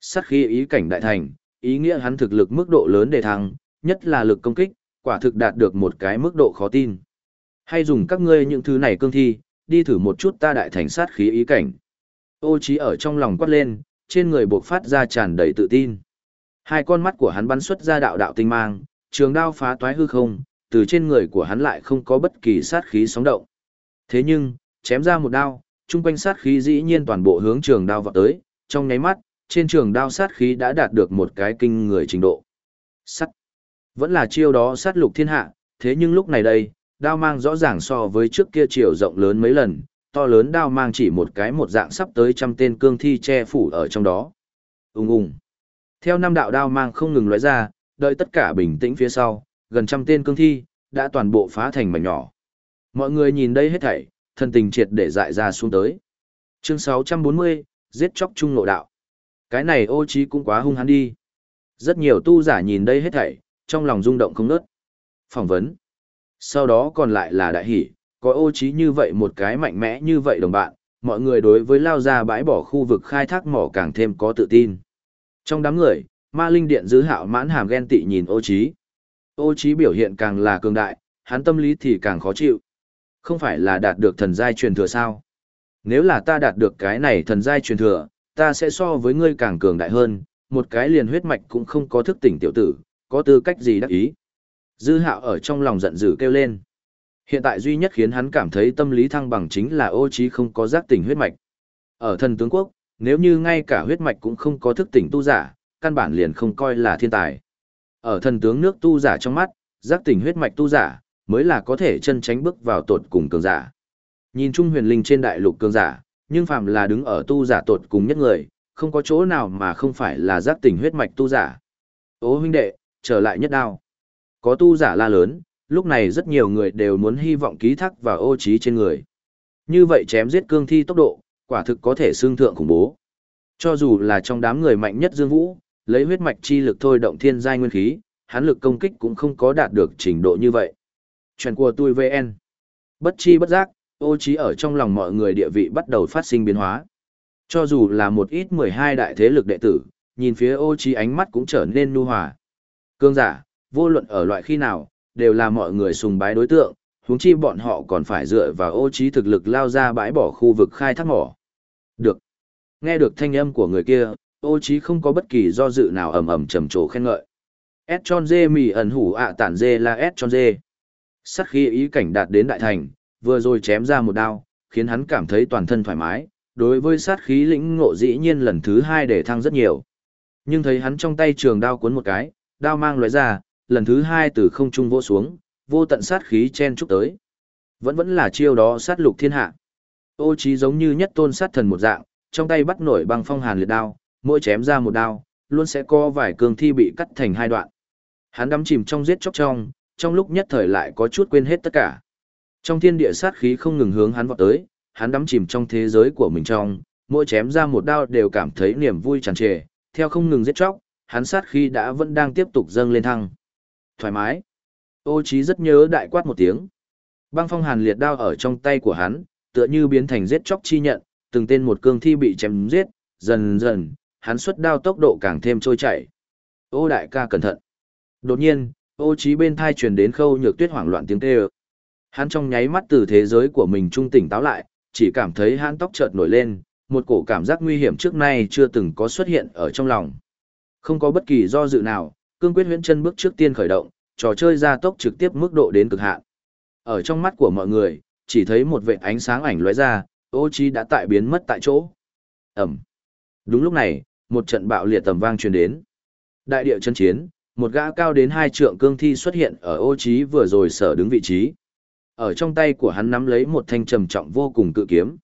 A: Sát khí ý cảnh đại thành, ý nghĩa hắn thực lực mức độ lớn đề thăng, nhất là lực công kích, quả thực đạt được một cái mức độ khó tin. Hay dùng các ngươi những thứ này cương thi, đi thử một chút ta đại thành sát khí ý cảnh. Ô trí ở trong lòng quát lên, trên người bộc phát ra tràn đầy tự tin. Hai con mắt của hắn bắn xuất ra đạo đạo tinh mang, trường đao phá toái hư không, từ trên người của hắn lại không có bất kỳ sát khí sóng động. Thế nhưng, chém ra một đao, trung quanh sát khí dĩ nhiên toàn bộ hướng trường đao vọt tới, trong nháy mắt, trên trường đao sát khí đã đạt được một cái kinh người trình độ. Sắt. Vẫn là chiêu đó sát lục thiên hạ, thế nhưng lúc này đây, đao mang rõ ràng so với trước kia chiều rộng lớn mấy lần, to lớn đao mang chỉ một cái một dạng sắp tới trăm tên cương thi che phủ ở trong đó. Ung ung. Theo năm đạo đao mang không ngừng lóe ra, đợi tất cả bình tĩnh phía sau, gần trăm tên cương thi, đã toàn bộ phá thành mảnh nhỏ. Mọi người nhìn đây hết thảy, thân tình triệt để dại ra xuống tới. Chương 640, giết chóc trung nội đạo. Cái này ô trí cũng quá hung hăng đi. Rất nhiều tu giả nhìn đây hết thảy, trong lòng rung động không nớt. Phỏng vấn. Sau đó còn lại là đại hỷ, có ô trí như vậy một cái mạnh mẽ như vậy đồng bạn, mọi người đối với lao ra bãi bỏ khu vực khai thác mỏ càng thêm có tự tin. Trong đám người, ma linh điện giữ hạo mãn hàm ghen tị nhìn ô trí. Ô trí biểu hiện càng là cường đại, hắn tâm lý thì càng khó chịu. Không phải là đạt được thần giai truyền thừa sao? Nếu là ta đạt được cái này thần giai truyền thừa, ta sẽ so với ngươi càng cường đại hơn, một cái liền huyết mạch cũng không có thức tỉnh tiểu tử, có tư cách gì đắc ý. Dư hạo ở trong lòng giận dữ kêu lên. Hiện tại duy nhất khiến hắn cảm thấy tâm lý thăng bằng chính là ô trí không có giác tỉnh huyết mạch. Ở thần tướng quốc, nếu như ngay cả huyết mạch cũng không có thức tỉnh tu giả, căn bản liền không coi là thiên tài. Ở thần tướng nước tu giả trong mắt, giác tỉnh huyết mạch tu giả, mới là có thể chân tránh bước vào tột cùng cường giả. Nhìn chung huyền linh trên đại lục cường giả, nhưng phàm là đứng ở tu giả tột cùng nhất người, không có chỗ nào mà không phải là giác tỉnh huyết mạch tu giả. Ô huynh đệ, trở lại nhất đao. Có tu giả la lớn, lúc này rất nhiều người đều muốn hy vọng ký thác vào ô trí trên người. Như vậy chém giết cương thi tốc độ, quả thực có thể xương thượng khủng bố. Cho dù là trong đám người mạnh nhất Dương Vũ, lấy huyết mạch chi lực thôi động thiên giai nguyên khí, hắn lực công kích cũng không có đạt được trình độ như vậy. Chuyện của tôi VN. Bất chi bất giác, ô trí ở trong lòng mọi người địa vị bắt đầu phát sinh biến hóa. Cho dù là một ít 12 đại thế lực đệ tử, nhìn phía ô trí ánh mắt cũng trở nên nu hòa. Cương giả, vô luận ở loại khi nào, đều là mọi người sùng bái đối tượng, huống chi bọn họ còn phải dựa vào ô trí thực lực lao ra bãi bỏ khu vực khai thác mỏ. Được. Nghe được thanh âm của người kia, ô trí không có bất kỳ do dự nào ầm ầm trầm trồ khen ngợi. S tròn dê mì ẩn hủ ạ tản dê là S tròn dê. Sắc khi ý cảnh đạt đến đại thành, vừa rồi chém ra một đao, khiến hắn cảm thấy toàn thân thoải mái, đối với sát khí lĩnh ngộ dĩ nhiên lần thứ hai để thăng rất nhiều. Nhưng thấy hắn trong tay trường đao cuốn một cái, đao mang loại ra, lần thứ hai từ không trung vỗ xuống, vô tận sát khí chen chúc tới. Vẫn vẫn là chiêu đó sát lục thiên hạ. Ô trí giống như nhất tôn sát thần một dạng, trong tay bắt nổi băng phong hàn liệt đao, mỗi chém ra một đao, luôn sẽ có vài cương thi bị cắt thành hai đoạn. Hắn đắm chìm trong giết chóc trong, trong lúc nhất thời lại có chút quên hết tất cả. Trong thiên địa sát khí không ngừng hướng hắn vọt tới, hắn đắm chìm trong thế giới của mình trong, mỗi chém ra một đao đều cảm thấy niềm vui tràn trề, theo không ngừng giết chóc, hắn sát khí đã vẫn đang tiếp tục dâng lên thăng. Thoải mái. Ô Chí rất nhớ đại quát một tiếng. Băng phong hàn liệt đao ở trong tay của hắn, tựa như biến thành giết chóc chi nhận, từng tên một cương thi bị chém giết, dần dần, hắn xuất đao tốc độ càng thêm trôi chảy. Ô đại ca cẩn thận. Đột nhiên, ô Chí bên thai truyền đến khâu nhược tuyết hoảng loạn tiếng kêu. Hắn trong nháy mắt từ thế giới của mình trung tỉnh táo lại, chỉ cảm thấy hắn tóc chợt nổi lên, một cổ cảm giác nguy hiểm trước nay chưa từng có xuất hiện ở trong lòng. Không có bất kỳ do dự nào, cương quyết huyễn chân bước trước tiên khởi động, trò chơi gia tốc trực tiếp mức độ đến cực hạn. Ở trong mắt của mọi người, chỉ thấy một vệt ánh sáng ảnh lóe ra, ô Chi đã tại biến mất tại chỗ. Ầm. Đúng lúc này, một trận bạo liệt tầm vang truyền đến. Đại địa chân chiến, một gã cao đến hai trượng cương thi xuất hiện ở ô Chí vừa rồi sở đứng vị trí. Ở trong tay của hắn nắm lấy một thanh trầm trọng vô cùng cự kiếm.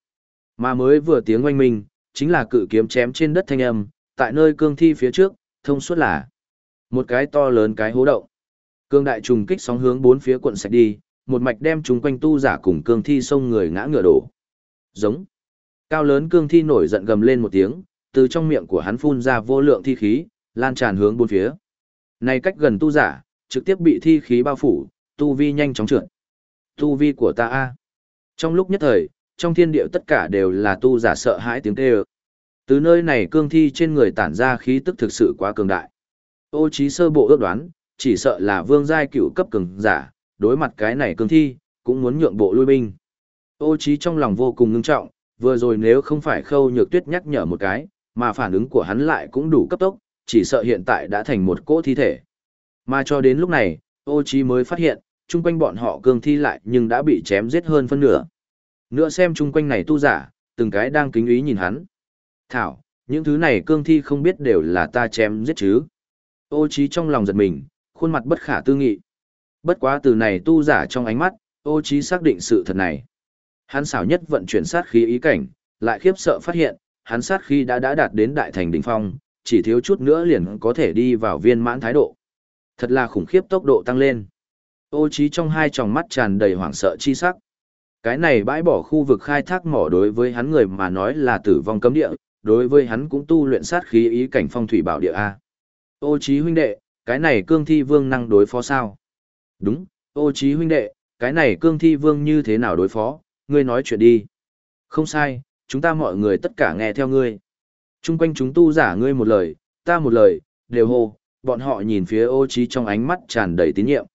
A: Mà mới vừa tiếng oanh minh, chính là cự kiếm chém trên đất thanh âm, tại nơi cương thi phía trước, thông suốt là một cái to lớn cái hố động. Cương đại trùng kích sóng hướng bốn phía cuộn sạch đi, một mạch đem chúng quanh tu giả cùng cương thi xông người ngã ngựa đổ. Giống. Cao lớn cương thi nổi giận gầm lên một tiếng, từ trong miệng của hắn phun ra vô lượng thi khí, lan tràn hướng bốn phía. Này cách gần tu giả, trực tiếp bị thi khí bao phủ, tu vi nhanh chóng trượt. Tu vi của ta a. Trong lúc nhất thời, trong thiên địa tất cả đều là tu giả sợ hãi tiếng kêu. Từ nơi này cương thi trên người tản ra khí tức thực sự quá cường đại. Ô trí sơ bộ ước đoán, chỉ sợ là vương giai cựu cấp cường giả, đối mặt cái này cương thi, cũng muốn nhượng bộ lui binh. Ô trí trong lòng vô cùng ngưng trọng, vừa rồi nếu không phải khâu nhược tuyết nhắc nhở một cái, mà phản ứng của hắn lại cũng đủ cấp tốc, chỉ sợ hiện tại đã thành một cỗ thi thể. Mà cho đến lúc này, ô trí mới phát hiện, chung quanh bọn họ cương thi lại nhưng đã bị chém giết hơn phân nửa. Nữa xem chung quanh này tu giả, từng cái đang kính ý nhìn hắn. Thảo, những thứ này cương thi không biết đều là ta chém giết chứ. Ô trí trong lòng giật mình, khuôn mặt bất khả tư nghị. Bất quá từ này tu giả trong ánh mắt, ô trí xác định sự thật này. Hắn xảo nhất vận chuyển sát khí ý cảnh, lại khiếp sợ phát hiện, hắn sát khí đã đã đạt đến đại thành đỉnh phong, chỉ thiếu chút nữa liền có thể đi vào viên mãn thái độ. Thật là khủng khiếp tốc độ tăng lên. Ô trí trong hai tròng mắt tràn đầy hoảng sợ chi sắc. Cái này bãi bỏ khu vực khai thác mỏ đối với hắn người mà nói là tử vong cấm địa, đối với hắn cũng tu luyện sát khí ý cảnh phong thủy bảo địa A. Ô trí huynh đệ, cái này cương thi vương năng đối phó sao? Đúng, ô trí huynh đệ, cái này cương thi vương như thế nào đối phó, ngươi nói chuyện đi. Không sai, chúng ta mọi người tất cả nghe theo ngươi. Trung quanh chúng tu giả ngươi một lời, ta một lời, đều hô, bọn họ nhìn phía ô trí trong ánh mắt tràn đầy tín nhiệm.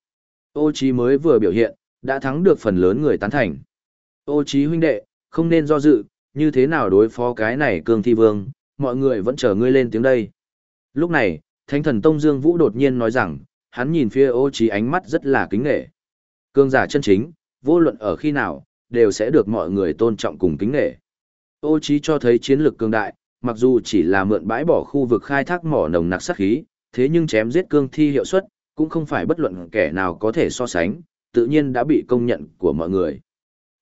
A: Ô trí mới vừa biểu hiện, đã thắng được phần lớn người tán thành. Ô trí huynh đệ, không nên do dự, như thế nào đối phó cái này cương thi vương, mọi người vẫn chờ ngươi lên tiếng đây. Lúc này, Thánh thần Tông Dương Vũ đột nhiên nói rằng, hắn nhìn phía ô trí ánh mắt rất là kính nghệ. Cương giả chân chính, vô luận ở khi nào, đều sẽ được mọi người tôn trọng cùng kính nghệ. Ô trí cho thấy chiến lược cường đại, mặc dù chỉ là mượn bãi bỏ khu vực khai thác mỏ nồng nặc sát khí, thế nhưng chém giết cương thi hiệu suất, cũng không phải bất luận kẻ nào có thể so sánh, tự nhiên đã bị công nhận của mọi người.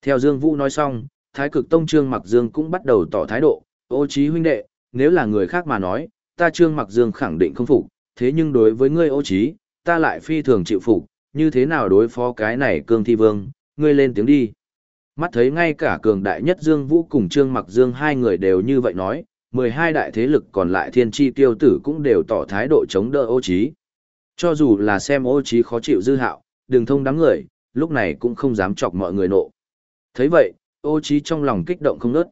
A: Theo Dương Vũ nói xong, Thái cực Tông Trương Mặc Dương cũng bắt đầu tỏ thái độ, ô trí huynh đệ, nếu là người khác mà nói, ta Trương Mặc Dương khẳng định không phục, thế nhưng đối với ngươi ô trí, ta lại phi thường chịu phục, như thế nào đối phó cái này cương thi vương, ngươi lên tiếng đi. Mắt thấy ngay cả cường đại nhất Dương Vũ cùng Trương Mặc Dương hai người đều như vậy nói, 12 đại thế lực còn lại thiên tri tiêu tử cũng đều tỏ thái độ chống đỡ ô trí. Cho dù là xem ô trí khó chịu dư hạo, đường thông đám người, lúc này cũng không dám chọc mọi người nộ. thấy vậy, ô trí trong lòng kích động không ngớt.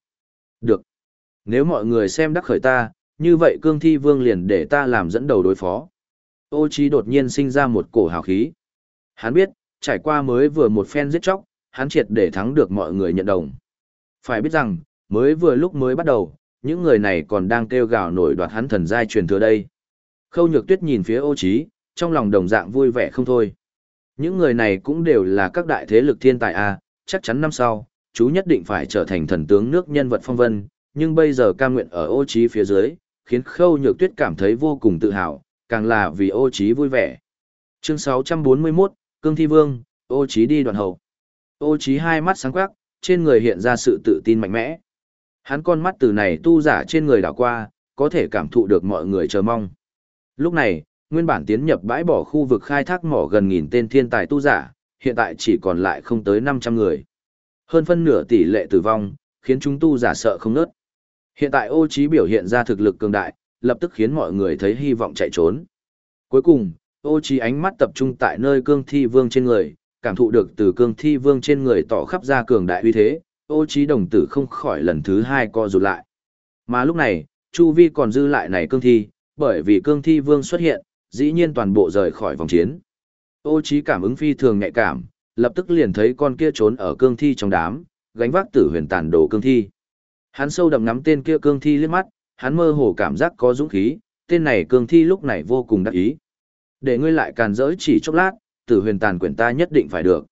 A: Được. Nếu mọi người xem đắc khởi ta, như vậy cương thi vương liền để ta làm dẫn đầu đối phó. Ô trí đột nhiên sinh ra một cổ hào khí. Hắn biết, trải qua mới vừa một phen giết chóc, hắn triệt để thắng được mọi người nhận đồng. Phải biết rằng, mới vừa lúc mới bắt đầu, những người này còn đang kêu gào nổi đoạt hắn thần giai truyền thừa đây. Khâu nhược tuyết nhìn phía ô trí, trong lòng đồng dạng vui vẻ không thôi. Những người này cũng đều là các đại thế lực thiên tài a, chắc chắn năm sau, chú nhất định phải trở thành thần tướng nước nhân vật phong vân, nhưng bây giờ ca nguyện ở ô trí phía dưới, khiến khâu nhược tuyết cảm thấy vô cùng tự hào, càng là vì ô trí vui vẻ. Chương 641, Cương Thi Vương, ô trí đi đoạn hậu. Ô trí hai mắt sáng quắc, trên người hiện ra sự tự tin mạnh mẽ. Hắn con mắt từ này tu giả trên người đảo qua, có thể cảm thụ được mọi người chờ mong. Lúc này, nguyên bản tiến nhập bãi bỏ khu vực khai thác mỏ gần nghìn tên thiên tài tu giả, hiện tại chỉ còn lại không tới 500 người. Hơn phân nửa tỷ lệ tử vong, khiến chúng tu giả sợ không nớt. Hiện tại ô trí biểu hiện ra thực lực cường đại, lập tức khiến mọi người thấy hy vọng chạy trốn. Cuối cùng, ô trí ánh mắt tập trung tại nơi cương thi vương trên người, cảm thụ được từ cương thi vương trên người tỏ khắp ra cường đại uy thế, ô trí đồng tử không khỏi lần thứ hai co rụt lại. Mà lúc này, Chu Vi còn dư lại này cương thi, bởi vì cương thi vương xuất hiện, dĩ nhiên toàn bộ rời khỏi vòng chiến. Ô trí cảm ứng phi thường nhạy cảm, lập tức liền thấy con kia trốn ở cương thi trong đám, gánh vác tử huyền tàn đồ cương thi. Hắn sâu đậm ngắm tên kia cương thi liếc mắt, hắn mơ hồ cảm giác có dũng khí, tên này cương thi lúc này vô cùng đắc ý. Để ngươi lại càn rỡ chỉ chốc lát, tử huyền tàn quyển ta nhất định phải được.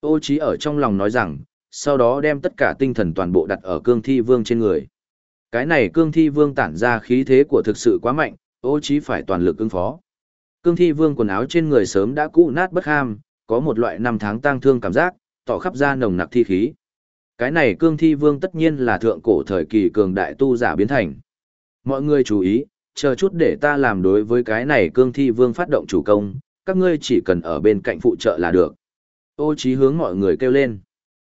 A: Ô trí ở trong lòng nói rằng, sau đó đem tất cả tinh thần toàn bộ đặt ở cương thi vương trên người. Cái này cương thi vương tản ra khí thế của thực sự quá mạnh, ô trí phải toàn lực ứng phó. Cương thi vương quần áo trên người sớm đã cũ nát bất ham, có một loại năm tháng tang thương cảm giác, tỏ khắp ra nồng nặc thi khí. Cái này cương thi vương tất nhiên là thượng cổ thời kỳ cường đại tu giả biến thành. Mọi người chú ý, chờ chút để ta làm đối với cái này cương thi vương phát động chủ công, các ngươi chỉ cần ở bên cạnh phụ trợ là được. Ô trí hướng mọi người kêu lên.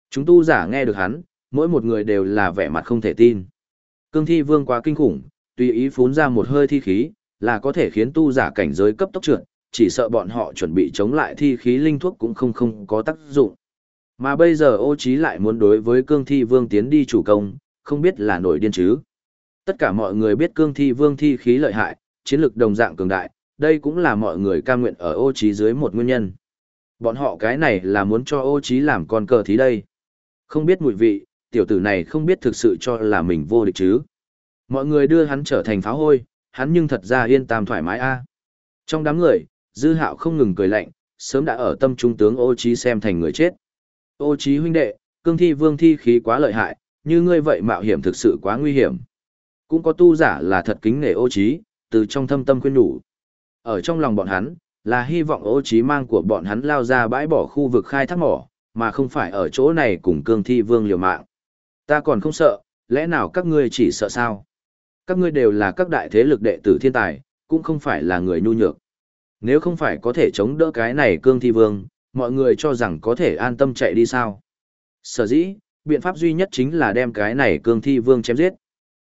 A: Chúng tu giả nghe được hắn, mỗi một người đều là vẻ mặt không thể tin. Cương thi vương quá kinh khủng, tùy ý phún ra một hơi thi khí, là có thể khiến tu giả cảnh giới cấp tốc trượt, chỉ sợ bọn họ chuẩn bị chống lại thi khí linh thuốc cũng không không có tác dụng. Mà bây giờ ô trí lại muốn đối với cương thi vương tiến đi chủ công, không biết là nổi điên chứ. Tất cả mọi người biết cương thi vương thi khí lợi hại, chiến lực đồng dạng cường đại, đây cũng là mọi người cam nguyện ở ô trí dưới một nguyên nhân. Bọn họ cái này là muốn cho ô trí làm con cờ thí đây. Không biết mùi vị, tiểu tử này không biết thực sự cho là mình vô địch chứ. Mọi người đưa hắn trở thành pháo hôi, hắn nhưng thật ra yên tam thoải mái a. Trong đám người, dư hạo không ngừng cười lạnh, sớm đã ở tâm trung tướng ô trí xem thành người chết. Ô trí huynh đệ, cương thi vương thi khí quá lợi hại, như ngươi vậy mạo hiểm thực sự quá nguy hiểm. Cũng có tu giả là thật kính nể ô trí, từ trong thâm tâm khuyên nhủ. Ở trong lòng bọn hắn, là hy vọng ô trí mang của bọn hắn lao ra bãi bỏ khu vực khai thác mỏ, mà không phải ở chỗ này cùng cương thi vương liều mạng. Ta còn không sợ, lẽ nào các ngươi chỉ sợ sao? Các ngươi đều là các đại thế lực đệ tử thiên tài, cũng không phải là người nhu nhược. Nếu không phải có thể chống đỡ cái này cương thi vương, mọi người cho rằng có thể an tâm chạy đi sao. Sở dĩ, biện pháp duy nhất chính là đem cái này cương thi vương chém giết.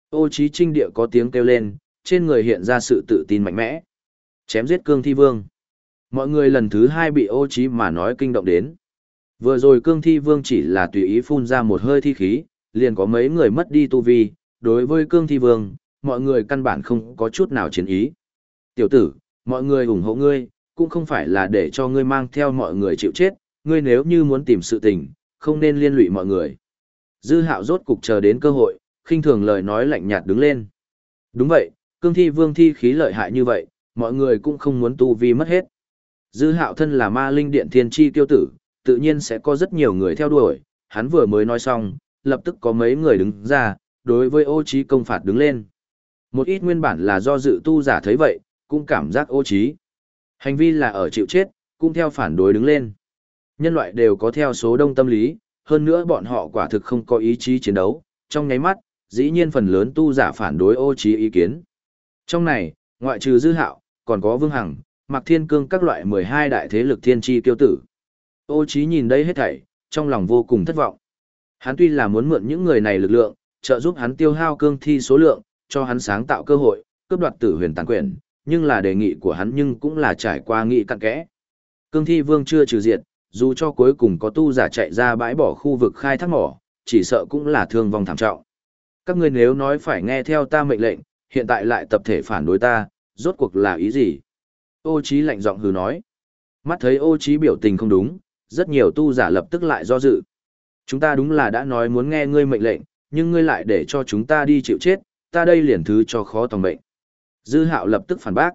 A: Ô trí trinh địa có tiếng kêu lên, trên người hiện ra sự tự tin mạnh mẽ. Chém giết cương thi vương. Mọi người lần thứ hai bị ô trí mà nói kinh động đến. Vừa rồi cương thi vương chỉ là tùy ý phun ra một hơi thi khí, liền có mấy người mất đi tu vi. Đối với cương thi vương, mọi người căn bản không có chút nào chiến ý. Tiểu tử, mọi người ủng hộ ngươi, cũng không phải là để cho ngươi mang theo mọi người chịu chết, ngươi nếu như muốn tìm sự tình, không nên liên lụy mọi người. Dư hạo rốt cục chờ đến cơ hội, khinh thường lời nói lạnh nhạt đứng lên. Đúng vậy, cương thi vương thi khí lợi hại như vậy, mọi người cũng không muốn tu vi mất hết. Dư hạo thân là ma linh điện thiên chi tiêu tử, tự nhiên sẽ có rất nhiều người theo đuổi, hắn vừa mới nói xong, lập tức có mấy người đứng ra, đối với ô trí công phạt đứng lên. Một ít nguyên bản là do dự tu giả thấy vậy, cũng cảm giác ô trí. Hành vi là ở chịu chết, cũng theo phản đối đứng lên. Nhân loại đều có theo số đông tâm lý, hơn nữa bọn họ quả thực không có ý chí chiến đấu, trong nháy mắt, dĩ nhiên phần lớn tu giả phản đối ô trí ý kiến. Trong này, ngoại trừ dư hạo, còn có vương hằng, mặc thiên cương các loại 12 đại thế lực thiên tri tiêu tử. Ô trí nhìn đây hết thảy, trong lòng vô cùng thất vọng. Hắn tuy là muốn mượn những người này lực lượng, trợ giúp hắn tiêu hao cương thi số lượng, cho hắn sáng tạo cơ hội, cướp đoạt tử huyền tàn quyền, nhưng là đề nghị của hắn nhưng cũng là trải qua nghị cặn kẽ. Cương thi vương chưa trừ diệt, dù cho cuối cùng có tu giả chạy ra bãi bỏ khu vực khai thác mỏ, chỉ sợ cũng là thương vong thảm trọng. Các ngươi nếu nói phải nghe theo ta mệnh lệnh, hiện tại lại tập thể phản đối ta, rốt cuộc là ý gì? Ô Chí lạnh giọng hừ nói. Mắt thấy ô Chí biểu tình không đúng, rất nhiều tu giả lập tức lại do dự. Chúng ta đúng là đã nói muốn nghe ngươi mệnh lệnh, nhưng ngươi lại để cho chúng ta đi chịu chết, ta đây liền thứ cho khó tòng mệnh. Dư hạo lập tức phản bác.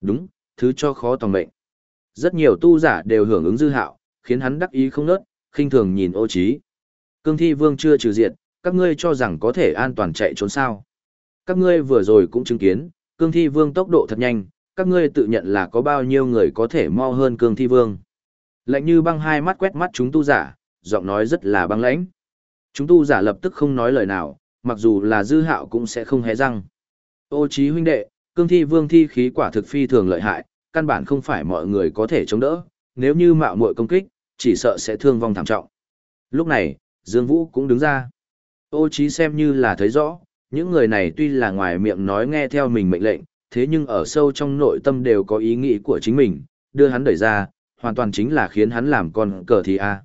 A: Đúng, thứ cho khó tòng mệnh. Rất nhiều tu giả đều hưởng ứng dư hạo, khiến hắn đắc ý không nớt, khinh thường nhìn ô trí, Cương thi vương chưa trừ diệt, các ngươi cho rằng có thể an toàn chạy trốn sao. Các ngươi vừa rồi cũng chứng kiến, cương thi vương tốc độ thật nhanh, các ngươi tự nhận là có bao nhiêu người có thể mau hơn cương thi vương. Lạnh như băng hai mắt quét mắt chúng tu giả, giọng nói rất là băng lãnh. Chúng tu giả lập tức không nói lời nào, mặc dù là dư hạo cũng sẽ không hé răng. Ô trí huynh đệ, cương thi vương thi khí quả thực phi thường lợi hại, căn bản không phải mọi người có thể chống đỡ, nếu như mạo muội công kích, chỉ sợ sẽ thương vong thảm trọng. Lúc này, Dương Vũ cũng đứng ra. Ô trí xem như là thấy rõ, những người này tuy là ngoài miệng nói nghe theo mình mệnh lệnh, thế nhưng ở sâu trong nội tâm đều có ý nghĩ của chính mình, đưa hắn đẩy ra, hoàn toàn chính là khiến hắn làm con cờ thì a.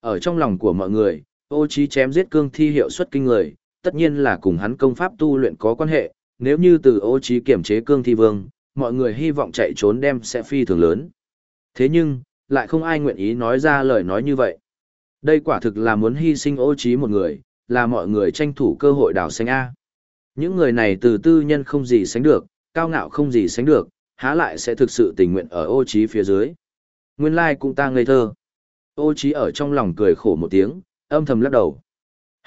A: Ở trong lòng của mọi người, ô trí chém giết cương thi hiệu suất kinh người, tất nhiên là cùng hắn công pháp tu luyện có quan hệ, nếu như từ ô trí kiểm chế cương thi vương, mọi người hy vọng chạy trốn đem sẽ phi thường lớn. Thế nhưng, lại không ai nguyện ý nói ra lời nói như vậy. Đây quả thực là muốn hy sinh ô trí một người, là mọi người tranh thủ cơ hội đào xanh A. Những người này từ tư nhân không gì sánh được, cao ngạo không gì sánh được, há lại sẽ thực sự tình nguyện ở ô trí phía dưới. Nguyên lai like cũng ta ngây thơ. Ô trí ở trong lòng cười khổ một tiếng, âm thầm lắc đầu.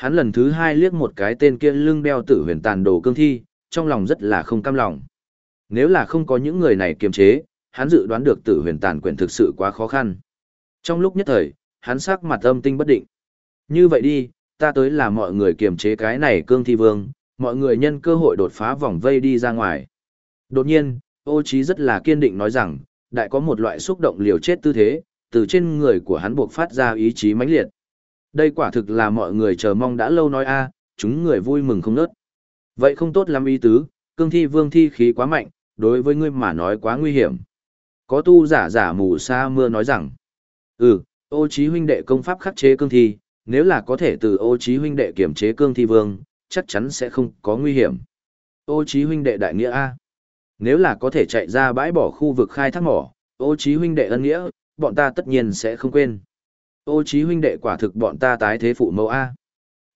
A: Hắn lần thứ hai liếc một cái tên kia lưng đeo tử huyền tàn đồ cương thi, trong lòng rất là không cam lòng. Nếu là không có những người này kiềm chế, hắn dự đoán được tử huyền tàn quyển thực sự quá khó khăn. Trong lúc nhất thời, hắn sắc mặt âm tinh bất định. Như vậy đi, ta tới là mọi người kiềm chế cái này cương thi vương, mọi người nhân cơ hội đột phá vòng vây đi ra ngoài. Đột nhiên, ô trí rất là kiên định nói rằng, đại có một loại xúc động liều chết tư thế, từ trên người của hắn buộc phát ra ý chí mãnh liệt. Đây quả thực là mọi người chờ mong đã lâu nói a, chúng người vui mừng không nớt. Vậy không tốt lắm ý tứ, cương thi vương thi khí quá mạnh, đối với ngươi mà nói quá nguy hiểm. Có tu giả giả mù sa mưa nói rằng, ừ, ô trí huynh đệ công pháp khắc chế cương thi, nếu là có thể từ ô trí huynh đệ kiểm chế cương thi vương, chắc chắn sẽ không có nguy hiểm. Ô trí huynh đệ đại nghĩa A. Nếu là có thể chạy ra bãi bỏ khu vực khai thác mỏ, ô trí huynh đệ ân nghĩa, bọn ta tất nhiên sẽ không quên. Ô trí huynh đệ quả thực bọn ta tái thế phụ mẫu A.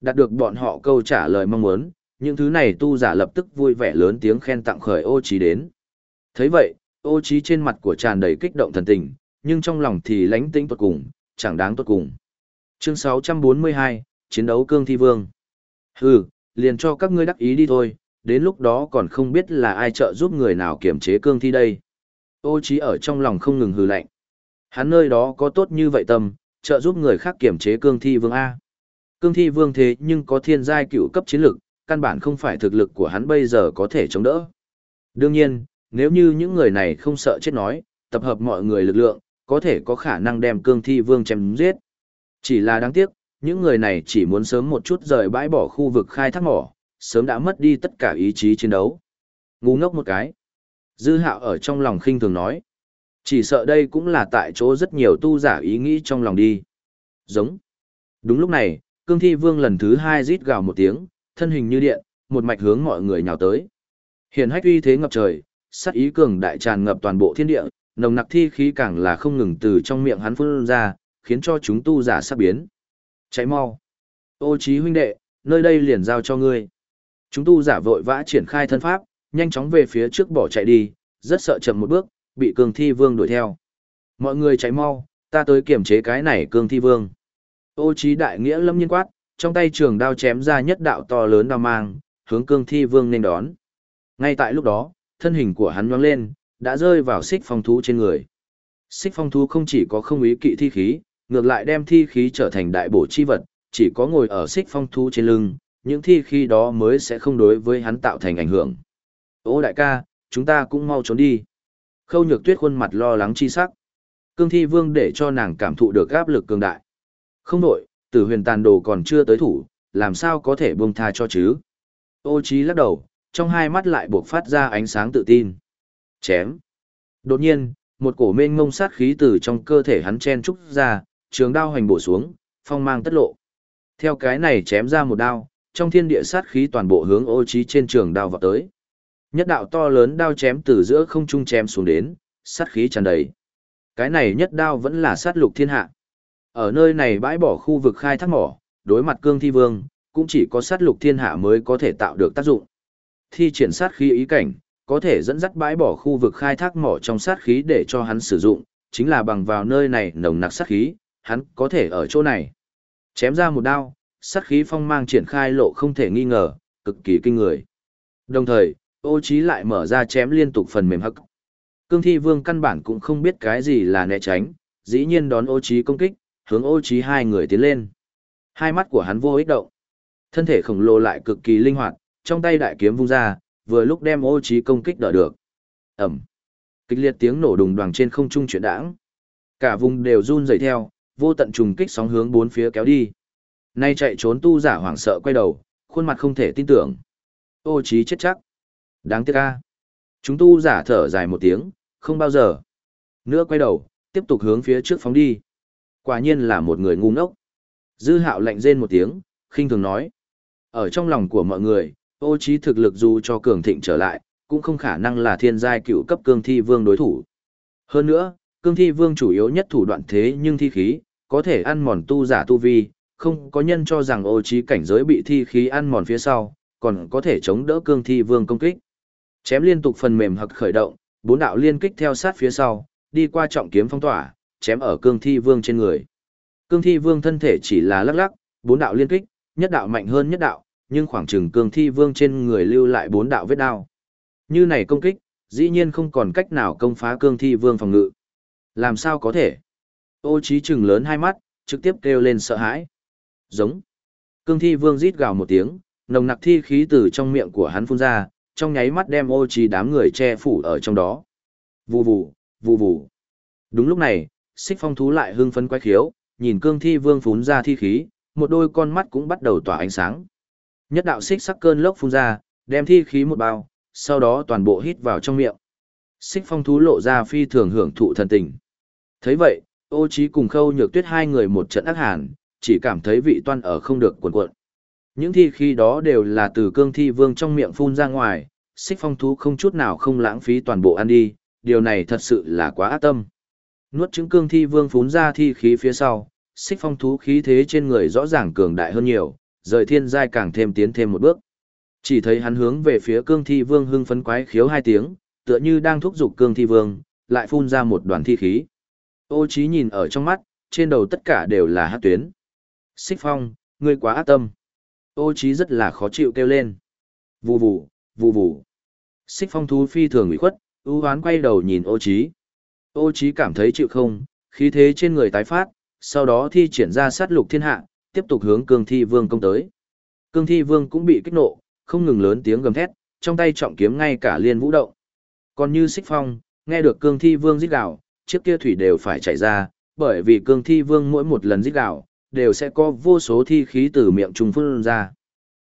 A: Đạt được bọn họ câu trả lời mong muốn, những thứ này tu giả lập tức vui vẻ lớn tiếng khen tặng khởi ô trí đến. thấy vậy, ô trí trên mặt của tràn đầy kích động thần tình, nhưng trong lòng thì lánh tĩnh tuột cùng, chẳng đáng tuột cùng. Chương 642, Chiến đấu cương thi vương. Hừ, liền cho các ngươi đắc ý đi thôi, đến lúc đó còn không biết là ai trợ giúp người nào kiểm chế cương thi đây. Ô trí ở trong lòng không ngừng hừ lạnh. Hắn nơi đó có tốt như vậy tâm, trợ giúp người khác kiểm chế cương thi vương A. Cương thi vương thế nhưng có thiên giai cựu cấp chiến lực, căn bản không phải thực lực của hắn bây giờ có thể chống đỡ. Đương nhiên, nếu như những người này không sợ chết nói, tập hợp mọi người lực lượng, có thể có khả năng đem cương thi vương chém giết. Chỉ là đáng tiếc, những người này chỉ muốn sớm một chút rời bãi bỏ khu vực khai thác mỏ, sớm đã mất đi tất cả ý chí chiến đấu. Ngu ngốc một cái. Dư hạo ở trong lòng khinh thường nói. Chỉ sợ đây cũng là tại chỗ rất nhiều tu giả ý nghĩ trong lòng đi. Giống. Đúng lúc này, cương thi vương lần thứ hai rít gào một tiếng, thân hình như điện, một mạch hướng mọi người nhào tới. Hiền hách uy thế ngập trời, sát ý cường đại tràn ngập toàn bộ thiên địa, nồng nặc thi khí càng là không ngừng từ trong miệng hắn phun ra, khiến cho chúng tu giả sắp biến. Cháy mau. Ô trí huynh đệ, nơi đây liền giao cho ngươi. Chúng tu giả vội vã triển khai thân pháp, nhanh chóng về phía trước bỏ chạy đi, rất sợ chậm một bước, bị cương thi vương đuổi theo. Mọi người chạy mau, ta tới kiểm chế cái này cương thi vương. Ô trí đại nghĩa lâm nhiên quát, trong tay trường đao chém ra nhất đạo to lớn đao mang, hướng cương thi vương nên đón. Ngay tại lúc đó, thân hình của hắn nhoáng lên, đã rơi vào xích phong thú trên người. Xích phong thú không chỉ có không ý kỵ thi khí, ngược lại đem thi khí trở thành đại bổ chi vật, chỉ có ngồi ở xích phong thú trên lưng, những thi khí đó mới sẽ không đối với hắn tạo thành ảnh hưởng. Ô đại ca, chúng ta cũng mau trốn đi. Khâu nhược tuyết khuôn mặt lo lắng chi sắc. Cương thi vương để cho nàng cảm thụ được áp lực cường đại. Không đổi, tử huyền tàn đồ còn chưa tới thủ, làm sao có thể buông tha cho chứ? Ô trí lắc đầu, trong hai mắt lại buộc phát ra ánh sáng tự tin. Chém. Đột nhiên, một cổ mênh ngông sát khí từ trong cơ thể hắn chen trúc ra, trường đao hành bổ xuống, phong mang tất lộ. Theo cái này chém ra một đao, trong thiên địa sát khí toàn bộ hướng ô trí trên trường đao vọt tới. Nhất đạo to lớn đao chém từ giữa không trung chém xuống đến, sát khí tràn đầy. Cái này nhất đao vẫn là sát lục thiên hạ. Ở nơi này bãi bỏ khu vực khai thác mỏ, đối mặt cương thi vương, cũng chỉ có sát lục thiên hạ mới có thể tạo được tác dụng. Thi triển sát khí ý cảnh, có thể dẫn dắt bãi bỏ khu vực khai thác mỏ trong sát khí để cho hắn sử dụng, chính là bằng vào nơi này nồng nặc sát khí, hắn có thể ở chỗ này. Chém ra một đao, sát khí phong mang triển khai lộ không thể nghi ngờ, cực kỳ kinh người. Đồng thời, ô trí lại mở ra chém liên tục phần mềm hắc. Cương thi vương căn bản cũng không biết cái gì là né tránh, dĩ nhiên đón ô trí công kích, hướng ô trí hai người tiến lên. Hai mắt của hắn vô ích động. Thân thể khổng lồ lại cực kỳ linh hoạt, trong tay đại kiếm vung ra, vừa lúc đem ô trí công kích đỡ được. Ẩm. Kịch liệt tiếng nổ đùng đoàng trên không trung chuyển đãng. Cả vùng đều run rẩy theo, vô tận trùng kích sóng hướng bốn phía kéo đi. Nay chạy trốn tu giả hoảng sợ quay đầu, khuôn mặt không thể tin tưởng. Ô trí chết chắc. Đáng tiếc a. Chúng tu giả thở dài một tiếng, không bao giờ. Nữa quay đầu, tiếp tục hướng phía trước phóng đi. Quả nhiên là một người ngu ngốc. Dư hạo lạnh rên một tiếng, khinh thường nói. Ở trong lòng của mọi người, ô trí thực lực dù cho cường thịnh trở lại, cũng không khả năng là thiên giai cựu cấp cương thi vương đối thủ. Hơn nữa, cương thi vương chủ yếu nhất thủ đoạn thế nhưng thi khí, có thể ăn mòn tu giả tu vi, không có nhân cho rằng ô trí cảnh giới bị thi khí ăn mòn phía sau, còn có thể chống đỡ cương thi vương công kích. Chém liên tục phần mềm hặc khởi động, bốn đạo liên kích theo sát phía sau, đi qua trọng kiếm phong tỏa, chém ở cương thi vương trên người. Cương thi vương thân thể chỉ là lắc lắc, bốn đạo liên kích, nhất đạo mạnh hơn nhất đạo, nhưng khoảng chừng cương thi vương trên người lưu lại bốn đạo vết đao. Như này công kích, dĩ nhiên không còn cách nào công phá cương thi vương phòng ngự. Làm sao có thể? Ô trí trừng lớn hai mắt, trực tiếp kêu lên sợ hãi. Giống. Cương thi vương rít gào một tiếng, nồng nặc thi khí từ trong miệng của hắn phun ra, trong nháy mắt đem ô trí đám người che phủ ở trong đó. Vù vù, vù vù. Đúng lúc này, xích phong thú lại hưng phấn quái khiếu, nhìn cương thi vương phun ra thi khí, một đôi con mắt cũng bắt đầu tỏa ánh sáng. Nhất đạo xích sắc cơn lốc phun ra, đem thi khí một bao, sau đó toàn bộ hít vào trong miệng. Xích phong thú lộ ra phi thường hưởng thụ thần tình. thấy vậy, ô trí cùng khâu nhược tuyết hai người một trận ác hàn, chỉ cảm thấy vị toan ở không được cuộn cuộn. Những thi khí đó đều là từ cương thi vương trong miệng phun ra ngoài, xích phong thú không chút nào không lãng phí toàn bộ ăn đi, điều này thật sự là quá ác tâm. Nuốt trứng cương thi vương phún ra thi khí phía sau, xích phong thú khí thế trên người rõ ràng cường đại hơn nhiều, rời thiên giai càng thêm tiến thêm một bước. Chỉ thấy hắn hướng về phía cương thi vương hưng phấn quái khiếu hai tiếng, tựa như đang thúc giục cương thi vương, lại phun ra một đoàn thi khí. Ô trí nhìn ở trong mắt, trên đầu tất cả đều là hát tuyến. Xích phong, ngươi quá ác tâm. Ô trí rất là khó chịu kêu lên. Vù vù, vù vù. Xích phong thú phi thường ủy khuất, ưu hoán quay đầu nhìn ô trí. Ô trí cảm thấy chịu không, khí thế trên người tái phát, sau đó thi triển ra sát lục thiên hạ, tiếp tục hướng cương thi vương công tới. Cương thi vương cũng bị kích nộ, không ngừng lớn tiếng gầm thét, trong tay trọng kiếm ngay cả liên vũ động. Còn như xích phong, nghe được cương thi vương rít gào, chiếc kia thủy đều phải chảy ra, bởi vì cương thi vương mỗi một lần rít gào, đều sẽ có vô số thi khí từ miệng trùng phun ra.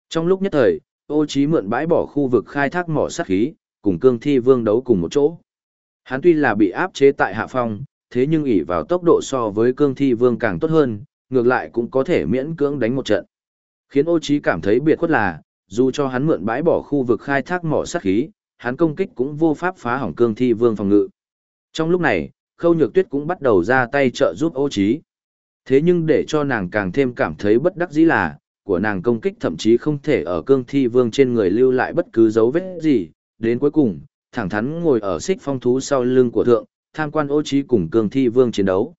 A: Trong lúc nhất thời, ô trí mượn bãi bỏ khu vực khai thác mỏ sát khí, cùng cương thi vương đấu cùng một chỗ. Hắn tuy là bị áp chế tại hạ phong, thế nhưng ỷ vào tốc độ so với cương thi vương càng tốt hơn, ngược lại cũng có thể miễn cưỡng đánh một trận. Khiến ô trí cảm thấy biệt khuất là, dù cho hắn mượn bãi bỏ khu vực khai thác mỏ sát khí, hắn công kích cũng vô pháp phá hỏng cương thi vương phòng ngự. Trong lúc này, khâu nhược tuyết cũng bắt đầu ra tay trợ giúp ô trí. Thế nhưng để cho nàng càng thêm cảm thấy bất đắc dĩ là, của nàng công kích thậm chí không thể ở cương thi vương trên người lưu lại bất cứ dấu vết gì, đến cuối cùng, thẳng thắn ngồi ở xích phong thú sau lưng của thượng, tham quan ô trí cùng cương thi vương chiến đấu.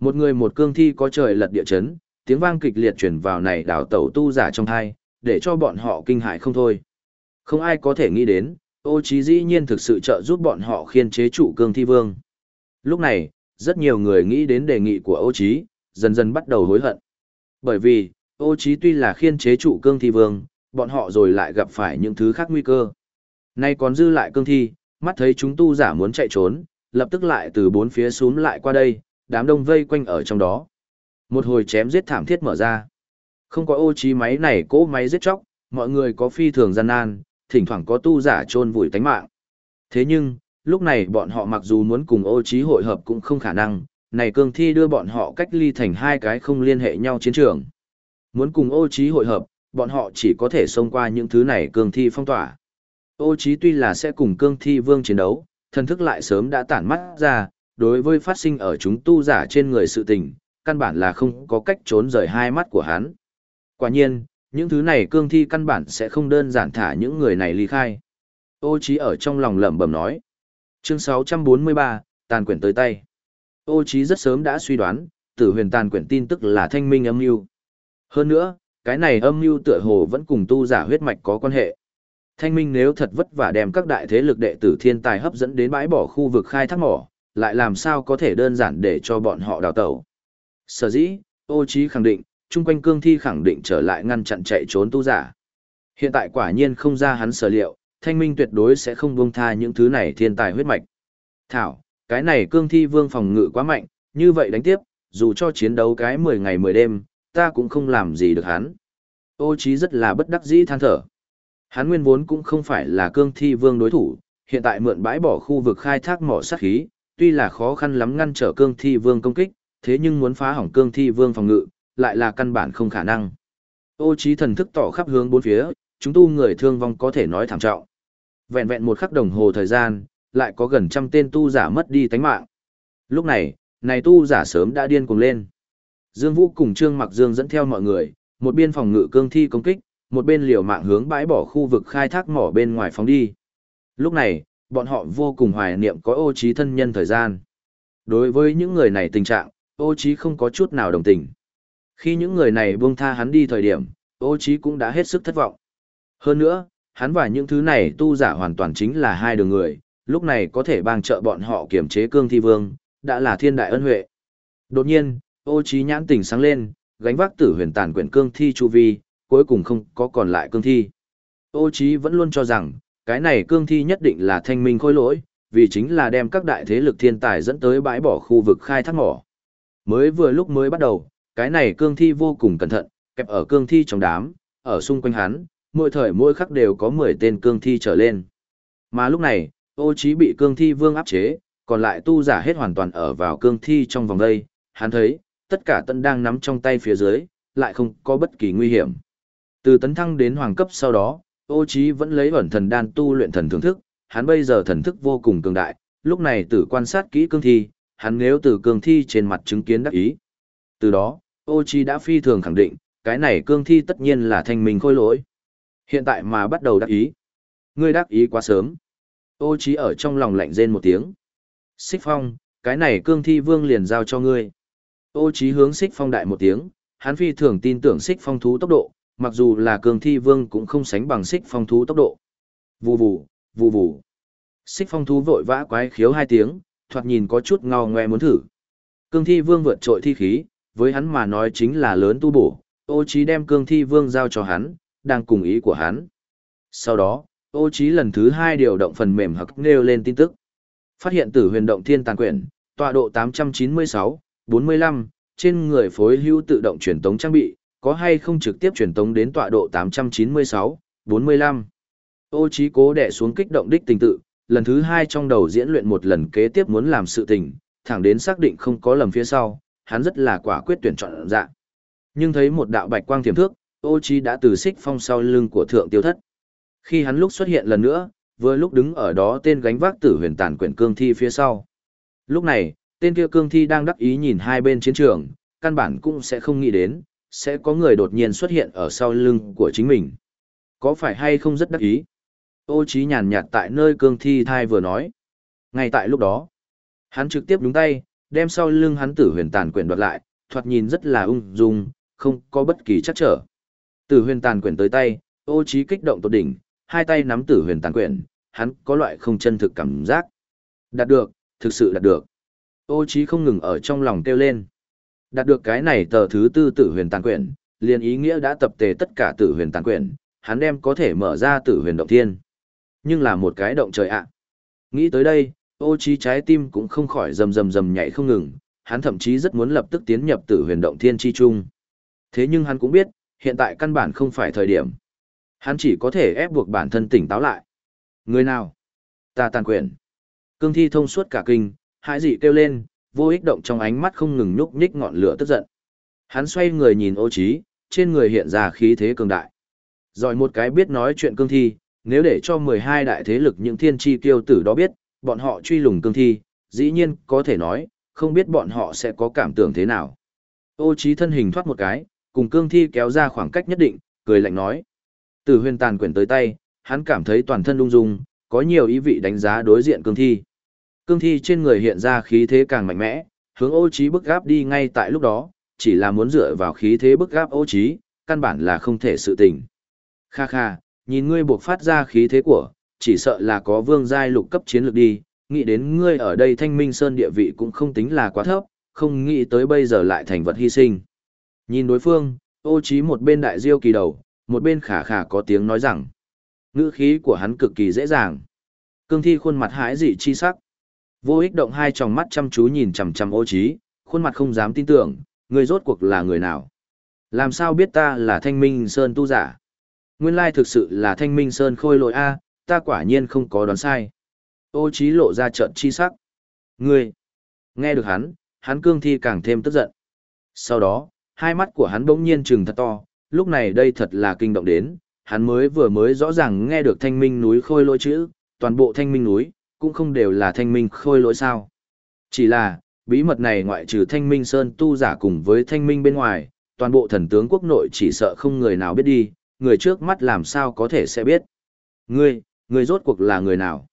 A: Một người một cương thi có trời lật địa chấn, tiếng vang kịch liệt truyền vào này đảo tẩu tu giả trong thai, để cho bọn họ kinh hại không thôi. Không ai có thể nghĩ đến, ô trí dĩ nhiên thực sự trợ giúp bọn họ khiên chế trụ cương thi vương. Lúc này, rất nhiều người nghĩ đến đề nghị của ô trí, dần dần bắt đầu hối hận. Bởi vì, ô trí tuy là khiên chế trụ cương thi vương, bọn họ rồi lại gặp phải những thứ khác nguy cơ. Nay còn dư lại cương thi, mắt thấy chúng tu giả muốn chạy trốn, lập tức lại từ bốn phía xuống lại qua đây, đám đông vây quanh ở trong đó. Một hồi chém giết thảm thiết mở ra. Không có ô trí máy này cỗ máy giết chóc, mọi người có phi thường gian nan, thỉnh thoảng có tu giả trôn vùi tánh mạng. Thế nhưng, lúc này bọn họ mặc dù muốn cùng ô trí hội hợp cũng không khả năng, này cương thi đưa bọn họ cách ly thành hai cái không liên hệ nhau chiến trường. Muốn cùng ô trí hội hợp, bọn họ chỉ có thể xông qua những thứ này cương thi phong tỏa. Ô trí tuy là sẽ cùng cương thi vương chiến đấu, thần thức lại sớm đã tản mắt ra, đối với phát sinh ở chúng tu giả trên người sự tình, căn bản là không có cách trốn rời hai mắt của hắn. Quả nhiên, những thứ này cương thi căn bản sẽ không đơn giản thả những người này ly khai. Ô trí ở trong lòng lẩm bẩm nói. Chương 643, tàn quyển tới tay. Ô Chí rất sớm đã suy đoán, tử huyền tàn quyển tin tức là thanh minh âm mưu. Hơn nữa, cái này âm mưu tựa hồ vẫn cùng tu giả huyết mạch có quan hệ. Thanh minh nếu thật vất vả đem các đại thế lực đệ tử thiên tài hấp dẫn đến bãi bỏ khu vực khai thác mỏ, lại làm sao có thể đơn giản để cho bọn họ đào tẩu. Sở dĩ, ô Chí khẳng định, chung quanh cương thi khẳng định trở lại ngăn chặn chạy trốn tu giả. Hiện tại quả nhiên không ra hắn sở liệu, thanh minh tuyệt đối sẽ không buông tha những thứ này thiên tài huyết mạch. Thảo, cái này cương thi vương phòng ngự quá mạnh, như vậy đánh tiếp, dù cho chiến đấu cái 10 ngày 10 đêm, ta cũng không làm gì được hắn. Ô Chí rất là bất đắc dĩ than thở. Hắn nguyên vốn cũng không phải là cương thi vương đối thủ, hiện tại mượn bãi bỏ khu vực khai thác mỏ sát khí, tuy là khó khăn lắm ngăn trở cương thi vương công kích, thế nhưng muốn phá hỏng cương thi vương phòng ngự, lại là căn bản không khả năng. Ô Chí thần thức tỏ khắp hướng bốn phía, chúng tu người thương vong có thể nói thảm trọng. Vẹn vẹn một khắc đồng hồ thời gian, lại có gần trăm tên tu giả mất đi tánh mạng. Lúc này, này tu giả sớm đã điên cuồng lên. Dương Vũ cùng Trương Mặc Dương dẫn theo mọi người, một bên phòng ngự cương thi công kích, một bên liều mạng hướng bãi bỏ khu vực khai thác mỏ bên ngoài phóng đi. Lúc này, bọn họ vô cùng hoài niệm có ô trí thân nhân thời gian. Đối với những người này tình trạng, ô trí không có chút nào đồng tình. Khi những người này buông tha hắn đi thời điểm, ô trí cũng đã hết sức thất vọng. Hơn nữa, hắn và những thứ này tu giả hoàn toàn chính là hai đường người, lúc này có thể bang trợ bọn họ kiểm chế cương thi vương, đã là thiên đại ân huệ. Đột nhiên, ô trí nhãn tỉnh sáng lên, gánh vác tử huyền tàn quyển cương thi chu vi, cuối cùng không có còn lại cương thi. Ô trí vẫn luôn cho rằng, cái này cương thi nhất định là thanh minh khôi lỗi, vì chính là đem các đại thế lực thiên tài dẫn tới bãi bỏ khu vực khai thác mỏ. Mới vừa lúc mới bắt đầu, cái này cương thi vô cùng cẩn thận, kẹp ở cương thi trong đám, ở xung quanh hắn, mỗi thời mỗi khắc đều có 10 tên cương thi trở lên. Mà lúc này, ô trí bị cương thi vương áp chế, còn lại tu giả hết hoàn toàn ở vào cương thi trong vòng đây, hắn thấy, tất cả tân đang nắm trong tay phía dưới, lại không có bất kỳ nguy hiểm. Từ tấn thăng đến hoàng cấp sau đó, Ô trí vẫn lấy ẩn thần đan tu luyện thần thưởng thức, hắn bây giờ thần thức vô cùng cường đại, lúc này tử quan sát kỹ cương thi, hắn nếu từ cương thi trên mặt chứng kiến đắc ý. Từ đó, Ô trí đã phi thường khẳng định, cái này cương thi tất nhiên là thanh minh khôi lỗi. Hiện tại mà bắt đầu đắc ý. Ngươi đắc ý quá sớm. Ô Chí ở trong lòng lạnh rên một tiếng. Xích Phong, cái này cương thi vương liền giao cho ngươi. Ô Chí hướng Xích Phong đại một tiếng, hắn phi thường tin tưởng Xích Phong thú tốc độ, mặc dù là cương thi vương cũng không sánh bằng Xích Phong thú tốc độ. Vù vù, vù vù. Xích Phong thú vội vã quái khiếu hai tiếng, thoạt nhìn có chút ngao ngoe muốn thử. Cương thi vương vượt trội thi khí, với hắn mà nói chính là lớn tu bổ, ô Chí đem cương thi vương giao cho hắn, đang cùng ý của hắn. Sau đó, ô Chí lần thứ hai điều động phần mềm hặc nêu lên tin tức. Phát hiện tử huyền động thiên tàn quyển, tọa độ 896, 45, trên người phối hữu tự động truyền tống trang bị, có hay không trực tiếp truyền tống đến tọa độ 896, 45. Ô Chí cố đè xuống kích động đích tình tự, lần thứ hai trong đầu diễn luyện một lần kế tiếp muốn làm sự tình, thẳng đến xác định không có lầm phía sau, hắn rất là quả quyết tuyển chọn dạng. Nhưng thấy một đạo bạch quang tiềm thước, ô Chí đã từ xích phong sau lưng của thượng tiêu thất. Khi hắn lúc xuất hiện lần nữa, vừa lúc đứng ở đó tên gánh vác tử huyền tàn quyển cương thi phía sau. Lúc này, tên kia cương thi đang đắc ý nhìn hai bên chiến trường, căn bản cũng sẽ không nghĩ đến, sẽ có người đột nhiên xuất hiện ở sau lưng của chính mình. Có phải hay không rất đắc ý? Ô trí nhàn nhạt tại nơi cương thi thai vừa nói. Ngay tại lúc đó, hắn trực tiếp đúng tay, đem sau lưng hắn tử huyền tàn quyển đoạt lại, thoạt nhìn rất là ung dung, không có bất kỳ chắc trở. Tử huyền tàn quyển tới tay, ô trí kích động tột đỉnh, hai tay nắm tử huyền tàn quyển, hắn có loại không chân thực cảm giác. Đạt được, thực sự đạt được. Ô trí không ngừng ở trong lòng kêu lên. Đạt được cái này tờ thứ tư tử huyền tàn quyển, liền ý nghĩa đã tập tề tất cả tử huyền tàn quyển, hắn đem có thể mở ra tử huyền động thiên. Nhưng là một cái động trời ạ. Nghĩ tới đây, ô trí trái tim cũng không khỏi rầm rầm rầm nhảy không ngừng, hắn thậm chí rất muốn lập tức tiến nhập tử huyền động thiên chi trung. Thế nhưng hắn cũng biết, hiện tại căn bản không phải thời điểm. Hắn chỉ có thể ép buộc bản thân tỉnh táo lại. Người nào? Ta tàn quyền. Cương thi thông suốt cả kinh, hãi dị kêu lên, vô ích động trong ánh mắt không ngừng nhúc nhích ngọn lửa tức giận. Hắn xoay người nhìn ô trí, trên người hiện ra khí thế cường đại. Rồi một cái biết nói chuyện cương thi, nếu để cho 12 đại thế lực những thiên chi kiêu tử đó biết, bọn họ truy lùng cương thi, dĩ nhiên có thể nói, không biết bọn họ sẽ có cảm tưởng thế nào. Ô trí thân hình thoát một cái, cùng cương thi kéo ra khoảng cách nhất định, cười lạnh nói. Từ huyền tàn quyển tới tay, hắn cảm thấy toàn thân ung dung, có nhiều ý vị đánh giá đối diện cương thi. Cương thi trên người hiện ra khí thế càng mạnh mẽ, hướng ô trí bức gáp đi ngay tại lúc đó, chỉ là muốn dựa vào khí thế bức gáp ô trí, căn bản là không thể sự tình. Kha kha, nhìn ngươi buộc phát ra khí thế của, chỉ sợ là có vương giai lục cấp chiến lược đi, nghĩ đến ngươi ở đây thanh minh sơn địa vị cũng không tính là quá thấp, không nghĩ tới bây giờ lại thành vật hy sinh. Nhìn đối phương, ô trí một bên đại diêu kỳ đầu, một bên khả khả có tiếng nói rằng, ngữ khí của hắn cực kỳ dễ dàng. Cương thi khuôn mặt hãi dị chi sắc. Vô ích động hai tròng mắt chăm chú nhìn chằm chằm ô trí, khuôn mặt không dám tin tưởng, người rốt cuộc là người nào. Làm sao biết ta là thanh minh sơn tu giả? Nguyên lai thực sự là thanh minh sơn khôi lội A, ta quả nhiên không có đoán sai. Ô trí lộ ra trợn chi sắc. Ngươi! Nghe được hắn, hắn cương thi càng thêm tức giận. Sau đó, hai mắt của hắn bỗng nhiên trừng thật to, lúc này đây thật là kinh động đến, hắn mới vừa mới rõ ràng nghe được thanh minh núi khôi lỗi chữ, toàn bộ thanh minh núi, cũng không đều là thanh minh khôi lỗi sao. Chỉ là, bí mật này ngoại trừ thanh minh sơn tu giả cùng với thanh minh bên ngoài, toàn bộ thần tướng quốc nội chỉ sợ không người nào biết đi, người trước mắt làm sao có thể sẽ biết. Ngươi, ngươi rốt cuộc là người nào?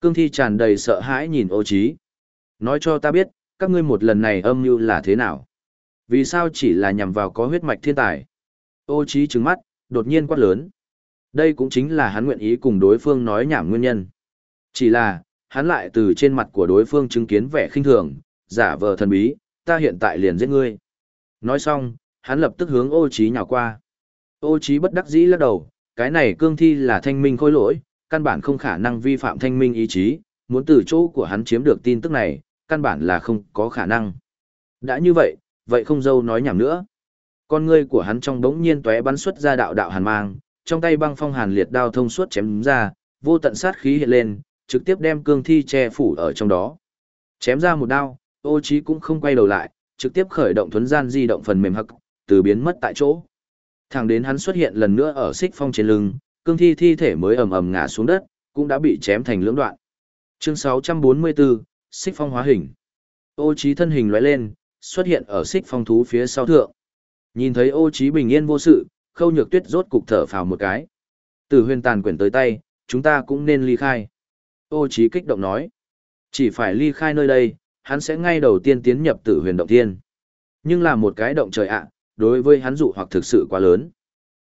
A: Cương thi tràn đầy sợ hãi nhìn ô trí. Nói cho ta biết, các ngươi một lần này âm mưu là thế nào? Vì sao chỉ là nhằm vào có huyết mạch thiên tài? Ô trí trừng mắt, đột nhiên quát lớn. Đây cũng chính là hắn nguyện ý cùng đối phương nói nhảm nguyên nhân. Chỉ là, hắn lại từ trên mặt của đối phương chứng kiến vẻ khinh thường, giả vờ thần bí, ta hiện tại liền giết ngươi. Nói xong, hắn lập tức hướng ô trí nhào qua. Ô trí bất đắc dĩ lắc đầu, cái này cương thi là thanh minh khôi lỗi, căn bản không khả năng vi phạm thanh minh ý chí, muốn từ chỗ của hắn chiếm được tin tức này, căn bản là không có khả năng. Đã như vậy, vậy không dâu nói nhảm nữa. Con ngươi của hắn trong bỗng nhiên tóe bắn xuất ra đạo đạo hàn mang, trong tay băng phong hàn liệt đao thông suốt chém ra, vô tận sát khí hiện lên, trực tiếp đem cương thi che phủ ở trong đó. Chém ra một đao, ô Chí cũng không quay đầu lại, trực tiếp khởi động thuấn gian di động phần mềm hắc, từ biến mất tại chỗ. Thẳng đến hắn xuất hiện lần nữa ở xích phong trên lưng, cương thi thi thể mới ầm ầm ngã xuống đất, cũng đã bị chém thành lưỡng đoạn. Chương 644, Xích Phong hóa hình. Ô Chí thân hình lóe lên, xuất hiện ở Xích Phong thú phía sau thượng. Nhìn thấy Ô Chí bình yên vô sự, Khâu Nhược Tuyết rốt cục thở phào một cái. Từ huyền tàn quyển tới tay, chúng ta cũng nên ly khai. Ô Chí kích động nói. Chỉ phải ly khai nơi đây, hắn sẽ ngay đầu tiên tiến nhập tử huyền động thiên. Nhưng là một cái động trời ạ, đối với hắn dụ hoặc thực sự quá lớn.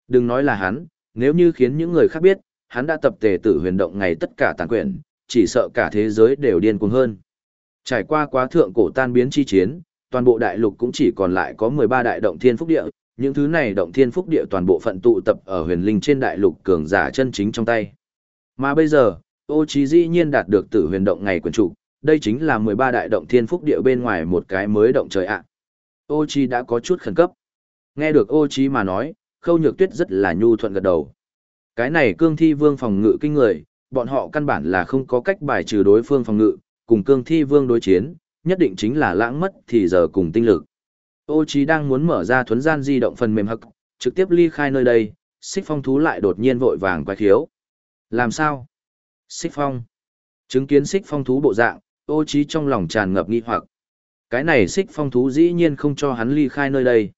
A: Đừng nói là hắn, nếu như khiến những người khác biết, hắn đã tập tề tử huyền động ngày tất cả tàn quyển, chỉ sợ cả thế giới đều điên cuồng hơn. Trải qua quá thượng cổ tan biến chi chiến, toàn bộ đại lục cũng chỉ còn lại có 13 đại động thiên phúc địa, những thứ này động thiên phúc địa toàn bộ phận tụ tập ở huyền linh trên đại lục cường giả chân chính trong tay. Mà bây giờ, ô trí dĩ nhiên đạt được tử huyền động ngày quyền chủ, đây chính là 13 đại động thiên phúc địa bên ngoài một cái mới động trời ạ. Ô trí đã có chút khẩn cấp. Nghe được ô trí mà nói, khâu nhược tuyết rất là nhu thuận gật đầu. Cái này cương thi vương phòng ngự kinh người, bọn họ căn bản là không có cách bài trừ đối phương phòng ngự, cùng cương thi vương đối chiến, nhất định chính là lãng mất thì giờ cùng tinh lực. Ô Chí đang muốn mở ra thuấn gian di động phần mềm hậc, trực tiếp ly khai nơi đây, xích phong thú lại đột nhiên vội vàng quay khiếu. Làm sao? Xích phong. Chứng kiến xích phong thú bộ dạng, ô Chí trong lòng tràn ngập nghi hoặc. Cái này xích phong thú dĩ nhiên không cho hắn ly khai nơi đây.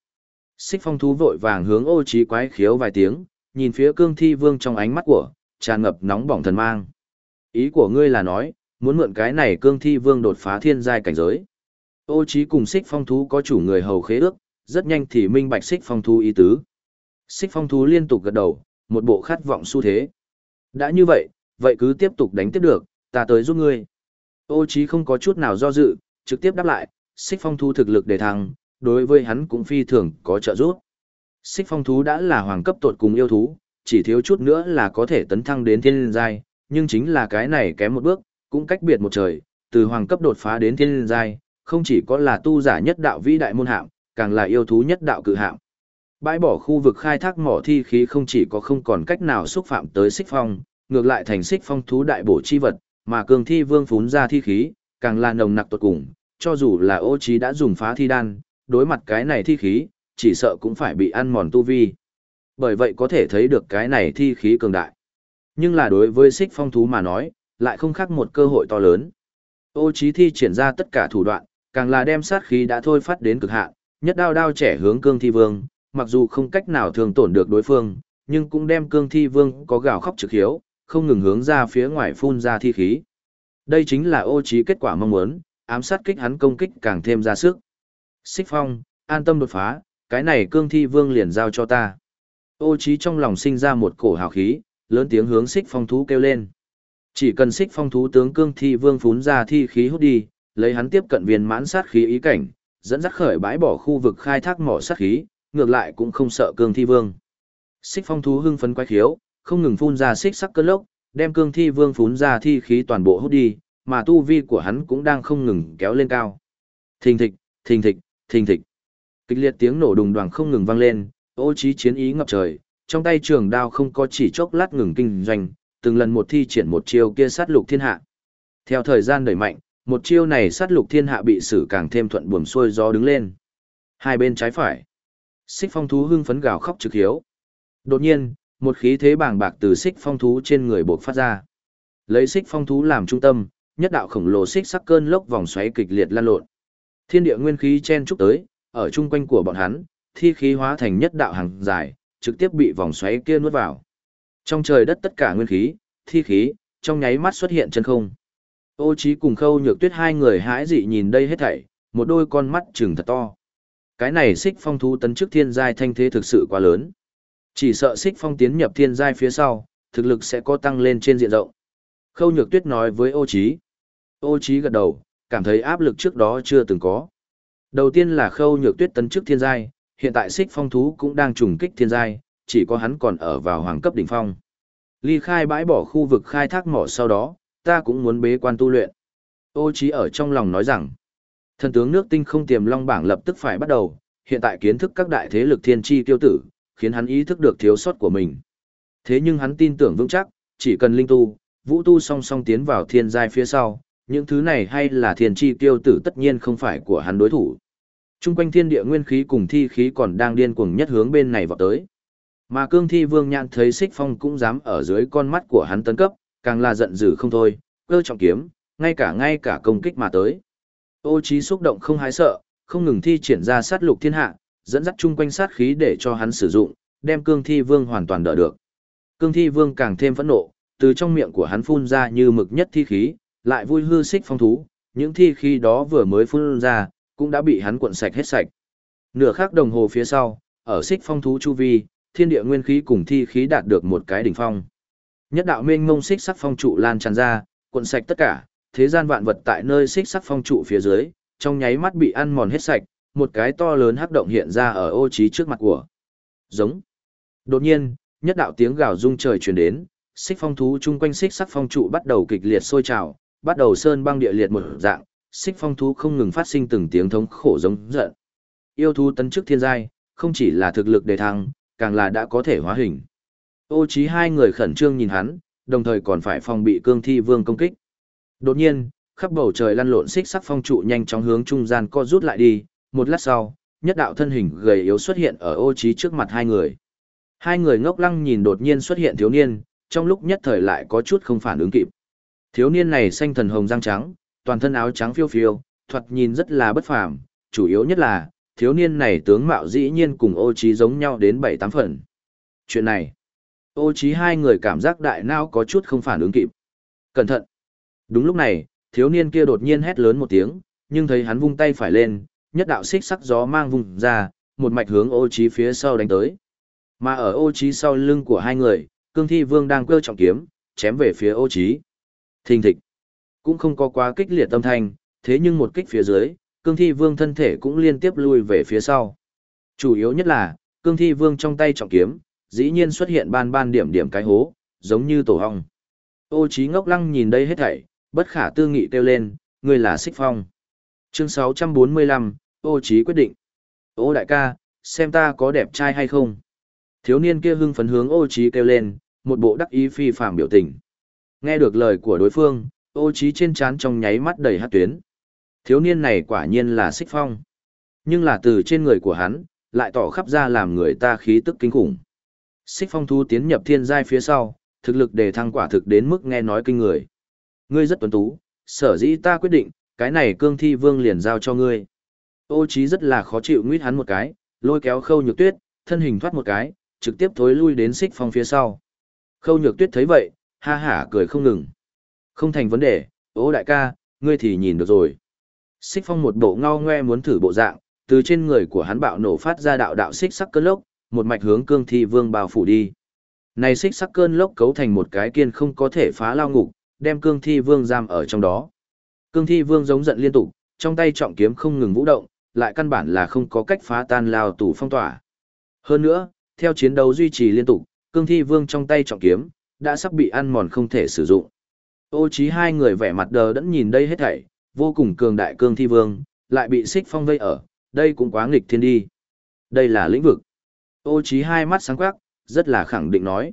A: Xích phong thú vội vàng hướng ô Chí quái khiếu vài tiếng, nhìn phía cương thi vương trong ánh mắt của, tràn ngập nóng bỏng thần mang. Ý của ngươi là nói, muốn mượn cái này cương thi vương đột phá thiên giai cảnh giới. Ô trí cùng xích phong thú có chủ người hầu khế ước, rất nhanh thì minh bạch xích phong thú ý tứ. Xích phong thú liên tục gật đầu, một bộ khát vọng xu thế. Đã như vậy, vậy cứ tiếp tục đánh tiếp được, ta tới giúp ngươi. Ô trí không có chút nào do dự, trực tiếp đáp lại, xích phong thú thực lực đề thăng, đối với hắn cũng phi thường có trợ giúp. Xích phong thú đã là hoàng cấp tột cùng yêu thú, chỉ thiếu chút nữa là có thể tấn thăng đến thiên giai, nhưng chính là cái này kém một bước, cũng cách biệt một trời, từ hoàng cấp đột phá đến thiên giai, không chỉ có là tu giả nhất đạo vĩ đại môn hạng, càng là yêu thú nhất đạo cự hạng. Bãi bỏ khu vực khai thác mỏ thi khí không chỉ có không còn cách nào xúc phạm tới xích phong, ngược lại thành xích phong thú đại bổ chi vật, mà cường thi vương phún ra thi khí, càng là nồng nặc tuột cùng, cho dù là ô trí đã dùng phá thi đan, đối mặt cái này thi khí, chỉ sợ cũng phải bị ăn mòn tu vi. Bởi vậy có thể thấy được cái này thi khí cường đại. Nhưng là đối với xích phong thú mà nói, lại không khác một cơ hội to lớn. Ô Chí thi triển ra tất cả thủ đoạn, càng là đem sát khí đã thôi phát đến cực hạn, nhất đao đao trẻ hướng cương thi vương, mặc dù không cách nào thường tổn được đối phương, nhưng cũng đem cương thi vương có gào khóc trực hiếu, không ngừng hướng ra phía ngoài phun ra thi khí. Đây chính là ô Chí kết quả mong muốn, ám sát kích hắn công kích càng thêm ra sức. Xích phong, an tâm đột phá, cái này cương thi vương liền giao cho ta. Ô Chí trong lòng sinh ra một cổ hào khí, lớn tiếng hướng xích phong thú kêu lên. Chỉ cần xích phong thú tướng cương thi vương phún ra thi khí hút đi, lấy hắn tiếp cận viên mãn sát khí ý cảnh, dẫn dắt khởi bãi bỏ khu vực khai thác mỏ sát khí, ngược lại cũng không sợ cương thi vương. Xích phong thú hưng phấn quái khiếu, không ngừng phun ra xích sắc cơn lốc, đem cương thi vương phún ra thi khí toàn bộ hút đi, mà tu vi của hắn cũng đang không ngừng kéo lên cao. Thình thịch, thình thịch, thình thịch. Kịch liệt tiếng nổ đùng đoàng không ngừng vang lên, ô trí chiến ý ngập trời, trong tay trường đao không có chỉ chốc lát ngừng kinh doanh, từng lần một thi triển một chiêu kia sát lục thiên hạ. Theo thời gian đẩy mạnh, một chiêu này sát lục thiên hạ bị xử càng thêm thuận buồm xuôi gió đứng lên. Hai bên trái phải. Xích phong thú hưng phấn gào khóc trực hiếu. Đột nhiên, một khí thế bàng bạc từ xích phong thú trên người bộc phát ra. Lấy xích phong thú làm trung tâm, nhất đạo khổng lồ xích sắc cơn lốc vòng xoáy kịch liệt lan lộn. Thiên địa nguyên khí chen trúc tới, ở chung quanh của bọn hắn, thi khí hóa thành nhất đạo hàng dài, trực tiếp bị vòng xoáy kia nuốt vào. Trong trời đất tất cả nguyên khí, thi khí, trong nháy mắt xuất hiện chân không. Ô trí cùng khâu nhược tuyết hai người hãi dị nhìn đây hết thảy, một đôi con mắt trừng thật to. Cái này xích phong thú tấn chức thiên giai thanh thế thực sự quá lớn. Chỉ sợ xích phong tiến nhập thiên giai phía sau, thực lực sẽ có tăng lên trên diện rộng. Khâu nhược tuyết nói với ô trí. Ô trí gật đầu, cảm thấy áp lực trước đó chưa từng có. Đầu tiên là khâu nhược tuyết tấn chức thiên giai, hiện tại xích phong thú cũng đang trùng kích thiên giai, chỉ có hắn còn ở vào hoàng cấp đỉnh phong. Ly khai bãi bỏ khu vực khai thác mỏ sau đó, ta cũng muốn bế quan tu luyện. Ô Chí ở trong lòng nói rằng, thần tướng nước tinh không tiềm long bảng lập tức phải bắt đầu, hiện tại kiến thức các đại thế lực thiên chi tiêu tử, khiến hắn ý thức được thiếu sót của mình. Thế nhưng hắn tin tưởng vững chắc, chỉ cần linh tu, vũ tu song song tiến vào thiên giai phía sau, những thứ này hay là thiên chi tiêu tử tất nhiên không phải của hắn đối thủ. Trung quanh thiên địa nguyên khí cùng thi khí còn đang điên cuồng nhất hướng bên này vọt tới. Mà cương thi vương nhãn thấy xích phong cũng dám ở dưới con mắt của hắn tấn cấp, càng là giận dữ không thôi, cơ trọng kiếm, ngay cả ngay cả công kích mà tới. Ô trí xúc động không hái sợ, không ngừng thi triển ra sát lục thiên hạ, dẫn dắt chung quanh sát khí để cho hắn sử dụng, đem cương thi vương hoàn toàn đỡ được. Cương thi vương càng thêm phẫn nộ, từ trong miệng của hắn phun ra như mực nhất thi khí, lại vui hư xích phong thú, những thi khí đó vừa mới phun ra, cũng đã bị hắn cuộn sạch hết sạch. Nửa khắc đồng hồ phía sau, ở xích phong thú chu vi, thiên địa nguyên khí cùng thi khí đạt được một cái đỉnh phong. Nhất đạo mênh mông xích sắc phong trụ lan tràn ra, cuộn sạch tất cả, thế gian vạn vật tại nơi xích sắc phong trụ phía dưới, trong nháy mắt bị ăn mòn hết sạch, một cái to lớn hắc động hiện ra ở ô trí trước mặt của. Giống. Đột nhiên, nhất đạo tiếng gào rung trời truyền đến, xích phong thú chung quanh xích sắc phong trụ bắt đầu kịch liệt sôi trào, bắt đầu sơn băng địa liệt một dạng, xích phong thú không ngừng phát sinh từng tiếng thống khổ giống giận. Yêu thú tấn chức thiên giai, không chỉ là thực lực đề thăng, càng là đã có thể hóa hình. Ô trí hai người khẩn trương nhìn hắn, đồng thời còn phải phòng bị cương thi vương công kích. Đột nhiên, khắp bầu trời lăn lộn xích sắc phong trụ nhanh chóng hướng trung gian co rút lại đi, một lát sau, nhất đạo thân hình gầy yếu xuất hiện ở ô trí trước mặt hai người. Hai người ngốc lăng nhìn đột nhiên xuất hiện thiếu niên, trong lúc nhất thời lại có chút không phản ứng kịp. Thiếu niên này xanh thần hồng răng trắng, toàn thân áo trắng phiêu phiêu, thoạt nhìn rất là bất phàm, chủ yếu nhất là, thiếu niên này tướng mạo dĩ nhiên cùng ô trí giống nhau đến bảy tám phần. Chuyện này, ô trí hai người cảm giác đại não có chút không phản ứng kịp. Cẩn thận! Đúng lúc này, thiếu niên kia đột nhiên hét lớn một tiếng, nhưng thấy hắn vung tay phải lên, nhất đạo xích sắc gió mang vùng ra, một mạch hướng ô trí phía sau đánh tới. Mà ở ô trí sau lưng của hai người, cương thi vương đang quơ trọng kiếm, chém về phía ô trí. Thình thịch. Cũng không có quá kích liệt tâm thanh, thế nhưng một kích phía dưới, cương thi vương thân thể cũng liên tiếp lui về phía sau. Chủ yếu nhất là, cương thi vương trong tay trọng kiếm, dĩ nhiên xuất hiện ban ban điểm điểm cái hố, giống như tổ hong. Ô trí ngốc lăng nhìn đây hết thảy, bất khả tư nghị kêu lên, ngươi là xích phong. Chương 645, ô trí quyết định. Ô đại ca, xem ta có đẹp trai hay không? Thiếu niên kia hưng phấn hướng ô trí kêu lên, một bộ đắc ý phi phàm biểu tình. Nghe được lời của đối phương, ô trí trên trán trong nháy mắt đầy hát tuyến. Thiếu niên này quả nhiên là xích phong. Nhưng là từ trên người của hắn, lại tỏ khắp ra làm người ta khí tức kinh khủng. Xích phong thu tiến nhập thiên giai phía sau, thực lực đề thăng quả thực đến mức nghe nói kinh người. Ngươi rất tuấn tú, sở dĩ ta quyết định, cái này cương thi vương liền giao cho ngươi. Ô trí rất là khó chịu nguyết hắn một cái, lôi kéo khâu nhược tuyết, thân hình thoát một cái, trực tiếp thối lui đến xích phong phía sau. Khâu nhược tuyết thấy vậy, ha hả cười không ngừng. Không thành vấn đề, ô đại ca, ngươi thì nhìn được rồi. Xích phong một bộ ngao ngoe muốn thử bộ dạng, từ trên người của hắn bạo nổ phát ra đạo đạo xích sắc cơn lốc, một mạch hướng cương thi vương bao phủ đi. Này xích sắc cơn lốc cấu thành một cái kiên không có thể phá lao ngục, đem cương thi vương giam ở trong đó. Cương thi vương giống giận liên tục, trong tay trọng kiếm không ngừng vũ động, lại căn bản là không có cách phá tan lao tù phong tỏa. Hơn nữa, theo chiến đấu duy trì liên tục, cương thi vương trong tay trọng kiếm, đã sắp bị ăn mòn không thể sử dụng. Ô trí hai người vẻ mặt đờ đẫn nhìn đây hết thảy, vô cùng cường đại cương thi vương, lại bị xích phong vây ở, đây cũng quá nghịch thiên đi. Đây là lĩnh vực. Ô trí hai mắt sáng quắc, rất là khẳng định nói.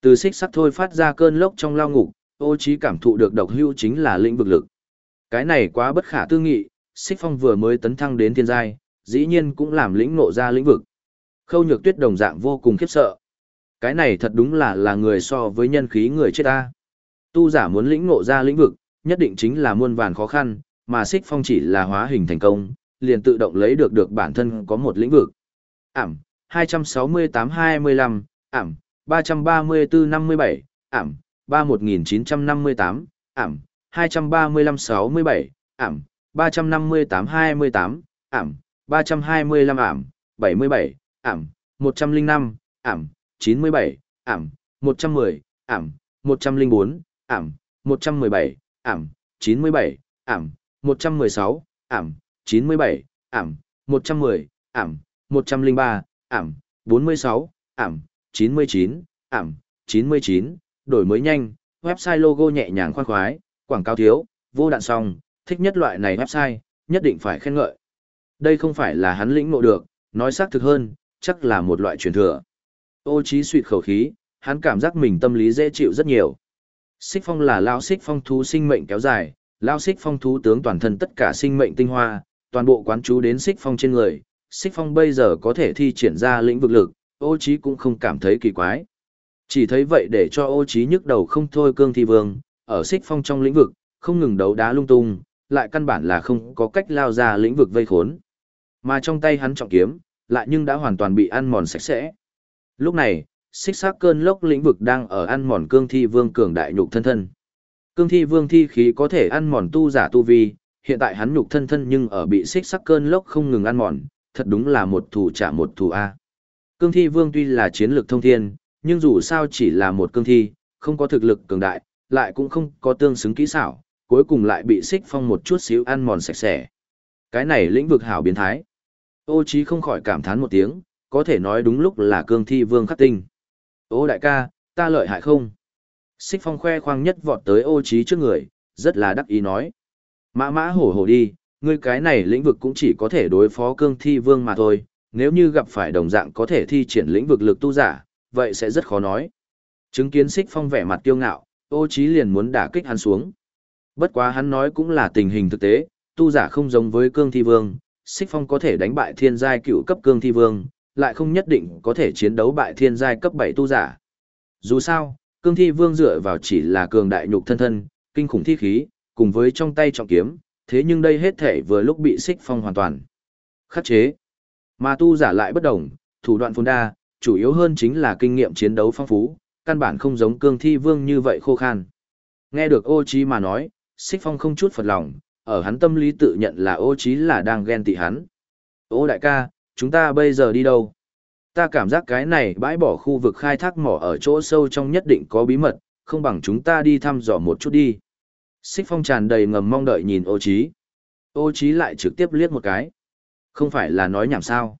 A: Từ xích sắt thôi phát ra cơn lốc trong lao ngục, ô trí cảm thụ được độc hưu chính là lĩnh vực lực. Cái này quá bất khả tư nghị, xích phong vừa mới tấn thăng đến thiên giai, dĩ nhiên cũng làm lĩnh ngộ ra lĩnh vực. Khâu nhược tuyết đồng dạng vô cùng khiếp sợ. Cái này thật đúng là là người so với nhân khí người chết ta. Tu giả muốn lĩnh ngộ ra lĩnh vực, nhất định chính là muôn vàn khó khăn, mà xích phong chỉ là hóa hình thành công, liền tự động lấy được được bản thân có một lĩnh vực. Ảm, 268-25, ảm, 334-57, ảm, 31958, ảm, 235-67, ảm, 358-28, ảm, 325 ảm, 77, ảm, 105, ảm, 97, ảm, 110, ảm, 104, ảm, 117, ảm, 97, ảm, 116, ảm, 97, ảm, 110, ảm, 103, ảm, 46, ảm, 99, ảm, 99, đổi mới nhanh, website logo nhẹ nhàng khoan khoái, quảng cáo thiếu, vô đạn song, thích nhất loại này website, nhất định phải khen ngợi. Đây không phải là hắn lĩnh ngộ được, nói xác thực hơn, chắc là một loại truyền thừa. Ô trí suyệt khẩu khí, hắn cảm giác mình tâm lý dễ chịu rất nhiều. Xích phong là lao xích phong thú sinh mệnh kéo dài, lao xích phong thú tướng toàn thân tất cả sinh mệnh tinh hoa, toàn bộ quán chú đến xích phong trên người. Xích phong bây giờ có thể thi triển ra lĩnh vực lực, ô trí cũng không cảm thấy kỳ quái. Chỉ thấy vậy để cho ô trí nhức đầu không thôi cương thi vương, ở xích phong trong lĩnh vực, không ngừng đấu đá lung tung, lại căn bản là không có cách lao ra lĩnh vực vây khốn. Mà trong tay hắn trọng kiếm, lại nhưng đã hoàn toàn bị ăn mòn sạch sẽ. Lúc này, xích xác cơn lốc lĩnh vực đang ở ăn mòn cương thi vương cường đại nhục thân thân. Cương thi vương thi khí có thể ăn mòn tu giả tu vi, hiện tại hắn nhục thân thân nhưng ở bị xích sắc cơn lốc không ngừng ăn mòn, thật đúng là một thủ trả một thủ A. Cương thi vương tuy là chiến lược thông thiên, nhưng dù sao chỉ là một cương thi, không có thực lực cường đại, lại cũng không có tương xứng kỹ xảo, cuối cùng lại bị xích phong một chút xíu ăn mòn sạch sẽ. Cái này lĩnh vực hảo biến thái. Ô chí không khỏi cảm thán một tiếng, có thể nói đúng lúc là cương thi vương khắc tinh. Ô đại ca, ta lợi hại không? Xích phong khoe khoang nhất vọt tới ô trí trước người, rất là đắc ý nói. Mã mã hổ hổ đi, ngươi cái này lĩnh vực cũng chỉ có thể đối phó cương thi vương mà thôi, nếu như gặp phải đồng dạng có thể thi triển lĩnh vực lực tu giả, vậy sẽ rất khó nói. Chứng kiến xích phong vẻ mặt tiêu ngạo, ô trí liền muốn đả kích hắn xuống. Bất quá hắn nói cũng là tình hình thực tế, tu giả không giống với cương thi vương, xích phong có thể đánh bại thiên giai cựu cấp cương thi vương, lại không nhất định có thể chiến đấu bại thiên giai cấp 7 tu giả. Dù sao, cương thi vương dựa vào chỉ là cường đại nhục thân thân, kinh khủng thi khí, cùng với trong tay trọng kiếm, thế nhưng đây hết thể vừa lúc bị xích phong hoàn toàn khắc chế. Mà tu giả lại bất đồng, thủ đoạn phồn đa, chủ yếu hơn chính là kinh nghiệm chiến đấu phong phú, căn bản không giống cương thi vương như vậy khô khan. Nghe được ô Chí mà nói, xích phong không chút phật lòng, ở hắn tâm lý tự nhận là ô Chí là đang ghen tị hắn. Ô đại ca, chúng ta bây giờ đi đâu? Ta cảm giác cái này bãi bỏ khu vực khai thác mỏ ở chỗ sâu trong nhất định có bí mật, không bằng chúng ta đi thăm dò một chút đi. Xích phong tràn đầy ngầm mong đợi nhìn ô Chí, Ô Chí lại trực tiếp liếc một cái. Không phải là nói nhảm sao.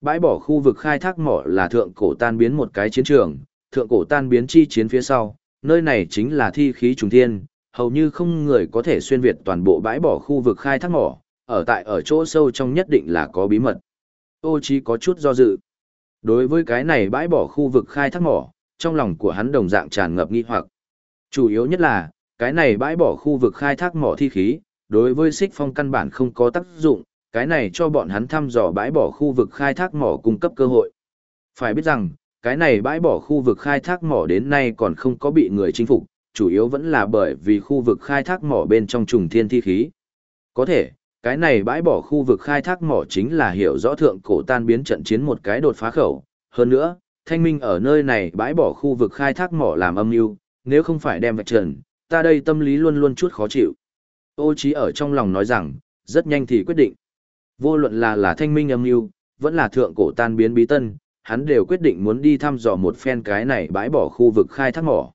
A: Bãi bỏ khu vực khai thác mỏ là thượng cổ tan biến một cái chiến trường, thượng cổ tan biến chi chiến phía sau, nơi này chính là thi khí trùng thiên, hầu như không người có thể xuyên việt toàn bộ bãi bỏ khu vực khai thác mỏ, ở tại ở chỗ sâu trong nhất định là có bí mật. Ô Chí có chút do dự. Đối với cái này bãi bỏ khu vực khai thác mỏ, trong lòng của hắn đồng dạng tràn ngập nghi hoặc. Chủ yếu nhất là, cái này bãi bỏ khu vực khai thác mỏ thi khí, đối với xích phong căn bản không có tác dụng, cái này cho bọn hắn thăm dò bãi bỏ khu vực khai thác mỏ cung cấp cơ hội. Phải biết rằng, cái này bãi bỏ khu vực khai thác mỏ đến nay còn không có bị người chinh phục, chủ yếu vẫn là bởi vì khu vực khai thác mỏ bên trong trùng thiên thi khí. Có thể, cái này bãi bỏ khu vực khai thác mỏ chính là hiểu rõ thượng cổ tan biến trận chiến một cái đột phá khẩu. Hơn nữa, thanh minh ở nơi này bãi bỏ khu vực khai thác mỏ làm âm mưu nếu không phải đem vạch trần, ta đây tâm lý luôn luôn chút khó chịu. Ô trí ở trong lòng nói rằng, rất nhanh thì quyết định. Vô luận là là thanh minh âm mưu vẫn là thượng cổ tan biến bí tân, hắn đều quyết định muốn đi thăm dò một phen cái này bãi bỏ khu vực khai thác mỏ.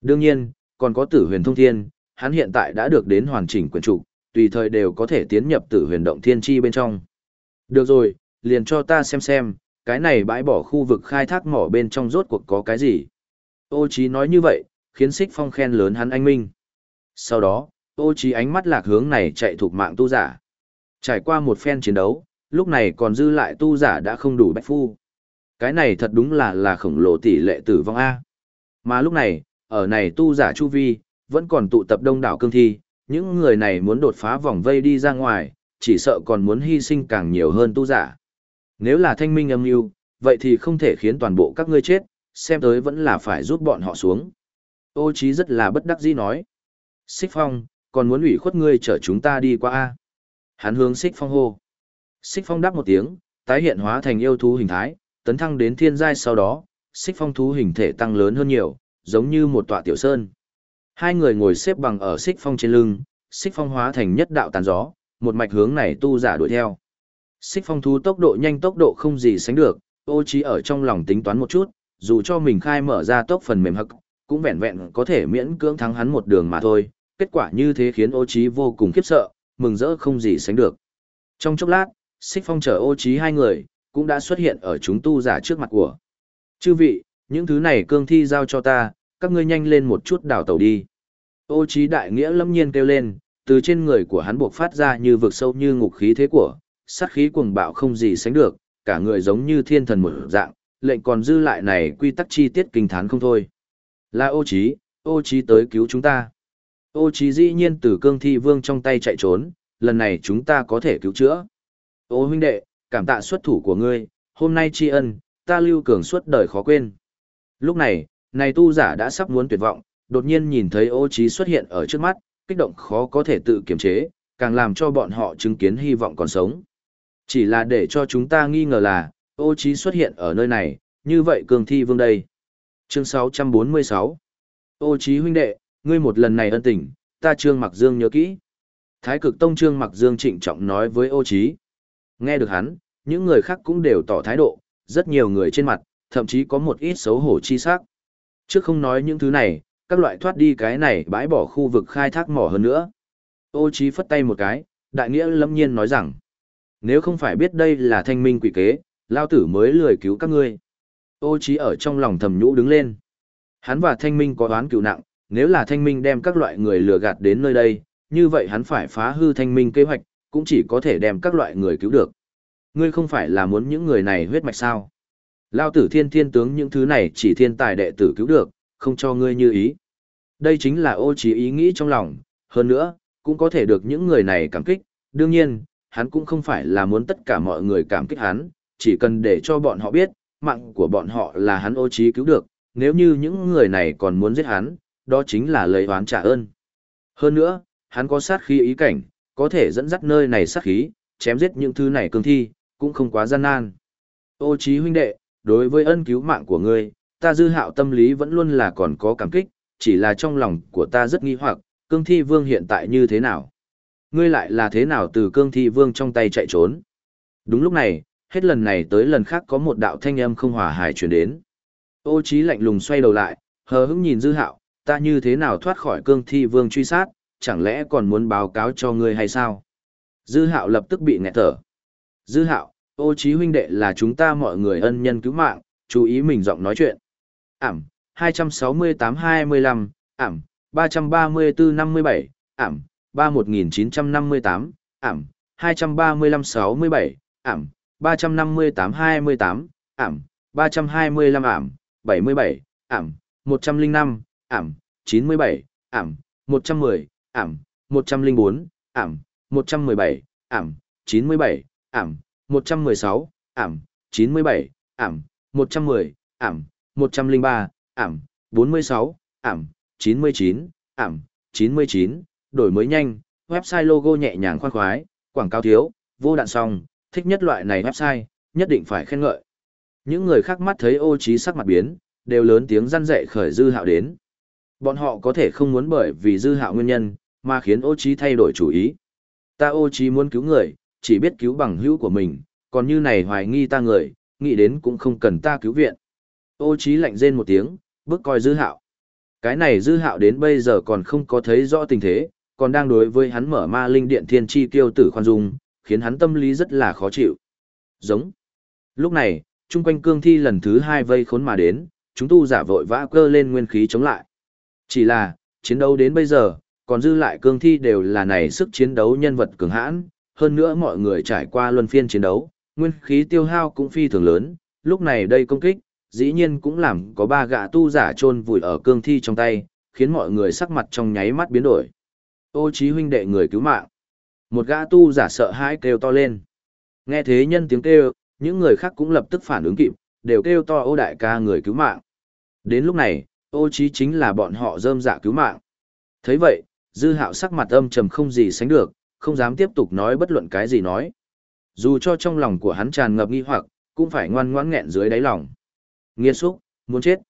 A: Đương nhiên, còn có tử huyền thông thiên, hắn hiện tại đã được đến hoàn chỉnh quyền trục, tùy thời đều có thể tiến nhập tử huyền động thiên chi bên trong. Được rồi, liền cho ta xem xem, cái này bãi bỏ khu vực khai thác mỏ bên trong rốt cuộc có cái gì. Ô Chí nói như vậy, khiến Sích Phong khen lớn hắn anh minh. Sau đó, Ô Chí ánh mắt lạc hướng này chạy thuộc mạng tu giả. Trải qua một phen chiến đấu, lúc này còn dư lại tu giả đã không đủ bách phu. Cái này thật đúng là là khổng lồ tỷ lệ tử vong A. Mà lúc này, ở này tu giả chu vi, vẫn còn tụ tập đông đảo cương thi, những người này muốn đột phá vòng vây đi ra ngoài, chỉ sợ còn muốn hy sinh càng nhiều hơn tu giả. Nếu là thanh minh âm mưu, vậy thì không thể khiến toàn bộ các ngươi chết, xem tới vẫn là phải rút bọn họ xuống. Ô Chí rất là bất đắc dĩ nói. Xích Phong, còn muốn ủy khuất ngươi chở chúng ta đi qua A. Hắn hướng Xích Phong hô. Xích Phong đáp một tiếng, tái hiện hóa thành yêu thú hình thái, tấn thăng đến thiên giai sau đó, Xích Phong thú hình thể tăng lớn hơn nhiều, giống như một tọa tiểu sơn. Hai người ngồi xếp bằng ở Xích Phong trên lưng, Xích Phong hóa thành nhất đạo tàn gió, một mạch hướng này tu giả đuổi theo. Xích Phong thú tốc độ nhanh tốc độ không gì sánh được, Ô trí ở trong lòng tính toán một chút, dù cho mình khai mở ra tốc phần mềm hậc, cũng vẹn vẹn có thể miễn cưỡng thắng hắn một đường mà thôi. Kết quả như thế khiến Ô trí vô cùng khiếp sợ, mừng rỡ không gì sánh được. Trong chốc lát, Xích Phong chở Ô trí hai người, cũng đã xuất hiện ở chúng tu giả trước mặt của. Chư vị, những thứ này cương thi giao cho ta, các ngươi nhanh lên một chút đào tàu đi. Ô trí đại nghĩa lâm nhiên kêu lên, từ trên người của hắn buộc phát ra như vực sâu như ngục khí thế của, sát khí cuồng bạo không gì sánh được, cả người giống như thiên thần một dạng, lệnh còn dư lại này quy tắc chi tiết kinh thán không thôi. Là ô trí, ô trí tới cứu chúng ta. Ô trí dĩ nhiên từ cương thi vương trong tay chạy trốn, lần này chúng ta có thể cứu chữa. Ô huynh đệ, cảm tạ xuất thủ của ngươi, hôm nay tri ân, ta lưu cường suốt đời khó quên. Lúc này, này tu giả đã sắp muốn tuyệt vọng, đột nhiên nhìn thấy ô trí xuất hiện ở trước mắt, kích động khó có thể tự kiềm chế, càng làm cho bọn họ chứng kiến hy vọng còn sống. Chỉ là để cho chúng ta nghi ngờ là, ô trí xuất hiện ở nơi này, như vậy cường thi vương đây. Chương 646 Ô trí huynh đệ, ngươi một lần này ân tình, ta trương mặc dương nhớ kỹ. Thái cực tông trương mặc dương trịnh trọng nói với ô trí. Nghe được hắn, những người khác cũng đều tỏ thái độ, rất nhiều người trên mặt, thậm chí có một ít xấu hổ chi sắc. Trước không nói những thứ này, các loại thoát đi cái này bãi bỏ khu vực khai thác mỏ hơn nữa. Ô Chí phất tay một cái, đại nghĩa lâm nhiên nói rằng, nếu không phải biết đây là thanh minh quỷ kế, lao tử mới lười cứu các ngươi. Ô Chí ở trong lòng thầm nhũ đứng lên. Hắn và thanh minh có đoán cựu nặng, nếu là thanh minh đem các loại người lừa gạt đến nơi đây, như vậy hắn phải phá hư thanh minh kế hoạch, cũng chỉ có thể đem các loại người cứu được. Ngươi không phải là muốn những người này huyết mạch sao? Lao tử thiên thiên tướng những thứ này chỉ thiên tài đệ tử cứu được, không cho ngươi như ý. Đây chính là ô trí ý nghĩ trong lòng, hơn nữa, cũng có thể được những người này cảm kích. Đương nhiên, hắn cũng không phải là muốn tất cả mọi người cảm kích hắn, chỉ cần để cho bọn họ biết, mạng của bọn họ là hắn ô trí cứu được, nếu như những người này còn muốn giết hắn, đó chính là lấy oán trả ơn. Hơn nữa, hắn có sát khí ý cảnh, có thể dẫn dắt nơi này sát khí, chém giết những thứ này cương thi, cũng không quá gian nan. Ô trí huynh đệ, đối với ân cứu mạng của ngươi, ta dư hạo tâm lý vẫn luôn là còn có cảm kích, chỉ là trong lòng của ta rất nghi hoặc, cương thi vương hiện tại như thế nào? Ngươi lại là thế nào từ cương thi vương trong tay chạy trốn? Đúng lúc này, hết lần này tới lần khác có một đạo thanh âm không hòa hài truyền đến. Ô trí lạnh lùng xoay đầu lại, hờ hững nhìn dư hạo, ta như thế nào thoát khỏi cương thi vương truy sát, chẳng lẽ còn muốn báo cáo cho ngươi hay sao? Dư hạo lập tức bị nghẹt thở. Dư hạo, ô trí huynh đệ là chúng ta mọi người ân nhân cứu mạng, chú ý mình giọng nói chuyện. Ảm, 268-25, ảm, 334-57, ảm, 31958, ảm, 235-67, ảm, 358-28, ảm, 325 ảm, 77, ảm, 105, ảm, 97, ảm, 110, ảm, 104, ảm, 117, ảm, 97, ảm, 116, ảm, 97, ảm, 110, ảm, 103, ảm, 46, ảm, 99, ảm, 99, đổi mới nhanh, website logo nhẹ nhàng khoan khoái, quảng cáo thiếu, vô đạn song, thích nhất loại này website, nhất định phải khen ngợi. Những người khác mắt thấy ô trí sắc mặt biến, đều lớn tiếng răn dạy khởi dư hạo đến. Bọn họ có thể không muốn bởi vì dư hạo nguyên nhân, mà khiến ô trí thay đổi chủ ý. Ta ô trí muốn cứu người, chỉ biết cứu bằng hữu của mình, còn như này hoài nghi ta người, nghĩ đến cũng không cần ta cứu viện. Ô trí lạnh rên một tiếng, bước coi dư hạo. Cái này dư hạo đến bây giờ còn không có thấy rõ tình thế, còn đang đối với hắn mở ma linh điện thiên chi tiêu tử khoan dung, khiến hắn tâm lý rất là khó chịu. Giống. Lúc này, chung quanh cương thi lần thứ hai vây khốn mà đến, chúng tu giả vội vã cơ lên nguyên khí chống lại. Chỉ là, chiến đấu đến bây giờ, còn dư lại cương thi đều là này sức chiến đấu nhân vật cường hãn, hơn nữa mọi người trải qua luân phiên chiến đấu, nguyên khí tiêu hao cũng phi thường lớn, lúc này đây công kích, dĩ nhiên cũng làm có ba gã tu giả chôn vùi ở cương thi trong tay, khiến mọi người sắc mặt trong nháy mắt biến đổi. Ô chí huynh đệ người cứu mạng. Một gã tu giả sợ hãi kêu to lên. Nghe thế nhân tiếng kêu, những người khác cũng lập tức phản ứng kịp, đều kêu to ô đại ca người cứu mạng. Đến lúc này, ô chí chính là bọn họ rơm dạ cứu mạng. thấy vậy, dư hạo sắc mặt âm trầm không gì sánh được, không dám tiếp tục nói bất luận cái gì nói. Dù cho trong lòng của hắn tràn ngập nghi hoặc, cũng phải ngoan ngoãn nghẹn dưới đáy lòng. Nghiên xúc, muốn chết.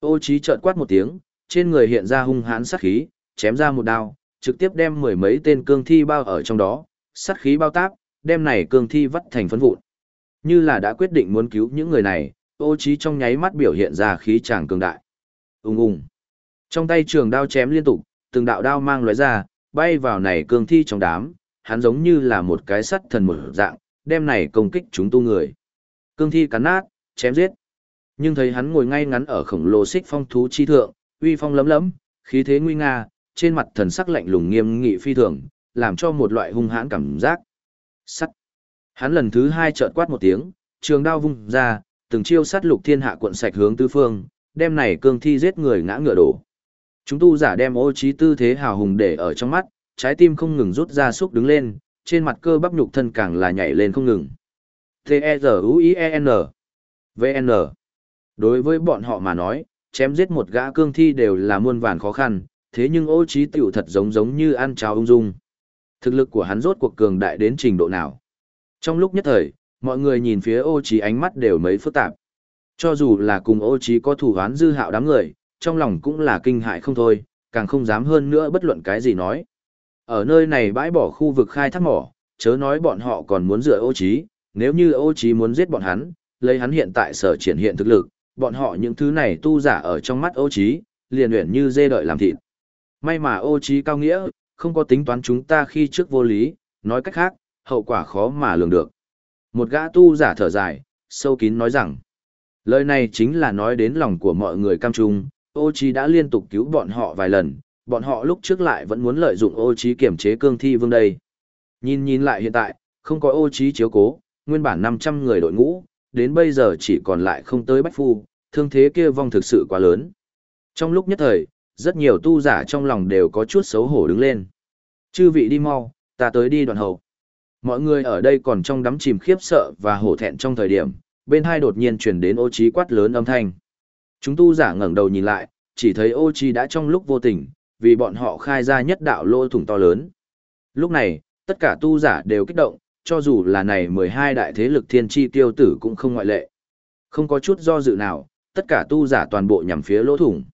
A: Ô trí chợt quát một tiếng, trên người hiện ra hung hãn sát khí, chém ra một đao, trực tiếp đem mười mấy tên cương thi bao ở trong đó, sát khí bao táp, đem này cương thi vắt thành phấn vụn. Như là đã quyết định muốn cứu những người này, ô trí trong nháy mắt biểu hiện ra khí tràng cường đại. Ung ung. Trong tay trường đao chém liên tục, từng đạo đao mang lóe ra, bay vào này cương thi trong đám, hắn giống như là một cái sắt thần một dạng, đem này công kích chúng tu người. Cương thi cắn nát, chém giết. Nhưng thấy hắn ngồi ngay ngắn ở khổng lồ xích phong thú chi thượng, uy phong lấm lấm, khí thế nguy nga, trên mặt thần sắc lạnh lùng nghiêm nghị phi thường, làm cho một loại hung hãn cảm giác. Sắt. Hắn lần thứ hai chợt quát một tiếng, trường đao vung ra, từng chiêu sát lục thiên hạ cuộn sạch hướng tứ phương, đem này cương thi giết người ngã ngựa đổ. Chúng tu giả đem ô trí tư thế hào hùng để ở trong mắt, trái tim không ngừng rút ra xúc đứng lên, trên mặt cơ bắp nhục thân càng là nhảy lên không ngừng. T-E-Z-U-I-E-N VN. Đối với bọn họ mà nói, chém giết một gã cương thi đều là muôn vàn khó khăn, thế nhưng ô trí tiểu thật giống giống như ăn cháo ung dung. Thực lực của hắn rốt cuộc cường đại đến trình độ nào. Trong lúc nhất thời, mọi người nhìn phía ô trí ánh mắt đều mấy phức tạp. Cho dù là cùng ô trí có thủ hoán dư hạo đám người, trong lòng cũng là kinh hại không thôi, càng không dám hơn nữa bất luận cái gì nói. Ở nơi này bãi bỏ khu vực khai thác mỏ, chớ nói bọn họ còn muốn dựa ô trí, nếu như ô trí muốn giết bọn hắn, lấy hắn hiện tại sở triển hiện thực lực, bọn họ những thứ này tu giả ở trong mắt ô trí, liền luyện như dê đợi làm thịt. May mà ô trí cao nghĩa, không có tính toán chúng ta khi trước vô lý, nói cách khác, hậu quả khó mà lường được. Một gã tu giả thở dài, sâu kín nói rằng, lời này chính là nói đến lòng của mọi người cam trung, ô trí đã liên tục cứu bọn họ vài lần, bọn họ lúc trước lại vẫn muốn lợi dụng ô trí kiểm chế cương thi vương đây. Nhìn nhìn lại hiện tại, không có ô trí chiếu cố, nguyên bản 500 người đội ngũ, đến bây giờ chỉ còn lại không tới bách phu, thương thế kia vong thực sự quá lớn. Trong lúc nhất thời, rất nhiều tu giả trong lòng đều có chút xấu hổ đứng lên. Chư vị đi mau, ta tới đi đoạn hậu. Mọi người ở đây còn trong đắm chìm khiếp sợ và hổ thẹn trong thời điểm, bên hai đột nhiên truyền đến ô trí quát lớn âm thanh. Chúng tu giả ngẩng đầu nhìn lại, chỉ thấy ô chi đã trong lúc vô tình, vì bọn họ khai ra nhất đạo lỗ thủng to lớn. Lúc này, tất cả tu giả đều kích động, cho dù là này 12 đại thế lực thiên chi tiêu tử cũng không ngoại lệ. Không có chút do dự nào, tất cả tu giả toàn bộ nhằm phía lỗ thủng.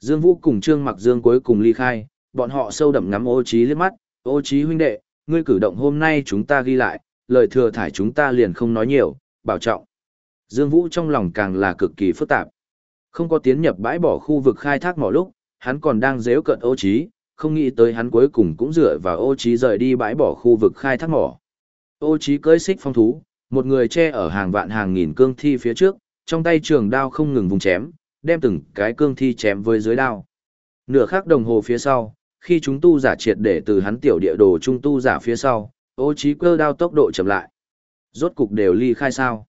A: Dương Vũ cùng Trương Mặc Dương cuối cùng ly khai, bọn họ sâu đậm ngắm ô trí liếc mắt, ô trí huynh đệ, ngươi cử động hôm nay chúng ta ghi lại, lời thừa thải chúng ta liền không nói nhiều, bảo trọng. Dương Vũ trong lòng càng là cực kỳ phức tạp. Không có tiến nhập bãi bỏ khu vực khai thác mỏ lúc, hắn còn đang dễu cận ô trí, không nghĩ tới hắn cuối cùng cũng dựa vào ô trí rời đi bãi bỏ khu vực khai thác mỏ. Ô trí cưỡi xích phong thú, một người che ở hàng vạn hàng nghìn cương thi phía trước, trong tay trường đao không ngừng vùng chém, đem từng cái cương thi chém với dưới đao. Nửa khắc đồng hồ phía sau, khi chúng tu giả triệt để từ hắn tiểu địa đồ trung tu giả phía sau, ô trí cơ đao tốc độ chậm lại. Rốt cục đều ly khai sao.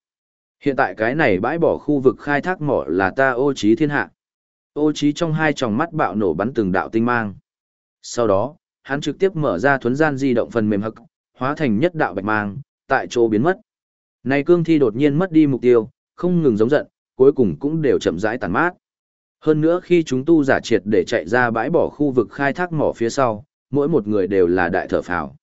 A: Hiện tại cái này bãi bỏ khu vực khai thác mỏ là ta ô trí thiên hạ. Ô trí trong hai tròng mắt bạo nổ bắn từng đạo tinh mang. Sau đó, hắn trực tiếp mở ra thuấn gian di động phần mềm hậc, hóa thành nhất đạo bạch mang, tại chỗ biến mất. Này cương thi đột nhiên mất đi mục tiêu, không ngừng giống giận, cuối cùng cũng đều chậm rãi tàn mát. Hơn nữa khi chúng tu giả triệt để chạy ra bãi bỏ khu vực khai thác mỏ phía sau, mỗi một người đều là đại thở phào.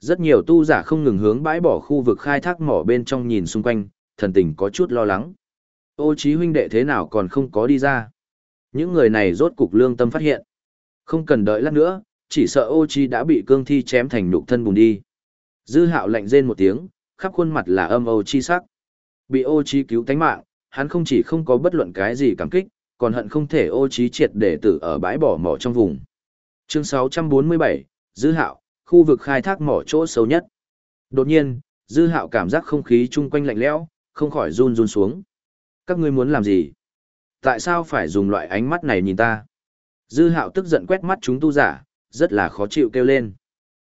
A: Rất nhiều tu giả không ngừng hướng bãi bỏ khu vực khai thác mỏ bên trong nhìn xung quanh, thần tình có chút lo lắng. Ô chí huynh đệ thế nào còn không có đi ra. Những người này rốt cục lương tâm phát hiện. Không cần đợi lát nữa, chỉ sợ ô chí đã bị cương thi chém thành nhục thân bùn đi. Dư hạo lạnh rên một tiếng, khắp khuôn mặt là âm ô chi sắc. Bị ô chí cứu tánh mạng, hắn không chỉ không có bất luận cái gì cảm kích, còn hận không thể ô chí triệt để tử ở bãi bỏ mỏ trong vùng. Chương 647, Dư Hạo, khu vực khai thác mỏ chỗ sâu nhất. Đột nhiên, Dư Hạo cảm giác không khí chung quanh lạnh lẽo, không khỏi run run xuống. Các ngươi muốn làm gì? Tại sao phải dùng loại ánh mắt này nhìn ta? Dư Hạo tức giận quét mắt chúng tu giả, rất là khó chịu kêu lên.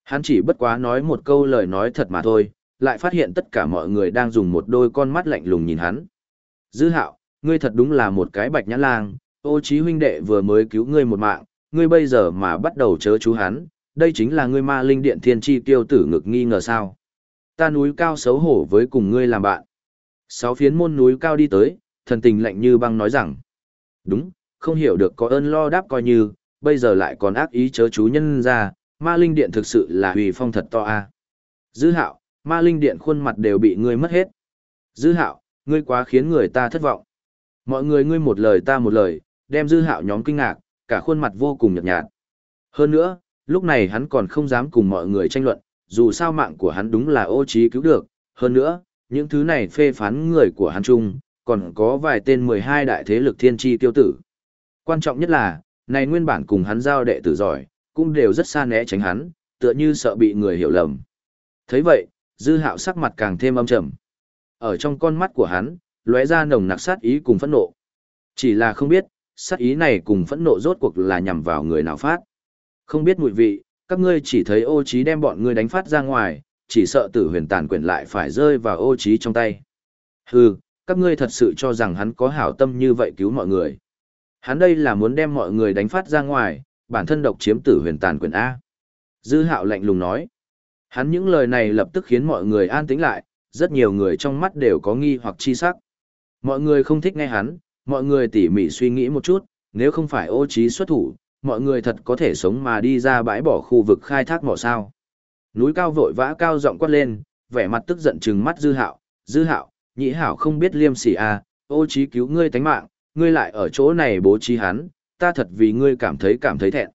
A: Hắn chỉ bất quá nói một câu lời nói thật mà thôi, lại phát hiện tất cả mọi người đang dùng một đôi con mắt lạnh lùng nhìn hắn. Dư hạo, ngươi thật đúng là một cái bạch nhãn lang, ô trí huynh đệ vừa mới cứu ngươi một mạng, ngươi bây giờ mà bắt đầu chớ chú hắn, đây chính là ngươi ma linh điện thiên chi tiêu tử ngực nghi ngờ sao. Ta núi cao xấu hổ với cùng ngươi làm bạn. Sáu phiến môn núi cao đi tới, thần tình lạnh như băng nói rằng. Đúng, không hiểu được có ơn lo đáp coi như, bây giờ lại còn ác ý chớ chú nhân ra, ma linh điện thực sự là hủy phong thật to a. Dư hạo, ma linh điện khuôn mặt đều bị ngươi mất hết. Dư hạo, ngươi quá khiến người ta thất vọng. Mọi người ngươi một lời ta một lời, đem dư hạo nhóm kinh ngạc, cả khuôn mặt vô cùng nhợt nhạt. Hơn nữa, lúc này hắn còn không dám cùng mọi người tranh luận, dù sao mạng của hắn đúng là ô trí cứu được. Hơn nữa, những thứ này phê phán người của hắn trung còn có vài tên 12 đại thế lực thiên tri tiêu tử. Quan trọng nhất là, này nguyên bản cùng hắn giao đệ tử giỏi, cũng đều rất xa né tránh hắn, tựa như sợ bị người hiểu lầm. thấy vậy, dư hạo sắc mặt càng thêm âm trầm. Ở trong con mắt của hắn, lóe ra nồng nặc sát ý cùng phẫn nộ. Chỉ là không biết, sát ý này cùng phẫn nộ rốt cuộc là nhằm vào người nào phát. Không biết mùi vị, các ngươi chỉ thấy ô trí đem bọn ngươi đánh phát ra ngoài, chỉ sợ tử huyền tàn quyển lại phải rơi vào ô trí trong tay. Hừ, các ngươi thật sự cho rằng hắn có hảo tâm như vậy cứu mọi người. Hắn đây là muốn đem mọi người đánh phát ra ngoài, bản thân độc chiếm tử huyền tàn quyển A. Dư hạo lạnh lùng nói. Hắn những lời này lập tức khiến mọi người an tĩnh lại, rất nhiều người trong mắt đều có nghi hoặc chi sắc. Mọi người không thích nghe hắn, mọi người tỉ mỉ suy nghĩ một chút, nếu không phải ô trí xuất thủ, mọi người thật có thể sống mà đi ra bãi bỏ khu vực khai thác mỏ sao. Núi cao vội vã cao giọng quát lên, vẻ mặt tức giận chừng mắt dư hạo, dư hạo, nhĩ hảo không biết liêm sỉ à, ô trí cứu ngươi tánh mạng, ngươi lại ở chỗ này bố trí hắn, ta thật vì ngươi cảm thấy cảm thấy thẹn.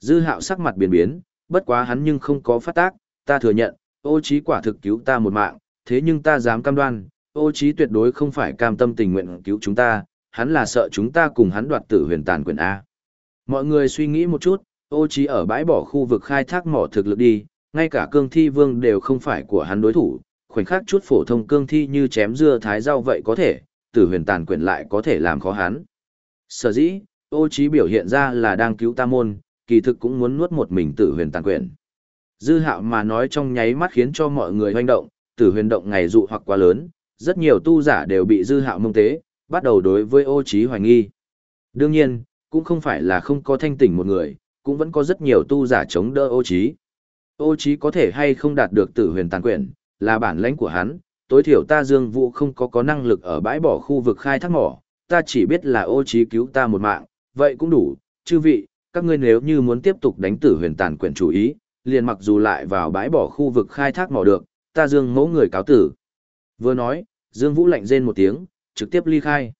A: Dư hạo sắc mặt biến biến, bất quá hắn nhưng không có phát tác, ta thừa nhận, ô trí quả thực cứu ta một mạng, thế nhưng ta dám cam đoan, ô trí tuyệt đối không phải cam tâm tình nguyện cứu chúng ta, hắn là sợ chúng ta cùng hắn đoạt tử huyền tàn quyền A. Mọi người suy nghĩ một chút, ô trí ở bãi bỏ khu vực khai thác mỏ thực lực đi, ngay cả cương thi vương đều không phải của hắn đối thủ, khoảnh khắc chút phổ thông cương thi như chém dưa thái rau vậy có thể, tử huyền tàn quyền lại có thể làm khó hắn. Sở dĩ, ô trí biểu hiện ra là đang cứu ta môn, kỳ thực cũng muốn nuốt một mình tử huyền tàn quyền. Dư hạo mà nói trong nháy mắt khiến cho mọi người hoành động, tử huyền động ngày dụ hoặc quá lớn, rất nhiều tu giả đều bị dư hạo mông tế, bắt đầu đối với ô trí hoài nghi. Đương nhiên, cũng không phải là không có thanh tỉnh một người, cũng vẫn có rất nhiều tu giả chống đỡ ô trí. Ô trí có thể hay không đạt được tử huyền tàn quyền, là bản lãnh của hắn, tối thiểu ta dương vũ không có có năng lực ở bãi bỏ khu vực khai thác mỏ, ta chỉ biết là ô trí cứu ta một mạng, vậy cũng đủ, chư vị, các ngươi nếu như muốn tiếp tục đánh tử huyền tàn quyền chủ ý, liền mặc dù lại vào bãi bỏ khu vực khai thác mỏ được, ta dương mẫu người cáo tử. Vừa nói, Dương Vũ lạnh rên một tiếng, trực tiếp ly khai.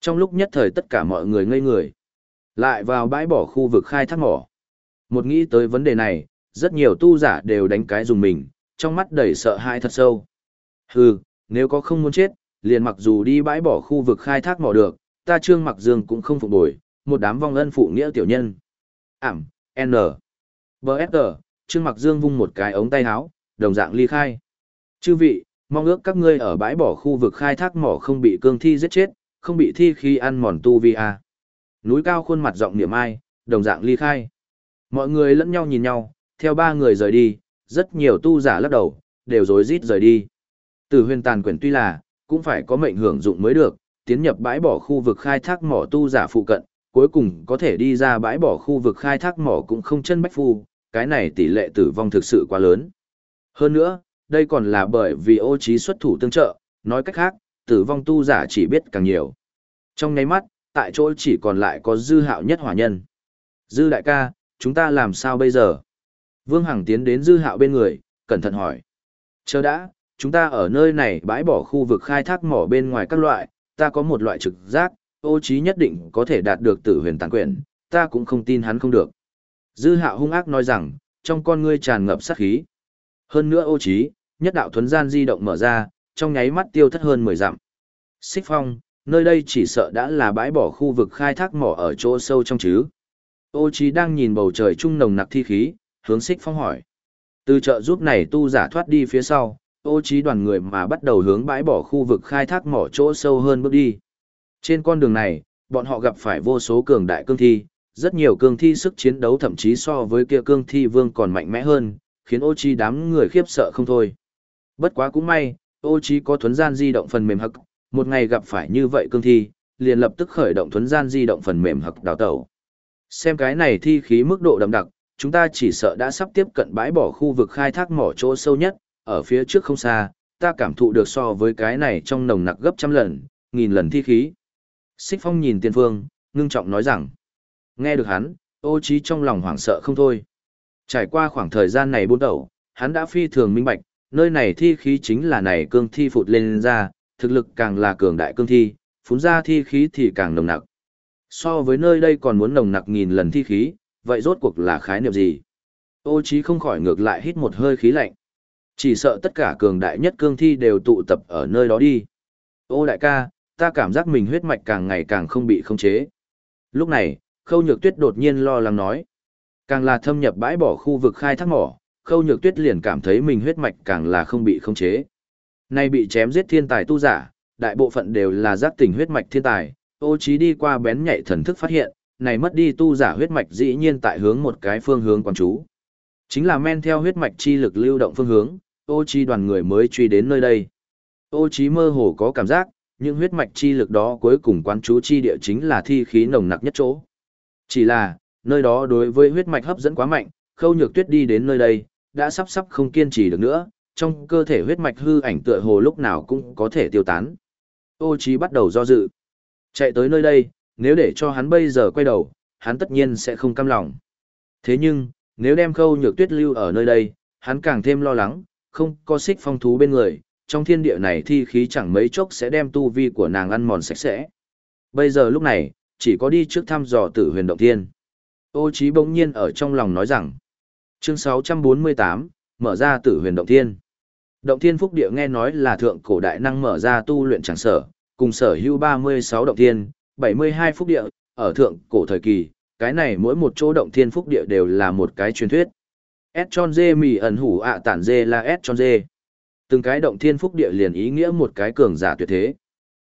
A: Trong lúc nhất thời tất cả mọi người ngây người. Lại vào bãi bỏ khu vực khai thác mỏ. Một nghĩ tới vấn đề này, rất nhiều tu giả đều đánh cái dùng mình, trong mắt đầy sợ hãi thật sâu. Hừ, nếu có không muốn chết, liền mặc dù đi bãi bỏ khu vực khai thác mỏ được, ta trương mặc dương cũng không phục bồi, một đám vong ân phụ nghĩa tiểu nhân. Ảm, N. B.S.T. Trương mặc dương vung một cái ống tay áo, đồng dạng ly khai. Chư vị, mong ước các ngươi ở bãi bỏ khu vực khai thác mỏ không bị cương thi giết chết, không bị thi khi ăn mòn tu vi a. Núi cao khuôn mặt giọng niệm ai, đồng dạng ly khai. Mọi người lẫn nhau nhìn nhau, theo ba người rời đi, rất nhiều tu giả lắc đầu, đều rối rít rời đi. Từ huyền tàn quyển tuy là, cũng phải có mệnh hưởng dụng mới được, tiến nhập bãi bỏ khu vực khai thác mỏ tu giả phụ cận, cuối cùng có thể đi ra bãi bỏ khu vực khai thác mỏ cũng không chân bách phu, cái này tỷ lệ tử vong thực sự quá lớn. Hơn nữa, đây còn là bởi vì ô trí xuất thủ tương trợ, nói cách khác, tử vong tu giả chỉ biết càng nhiều. Trong nháy mắt, tại chỗ chỉ còn lại có dư hạo nhất hỏa nhân. Dư đại ca, chúng ta làm sao bây giờ? Vương Hằng tiến đến dư hạo bên người, cẩn thận hỏi. Chờ đã, chúng ta ở nơi này bãi bỏ khu vực khai thác mỏ bên ngoài các loại, ta có một loại trực giác, ô trí nhất định có thể đạt được tử huyền tàng quyền, ta cũng không tin hắn không được. Dư hạo hung ác nói rằng, trong con ngươi tràn ngập sát khí. Hơn nữa ô trí, nhất đạo thuấn gian di động mở ra, trong nháy mắt tiêu thất hơn 10 dặm. Xích phong, nơi đây chỉ sợ đã là bãi bỏ khu vực khai thác mỏ ở chỗ sâu trong chứ. Ô trí đang nhìn bầu trời trung nồng nặc thi khí, hướng xích phong hỏi. Từ trợ giúp này tu giả thoát đi phía sau, ô trí đoàn người mà bắt đầu hướng bãi bỏ khu vực khai thác mỏ chỗ sâu hơn bước đi. Trên con đường này, bọn họ gặp phải vô số cường đại cương thi, rất nhiều cương thi sức chiến đấu thậm chí so với kia cương thi vương còn mạnh mẽ hơn, khiến ô trí đám người khiếp sợ không thôi. Bất quá cũng may, ô trí có thuấn gian di động phần mềm hực một ngày gặp phải như vậy cương thi, liền lập tức khởi động thuấn gian di động phần mềm hực đào tẩu. Xem cái này thi khí mức độ đậm đặc, chúng ta chỉ sợ đã sắp tiếp cận bãi bỏ khu vực khai thác mỏ chỗ sâu nhất, ở phía trước không xa, ta cảm thụ được so với cái này trong nồng nặc gấp trăm lần, nghìn lần thi khí. Xích phong nhìn tiên phương, ngưng trọng nói rằng, nghe được hắn, ô trí trong lòng hoảng sợ không thôi. Trải qua khoảng thời gian này buôn đầu, hắn đã phi thường minh bạch, nơi này thi khí chính là này cương thi phụt lên ra, thực lực càng là cường đại cương thi, phún ra thi khí thì càng nồng nặc. So với nơi đây còn muốn nồng nặc nghìn lần thi khí, vậy rốt cuộc là khái niệm gì? Ô chí không khỏi ngược lại hít một hơi khí lạnh. Chỉ sợ tất cả cường đại nhất cương thi đều tụ tập ở nơi đó đi. Ô đại ca, ta cảm giác mình huyết mạch càng ngày càng không bị khống chế. Lúc này, khâu nhược tuyết đột nhiên lo lắng nói. Càng là thâm nhập bãi bỏ khu vực khai thác mỏ, khâu nhược tuyết liền cảm thấy mình huyết mạch càng là không bị khống chế. Nay bị chém giết thiên tài tu giả, đại bộ phận đều là giác tỉnh huyết mạch thiên tài, ô Chí đi qua bén nhạy thần thức phát hiện, này mất đi tu giả huyết mạch dĩ nhiên tại hướng một cái phương hướng quan chú. Chính là men theo huyết mạch chi lực lưu động phương hướng, ô Chi đoàn người mới truy đến nơi đây. Ô Chi mơ hồ có cảm giác, những huyết mạch chi lực đó cuối cùng quan chú chi địa chính là thi khí nồng nặc nhất chỗ. Chỉ là, nơi đó đối với huyết mạch hấp dẫn quá mạnh, khâu nhược tuyết đi đến nơi đây, đã sắp sắp không kiên trì được nữa, trong cơ thể huyết mạch hư ảnh tựa hồ lúc nào cũng có thể tiêu tán. Ô Chí bắt đầu do dự. Chạy tới nơi đây, nếu để cho hắn bây giờ quay đầu, hắn tất nhiên sẽ không cam lòng. Thế nhưng, nếu đem khâu nhược tuyết lưu ở nơi đây, hắn càng thêm lo lắng, không có xích phong thú bên người, trong thiên địa này thi khí chẳng mấy chốc sẽ đem tu vi của nàng ăn mòn sạch sẽ. Bây giờ lúc này, chỉ có đi trước thăm dò tử huyền động thiên. Ô Chí bỗng nhiên ở trong lòng nói rằng, chương 648, mở ra tử huyền động thiên. Động thiên phúc địa nghe nói là thượng cổ đại năng mở ra tu luyện chẳng sở, cùng sở hữu 36 động thiên, 72 phúc địa, ở thượng cổ thời kỳ, cái này mỗi một chỗ động thiên phúc địa đều là một cái truyền thuyết. S tròn dê mì ẩn hủ ạ tản dê là S tròn dê. Từng cái động thiên phúc địa liền ý nghĩa một cái cường giả tuyệt thế.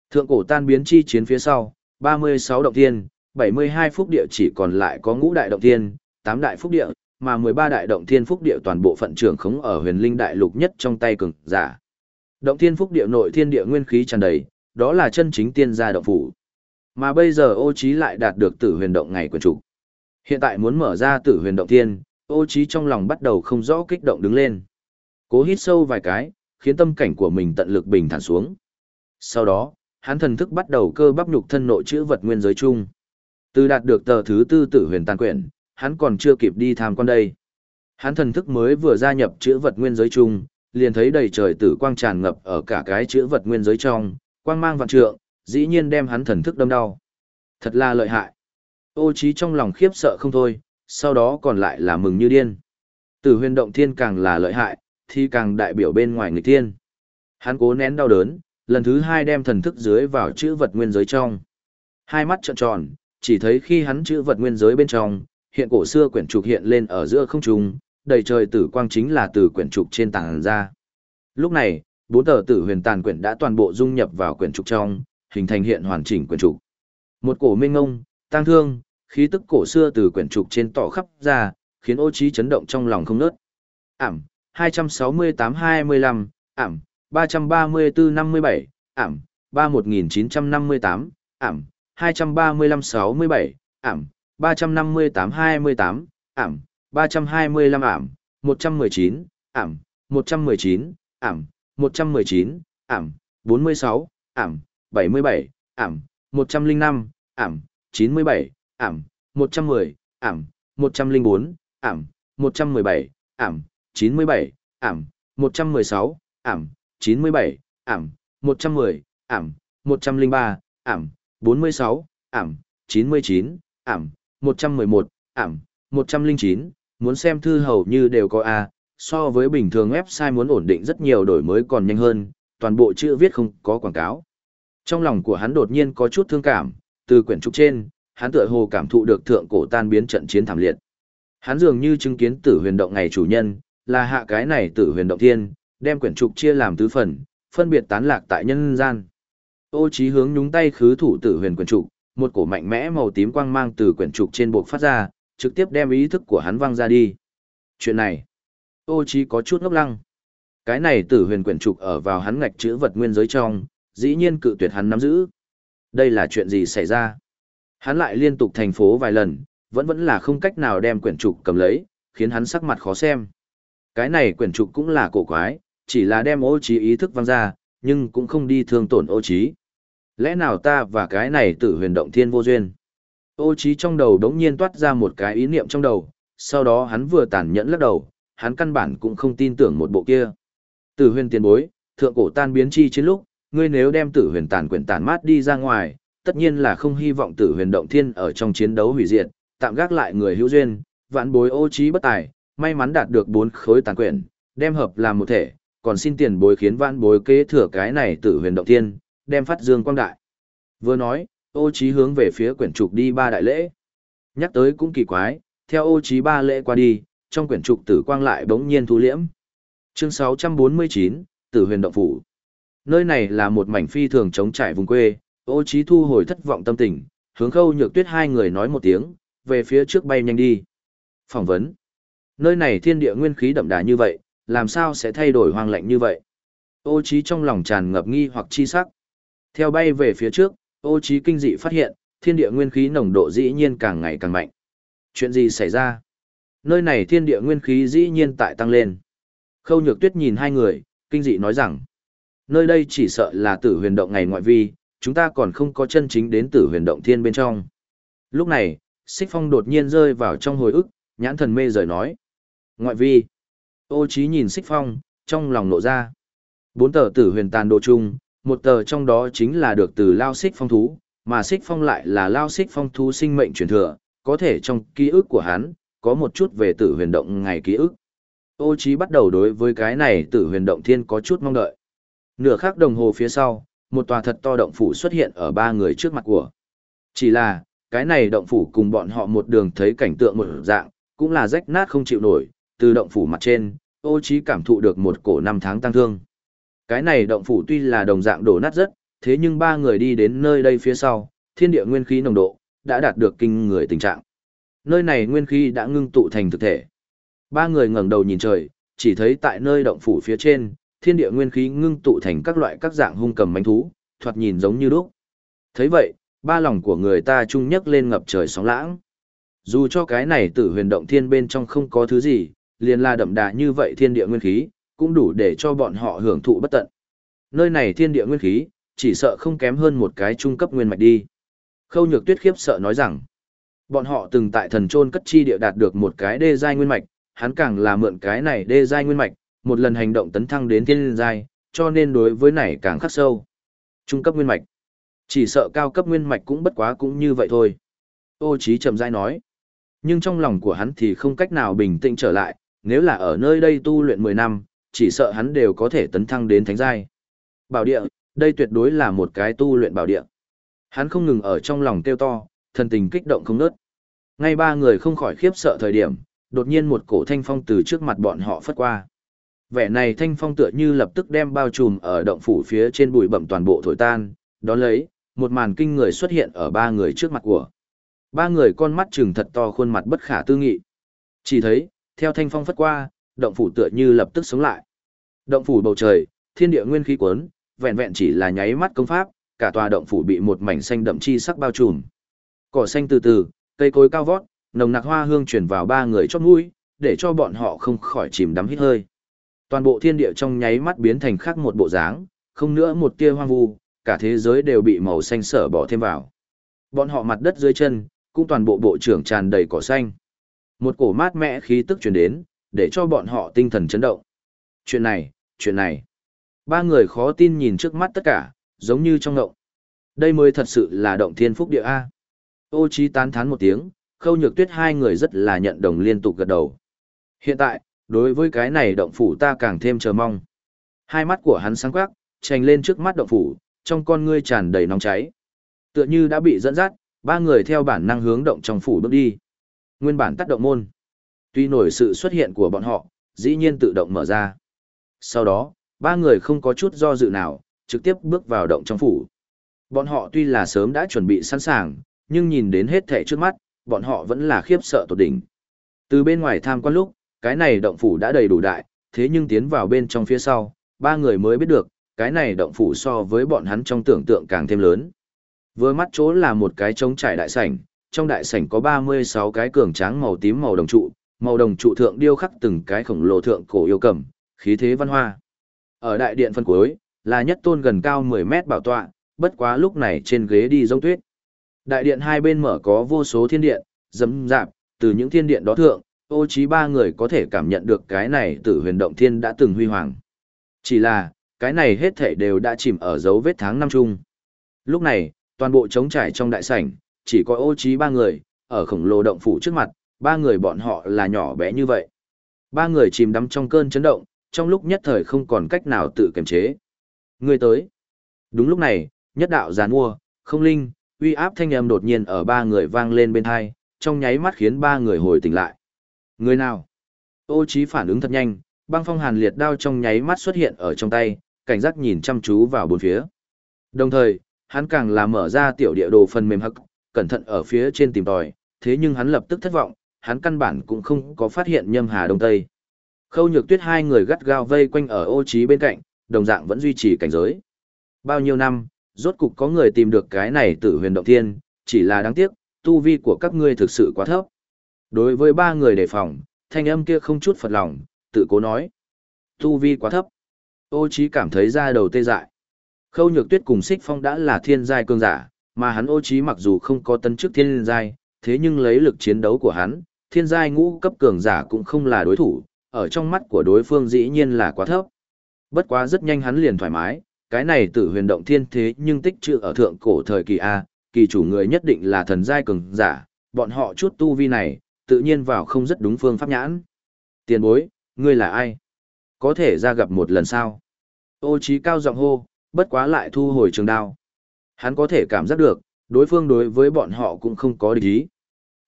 A: Thượng cổ tan biến chi chiến phía sau, 36 động thiên, 72 phúc địa chỉ còn lại có ngũ đại động thiên, 8 đại phúc địa, mà 13 đại động thiên phúc địa toàn bộ phận trưởng khống ở huyền linh đại lục nhất trong tay cường giả. Động thiên phúc địa nội thiên địa nguyên khí tràn đầy, đó là chân chính tiên gia động phủ. Mà bây giờ ô trí lại đạt được tử huyền động ngày quyền chủ. Hiện tại muốn mở ra tử huyền động thiên, ô trí trong lòng bắt đầu không rõ kích động đứng lên. Cố hít sâu vài cái, khiến tâm cảnh của mình tận lực bình thản xuống. Sau đó, hắn thần thức bắt đầu cơ bắp nhục thân nội chữ vật nguyên giới chung. Từ đạt được tờ thứ tư tử huyền tàn quyển, hắn còn chưa kịp đi tham quan đây. Hắn thần thức mới vừa gia nhập chữ vật nguyên giới chung, liền thấy đầy trời tử quang tràn ngập ở cả cái chữ vật nguyên giới trong, quang mang vạn trượng, dĩ nhiên đem hắn thần thức đâm đau. Thật là lợi hại. Ô trí trong lòng khiếp sợ không thôi, sau đó còn lại là mừng như điên. Tử huyền động thiên càng là lợi hại, thì càng đại biểu bên ngoài người thiên. Hắn cố nén đau đớn, lần thứ hai đem thần thức dưới vào chữ vật nguyên giới trong. Hai mắt trợn tròn, chỉ thấy khi hắn chữ vật nguyên giới bên trong, hiện cổ xưa quyển trục hiện lên ở giữa không trung, đầy trời tử quang chính là từ quyển trục trên tảng ra. Lúc này, bốn tờ tử huyền tàn quyển đã toàn bộ dung nhập vào quyển trục trong, hình thành hiện hoàn chỉnh quyển trục. Một cổ minh ngông, tang thương, khí tức cổ xưa từ quyển trục trên tỏ khắp ra, khiến ô trí chấn động trong lòng không nớt. Ảm, 268-25, ảm, 334-57, ảm, 31958, ảm, 235-67, ảm, 358-28, ảm, 325 ảm, 119, ảm, 119, ảm, 119, ảm, 46, ảm, 77, ảm, 105, ảm, 97, ảm, 110, ảm, 104, ảm, 117, ảm, 97, ảm, 116, ảm, 97, ảm, 110, ảm, 103, ảm, 46, ảm, 99, ảm, 111, ảm, 109, muốn xem thư hầu như đều có A, so với bình thường website muốn ổn định rất nhiều đổi mới còn nhanh hơn, toàn bộ chữ viết không có quảng cáo. Trong lòng của hắn đột nhiên có chút thương cảm, từ quyển trục trên, hắn tựa hồ cảm thụ được thượng cổ tan biến trận chiến thảm liệt. Hắn dường như chứng kiến tử huyền động ngày chủ nhân, là hạ cái này tử huyền động thiên, đem quyển trục chia làm tứ phần, phân biệt tán lạc tại nhân gian. Ô Chí hướng nhúng tay khứ thủ tử huyền quyển trục, một cổ mạnh mẽ màu tím quang mang từ quyển trục trên buộc phát ra, trực tiếp đem ý thức của hắn văng ra đi. Chuyện này, Ô Chí có chút ngốc lăng. Cái này tử huyền quyển trục ở vào hắn ngạch chữ vật nguyên giới trong, dĩ nhiên cự tuyệt hắn nắm giữ. Đây là chuyện gì xảy ra? Hắn lại liên tục thành phố vài lần, vẫn vẫn là không cách nào đem quyển trục cầm lấy, khiến hắn sắc mặt khó xem. Cái này quyển trục cũng là cổ quái, chỉ là đem ô trí ý thức văng ra, nhưng cũng không đi thương tổn ô trí. Lẽ nào ta và cái này tử huyền động thiên vô duyên? Ô trí trong đầu đống nhiên toát ra một cái ý niệm trong đầu, sau đó hắn vừa tàn nhẫn lắc đầu, hắn căn bản cũng không tin tưởng một bộ kia. Tử huyền tiền bối, thượng cổ tan biến chi chiến lúc, ngươi nếu đem tử huyền tàn quyển tàn mát đi ra ngoài, tất nhiên là không hy vọng tử huyền động thiên ở trong chiến đấu hủy diệt, tạm gác lại người hữu duyên, vạn bối ô trí bất tài, may mắn đạt được bốn khối tàn quyển, đem hợp làm một thể, còn xin tiền bối khiến vạn bối kế thừa cái này tử huyền động thiên, đem phát dương quang đại. Vừa nói, ô trí hướng về phía quyển trục đi ba đại lễ. Nhắc tới cũng kỳ quái, theo ô trí ba lễ qua đi, trong quyển trục tử quang lại bỗng nhiên thu liễm. Chương 649, Tử huyền động phủ. Nơi này là một mảnh phi thường trống trải vùng quê, ô trí thu hồi thất vọng tâm tình, hướng khâu nhược tuyết hai người nói một tiếng, về phía trước bay nhanh đi. Phỏng vấn. Nơi này thiên địa nguyên khí đậm đà như vậy, làm sao sẽ thay đổi hoang lạnh như vậy? Ô trí trong lòng tràn ngập nghi hoặc chi sắc. Theo bay về phía trước, ô trí kinh dị phát hiện, thiên địa nguyên khí nồng độ dĩ nhiên càng ngày càng mạnh. Chuyện gì xảy ra? Nơi này thiên địa nguyên khí dĩ nhiên tại tăng lên. Khâu nhược tuyết nhìn hai người, kinh dị nói rằng, Nơi đây chỉ sợ là tử huyền động ngày ngoại vi, chúng ta còn không có chân chính đến tử huyền động thiên bên trong. Lúc này, Xích Phong đột nhiên rơi vào trong hồi ức, nhãn thần mê rời nói. Ngoại vi. Ô trí nhìn Xích Phong, trong lòng nộ ra. Bốn tờ tử huyền tàn đồ chung, một tờ trong đó chính là được từ Lao Xích Phong thú, mà Xích Phong lại là Lao Xích Phong thú sinh mệnh truyền thừa, có thể trong ký ức của hắn, có một chút về tử huyền động ngày ký ức. Ô trí bắt đầu đối với cái này tử huyền động thiên có chút mong đợi. Nửa khắc đồng hồ phía sau, một tòa thật to động phủ xuất hiện ở ba người trước mặt của. Chỉ là, cái này động phủ cùng bọn họ một đường thấy cảnh tượng một dạng, cũng là rách nát không chịu nổi, từ động phủ mặt trên, ô trí cảm thụ được một cổ năm tháng tăng thương. Cái này động phủ tuy là đồng dạng đổ nát rất, thế nhưng ba người đi đến nơi đây phía sau, thiên địa nguyên khí nồng độ, đã đạt được kinh người tình trạng. Nơi này nguyên khí đã ngưng tụ thành thực thể. Ba người ngẩng đầu nhìn trời, chỉ thấy tại nơi động phủ phía trên, thiên địa nguyên khí ngưng tụ thành các loại các dạng hung cầm manh thú, thoạt nhìn giống như đúc. thấy vậy, ba lòng của người ta chung nhấc lên ngập trời sóng lãng. Dù cho cái này tử huyền động thiên bên trong không có thứ gì, liền la đậm đà như vậy thiên địa nguyên khí, cũng đủ để cho bọn họ hưởng thụ bất tận. Nơi này thiên địa nguyên khí, chỉ sợ không kém hơn một cái trung cấp nguyên mạch đi. Khâu nhược tuyết khiếp sợ nói rằng, bọn họ từng tại thần trôn cất chi địa đạt được một cái đê giai nguyên mạch, hắn càng là mượn cái này đê giai nguyên mạch, một lần hành động tấn thăng đến thiên giai, cho nên đối với này càng khắc sâu. Trung cấp nguyên mạch. Chỉ sợ cao cấp nguyên mạch cũng bất quá cũng như vậy thôi. Ô Chí trầm rãi nói. Nhưng trong lòng của hắn thì không cách nào bình tĩnh trở lại, nếu là ở nơi đây tu luyện 10 năm, chỉ sợ hắn đều có thể tấn thăng đến thánh giai. Bảo địa, đây tuyệt đối là một cái tu luyện bảo địa. Hắn không ngừng ở trong lòng kêu to, thần tình kích động không nớt. Ngay ba người không khỏi khiếp sợ thời điểm, đột nhiên một cổ thanh phong từ trước mặt bọn họ phất qua. Vẻ này thanh phong tựa như lập tức đem bao trùm ở động phủ phía trên bụi bẩm toàn bộ thổi tan, đón lấy, một màn kinh người xuất hiện ở ba người trước mặt của. Ba người con mắt trừng thật to khuôn mặt bất khả tư nghị. Chỉ thấy, theo thanh phong phất qua, động phủ tựa như lập tức sống lại. Động phủ bầu trời, thiên địa nguyên khí cuốn, vẹn vẹn chỉ là nháy mắt công pháp, cả tòa động phủ bị một mảnh xanh đậm chi sắc bao trùm. Cỏ xanh từ từ, cây cối cao vót, nồng nặc hoa hương truyền vào ba người chót mũi, để cho bọn họ không khỏi chìm đắm hít hơi. Toàn bộ thiên địa trong nháy mắt biến thành khác một bộ dáng, không nữa một tia hoang vu, cả thế giới đều bị màu xanh sở bỏ thêm vào. Bọn họ mặt đất dưới chân, cũng toàn bộ bộ trưởng tràn đầy cỏ xanh. Một cổ mát mẻ khí tức truyền đến, để cho bọn họ tinh thần chấn động. Chuyện này, chuyện này. Ba người khó tin nhìn trước mắt tất cả, giống như trong ngộng. Đây mới thật sự là động thiên phúc địa A. Ô Chí tán thán một tiếng, khâu nhược tuyết hai người rất là nhận đồng liên tục gật đầu. Hiện tại, đối với cái này động phủ ta càng thêm chờ mong. Hai mắt của hắn sáng quắc, trành lên trước mắt động phủ, trong con ngươi tràn đầy nóng cháy. Tựa như đã bị dẫn dắt, ba người theo bản năng hướng động trong phủ bước đi. Nguyên bản tắt động môn. Tuy nổi sự xuất hiện của bọn họ, dĩ nhiên tự động mở ra. Sau đó, ba người không có chút do dự nào, trực tiếp bước vào động trong phủ. Bọn họ tuy là sớm đã chuẩn bị sẵn sàng, nhưng nhìn đến hết thảy trước mắt, bọn họ vẫn là khiếp sợ tột đỉnh. Từ bên ngoài tham quan lúc, cái này động phủ đã đầy đủ đại, thế nhưng tiến vào bên trong phía sau, ba người mới biết được, cái này động phủ so với bọn hắn trong tưởng tượng càng thêm lớn. Vừa mắt chỗ là một cái trống trải đại sảnh, trong đại sảnh có 36 cái cường tráng màu tím màu đồng trụ, màu đồng trụ thượng điêu khắc từng cái khổng lồ thượng cổ yêu cầm, khí thế văn hoa. Ở đại điện phân cuối, là nhất tôn gần cao 10 mét bảo tọa, bất quá lúc này trên ghế đi giống tuyết. Đại điện hai bên mở có vô số thiên điện, dấm dạp, từ những thiên điện đó thượng, ô trí ba người có thể cảm nhận được cái này tử huyền động thiên đã từng huy hoàng. Chỉ là, cái này hết thảy đều đã chìm ở dấu vết tháng năm chung. Lúc này, toàn bộ trống trải trong đại sảnh, chỉ có ô trí ba người, ở khổng lồ động phủ trước mặt, ba người bọn họ là nhỏ bé như vậy. Ba người chìm đắm trong cơn chấn động, trong lúc nhất thời không còn cách nào tự kiềm chế. Người tới. Đúng lúc này, nhất đạo giàn mua, không linh, uy áp thanh âm đột nhiên ở ba người vang lên bên hai, trong nháy mắt khiến ba người hồi tỉnh lại. Người nào? Ô Chí phản ứng thật nhanh, băng phong hàn liệt đao trong nháy mắt xuất hiện ở trong tay, cảnh giác nhìn chăm chú vào bốn phía. Đồng thời, hắn càng là mở ra tiểu địa đồ phần mềm hắc, cẩn thận ở phía trên tìm tòi, thế nhưng hắn lập tức thất vọng, hắn căn bản cũng không có phát hiện nhâm hà đông tây. Khâu nhược tuyết hai người gắt gao vây quanh ở ô trí bên cạnh, đồng dạng vẫn duy trì cảnh giới. Bao nhiêu năm, rốt cục có người tìm được cái này tử huyền động thiên, chỉ là đáng tiếc, tu vi của các ngươi thực sự quá thấp. Đối với ba người đề phòng, thanh âm kia không chút phật lòng, tự cố nói. Tu vi quá thấp. Ô Chí cảm thấy da đầu tê dại. Khâu Nhược Tuyết cùng Sích Phong đã là thiên giai cường giả, mà hắn Ô Chí mặc dù không có tân chức thiên giai, thế nhưng lấy lực chiến đấu của hắn, thiên giai ngũ cấp cường giả cũng không là đối thủ, ở trong mắt của đối phương dĩ nhiên là quá thấp. Bất quá rất nhanh hắn liền thoải mái, cái này tử huyền động thiên thế nhưng tích trữ ở thượng cổ thời kỳ A, kỳ chủ người nhất định là thần giai cường giả, bọn họ chút tu vi này, tự nhiên vào không rất đúng phương pháp nhãn. Tiền bối, ngươi là ai? Có thể ra gặp một lần sao? Ô trí cao giọng hô, bất quá lại thu hồi trường đao. Hắn có thể cảm giác được, đối phương đối với bọn họ cũng không có địch ý.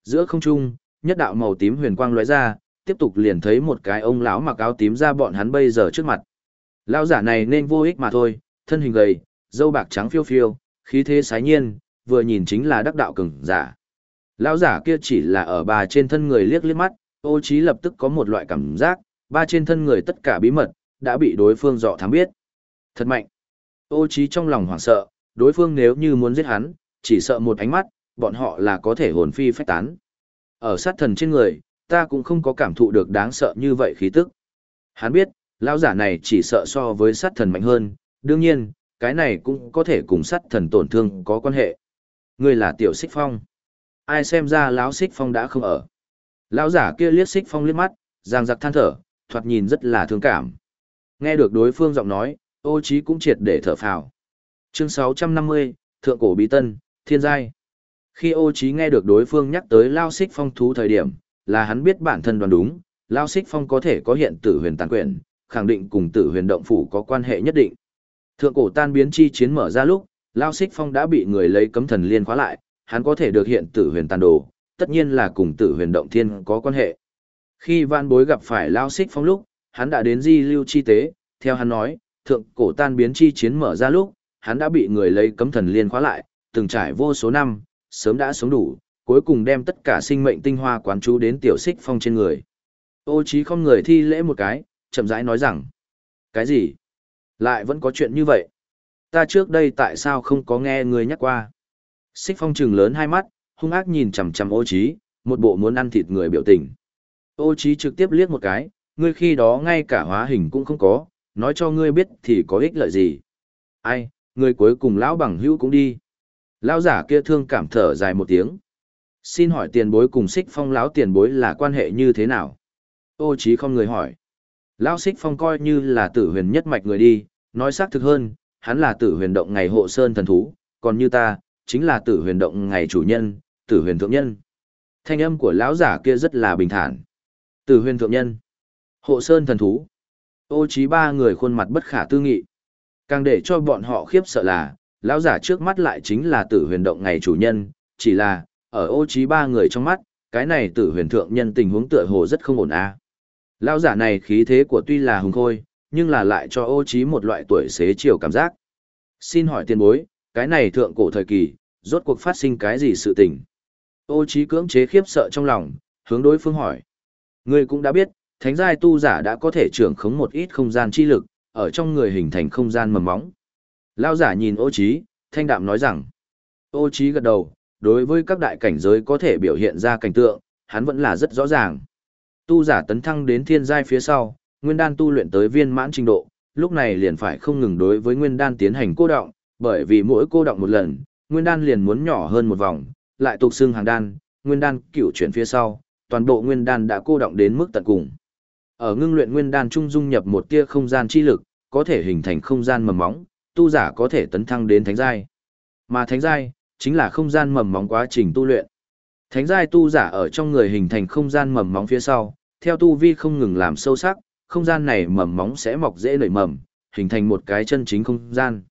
A: Giữa không trung, nhất đạo màu tím huyền quang lóe ra, tiếp tục liền thấy một cái ông lão mặc áo tím ra bọn hắn bây giờ trước mặt. Lão giả này nên vô ích mà thôi, thân hình gầy, râu bạc trắng phiêu phiêu, khí thế sái nhiên, vừa nhìn chính là đắc đạo cường giả. Lão giả kia chỉ là ở bà trên thân người liếc liếc mắt, ô trí lập tức có một loại cảm giác, ba trên thân người tất cả bí mật, đã bị đối phương dọ thám biết. Thật mạnh. Ô trí trong lòng hoảng sợ, đối phương nếu như muốn giết hắn, chỉ sợ một ánh mắt, bọn họ là có thể hồn phi phách tán. Ở sát thần trên người, ta cũng không có cảm thụ được đáng sợ như vậy khí tức. Hắn biết, lão giả này chỉ sợ so với sát thần mạnh hơn, đương nhiên, cái này cũng có thể cùng sát thần tổn thương có quan hệ. Ngươi là tiểu xích phong. Ai xem ra lão xích phong đã không ở. Lão giả kia liếc xích phong liếc mắt, giang giặc than thở, thoạt nhìn rất là thương cảm. Nghe được đối phương giọng nói, ô trí cũng triệt để thở phào. Chương 650, Thượng cổ bí tân, thiên giai. Khi ô trí nghe được đối phương nhắc tới Lao Xích Phong thú thời điểm, là hắn biết bản thân đoán đúng, Lao Xích Phong có thể có hiện tử huyền tàn quyền, khẳng định cùng tử huyền động phủ có quan hệ nhất định. Thượng cổ tan biến chi chiến mở ra lúc, Lao Xích Phong đã bị người lấy cấm thần liên khóa lại, hắn có thể được hiện tử huyền tàn đồ, tất nhiên là cùng tử huyền động thiên có quan hệ. Khi vạn bối gặp phải Lao Xích Phong lúc, hắn đã đến di lưu chi tế, theo hắn nói, thượng cổ tan biến chi chiến mở ra lúc, hắn đã bị người lấy cấm thần liên khóa lại, từng trải vô số năm, sớm đã sống đủ, cuối cùng đem tất cả sinh mệnh tinh hoa quán chú đến tiểu xích phong trên người. Ô trí không người thi lễ một cái, chậm rãi nói rằng, cái gì? Lại vẫn có chuyện như vậy? Ta trước đây tại sao không có nghe người nhắc qua? Xích phong trừng lớn hai mắt, hung ác nhìn chằm chằm ô trí, một bộ muốn ăn thịt người biểu tình. Ô trí trực tiếp liếc một cái, ngươi khi đó ngay cả hóa hình cũng không có, nói cho ngươi biết thì có ích lợi gì. Ai, ngươi cuối cùng lão bằng hữu cũng đi. Lão giả kia thương cảm thở dài một tiếng. Xin hỏi tiền bối cùng xích phong lão tiền bối là quan hệ như thế nào? Ô trí không người hỏi. Lão xích phong coi như là tử huyền nhất mạch người đi, nói xác thực hơn, hắn là tử huyền động ngày hộ sơn thần thú, còn như ta, chính là tử huyền động ngày chủ nhân, tử huyền thượng nhân. Thanh âm của lão giả kia rất là bình thản. Tử huyền thượng nhân, hộ sơn thần thú. Ô trí ba người khuôn mặt bất khả tư nghị. Càng để cho bọn họ khiếp sợ là, lão giả trước mắt lại chính là tử huyền động ngày chủ nhân, chỉ là, ở ô trí ba người trong mắt, cái này tử huyền thượng nhân tình huống tựa hồ rất không ổn a. À. Lão giả này khí thế của tuy là hùng khôi, nhưng là lại cho ô trí một loại tuổi xế chiều cảm giác. Xin hỏi tiền bối, cái này thượng cổ thời kỳ, rốt cuộc phát sinh cái gì sự tình? Ô trí cưỡng chế khiếp sợ trong lòng, hướng đối phương hỏi. Ngươi cũng đã biết, thánh giai tu giả đã có thể trưởng khống một ít không gian chi lực, ở trong người hình thành không gian mầm móng. Lao giả nhìn ô trí, thanh đạm nói rằng. Ô trí gật đầu, đối với các đại cảnh giới có thể biểu hiện ra cảnh tượng, hắn vẫn là rất rõ ràng. Tu giả tấn thăng đến thiên giai phía sau, nguyên đan tu luyện tới viên mãn trình độ, lúc này liền phải không ngừng đối với nguyên đan tiến hành cô động, bởi vì mỗi cô động một lần, nguyên đan liền muốn nhỏ hơn một vòng, lại tục xương hàng đan, nguyên đan cửu chuyển phía sau, toàn bộ nguyên đan đã cô động đến mức tận cùng. Ở ngưng luyện nguyên đan trung dung nhập một tia không gian chi lực, có thể hình thành không gian mầm móng, tu giả có thể tấn thăng đến thánh giai. Mà thánh giai chính là không gian mầm móng quá trình tu luyện. Thánh giai tu giả ở trong người hình thành không gian mầm móng phía sau, theo tu vi không ngừng làm sâu sắc, không gian này mầm móng sẽ mọc dễ nảy mầm, hình thành một cái chân chính không gian.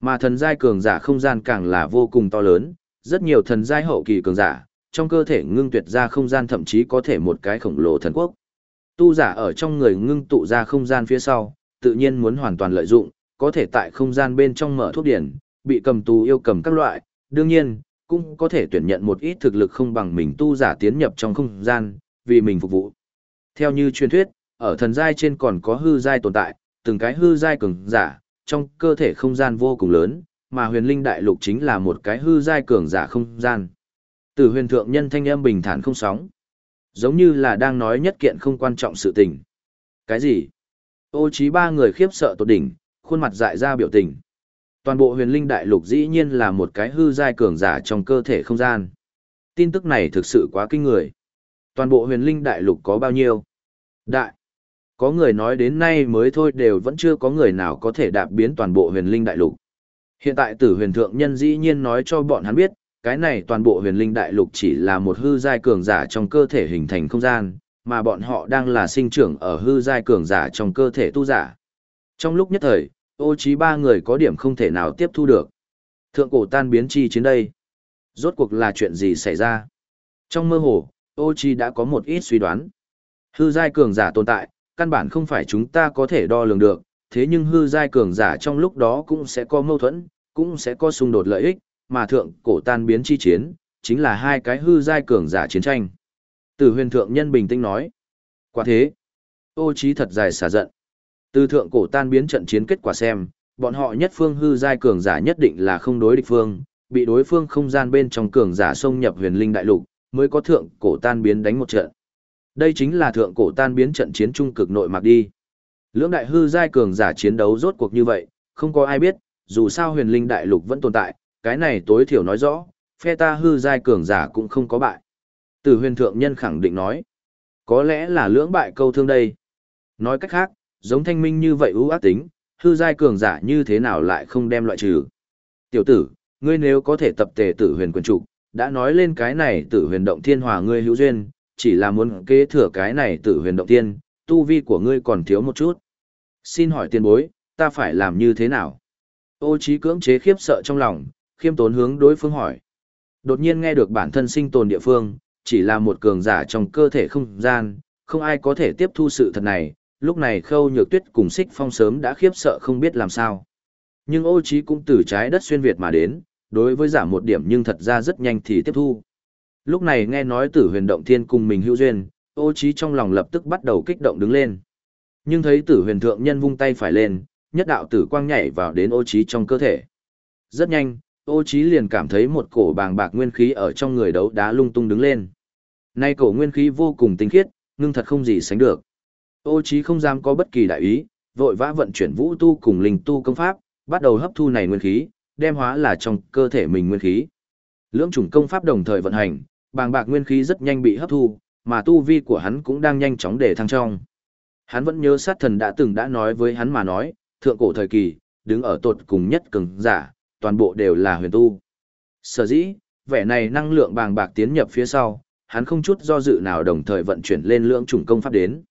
A: Mà thần giai cường giả không gian càng là vô cùng to lớn, rất nhiều thần giai hậu kỳ cường giả, trong cơ thể ngưng tuyệt ra không gian thậm chí có thể một cái khổng lồ thần quốc. Tu giả ở trong người ngưng tụ ra không gian phía sau, tự nhiên muốn hoàn toàn lợi dụng, có thể tại không gian bên trong mở thuốc điển, bị cầm tù yêu cầm các loại, đương nhiên, cũng có thể tuyển nhận một ít thực lực không bằng mình tu giả tiến nhập trong không gian, vì mình phục vụ. Theo như truyền thuyết, ở thần giai trên còn có hư giai tồn tại, từng cái hư giai cường giả, trong cơ thể không gian vô cùng lớn, mà huyền linh đại lục chính là một cái hư giai cường giả không gian. Từ huyền thượng nhân thanh âm bình thản không sóng. Giống như là đang nói nhất kiện không quan trọng sự tình. Cái gì? Ô trí ba người khiếp sợ tột đỉnh, khuôn mặt dại ra biểu tình. Toàn bộ huyền linh đại lục dĩ nhiên là một cái hư giai cường giả trong cơ thể không gian. Tin tức này thực sự quá kinh người. Toàn bộ huyền linh đại lục có bao nhiêu? Đại. Có người nói đến nay mới thôi đều vẫn chưa có người nào có thể đạp biến toàn bộ huyền linh đại lục. Hiện tại tử huyền thượng nhân dĩ nhiên nói cho bọn hắn biết, cái này toàn bộ huyền linh đại lục chỉ là một hư giai cường giả trong cơ thể hình thành không gian, mà bọn họ đang là sinh trưởng ở hư giai cường giả trong cơ thể tu giả. Trong lúc nhất thời, ô trí ba người có điểm không thể nào tiếp thu được. Thượng cổ tan biến chi chiến đây. Rốt cuộc là chuyện gì xảy ra? Trong mơ hồ, ô trí đã có một ít suy đoán. Hư giai cường giả tồn tại, căn bản không phải chúng ta có thể đo lường được, thế nhưng hư giai cường giả trong lúc đó cũng sẽ có mâu thuẫn, cũng sẽ có xung đột lợi ích, mà thượng cổ tan biến chi chiến, chính là hai cái hư giai cường giả chiến tranh. Từ huyền thượng nhân bình tĩnh nói. Quả thế, ô trí thật dài xả giận. Từ thượng cổ tan biến trận chiến kết quả xem, bọn họ nhất phương hư giai cường giả nhất định là không đối địch phương, bị đối phương không gian bên trong cường giả xông nhập huyền linh đại lục, mới có thượng cổ tan biến đánh một trận. Đây chính là thượng cổ tan biến trận chiến trung cực nội mạc đi. Lưỡng đại hư giai cường giả chiến đấu rốt cuộc như vậy, không có ai biết, dù sao huyền linh đại lục vẫn tồn tại, cái này tối thiểu nói rõ, phe ta hư giai cường giả cũng không có bại. Từ huyền thượng nhân khẳng định nói, có lẽ là lưỡng bại câu thương đây. Nói cách khác, giống thanh minh như vậy ưu ác tính, hư giai cường giả như thế nào lại không đem loại trừ. Tiểu tử, ngươi nếu có thể tập tề tử huyền quyền trục, đã nói lên cái này tử huyền động thiên hòa ngươi hữu duyên, chỉ là muốn kế thừa cái này tử huyền động tiên tu vi của ngươi còn thiếu một chút. Xin hỏi tiền bối, ta phải làm như thế nào? Ô trí cưỡng chế khiếp sợ trong lòng, khiêm tốn hướng đối phương hỏi. Đột nhiên nghe được bản thân sinh tồn địa phương, chỉ là một cường giả trong cơ thể không gian, không ai có thể tiếp thu sự thật này, lúc này khâu nhược tuyết cùng xích phong sớm đã khiếp sợ không biết làm sao. Nhưng ô trí cũng từ trái đất xuyên Việt mà đến, đối với giả một điểm nhưng thật ra rất nhanh thì tiếp thu. Lúc này nghe nói tử huyền động thiên cùng mình hữu duyên, ô trí trong lòng lập tức bắt đầu kích động đứng lên. Nhưng thấy tử huyền thượng nhân vung tay phải lên, nhất đạo tử quang nhảy vào đến ô trí trong cơ thể. Rất nhanh, ô trí liền cảm thấy một cổ bàng bạc nguyên khí ở trong người đấu đá lung tung đứng lên. Nay cổ nguyên khí vô cùng tinh khiết, ngưng thật không gì sánh được. Ô trí không dám có bất kỳ đại ý, vội vã vận chuyển vũ tu cùng linh tu công pháp, bắt đầu hấp thu này nguyên khí, đem hóa là trong cơ thể mình nguyên khí. Lưỡng chủng công pháp đồng thời vận hành, bàng bạc nguyên khí rất nhanh bị hấp thu, mà tu vi của hắn cũng đang nhanh chóng để thăng trong. Hắn vẫn nhớ sát thần đã từng đã nói với hắn mà nói, thượng cổ thời kỳ, đứng ở tột cùng nhất cường giả, toàn bộ đều là huyền tu. Sở dĩ, vẻ này năng lượng bàng bạc tiến nhập phía sau, hắn không chút do dự nào đồng thời vận chuyển lên lưỡng chủng công pháp đến.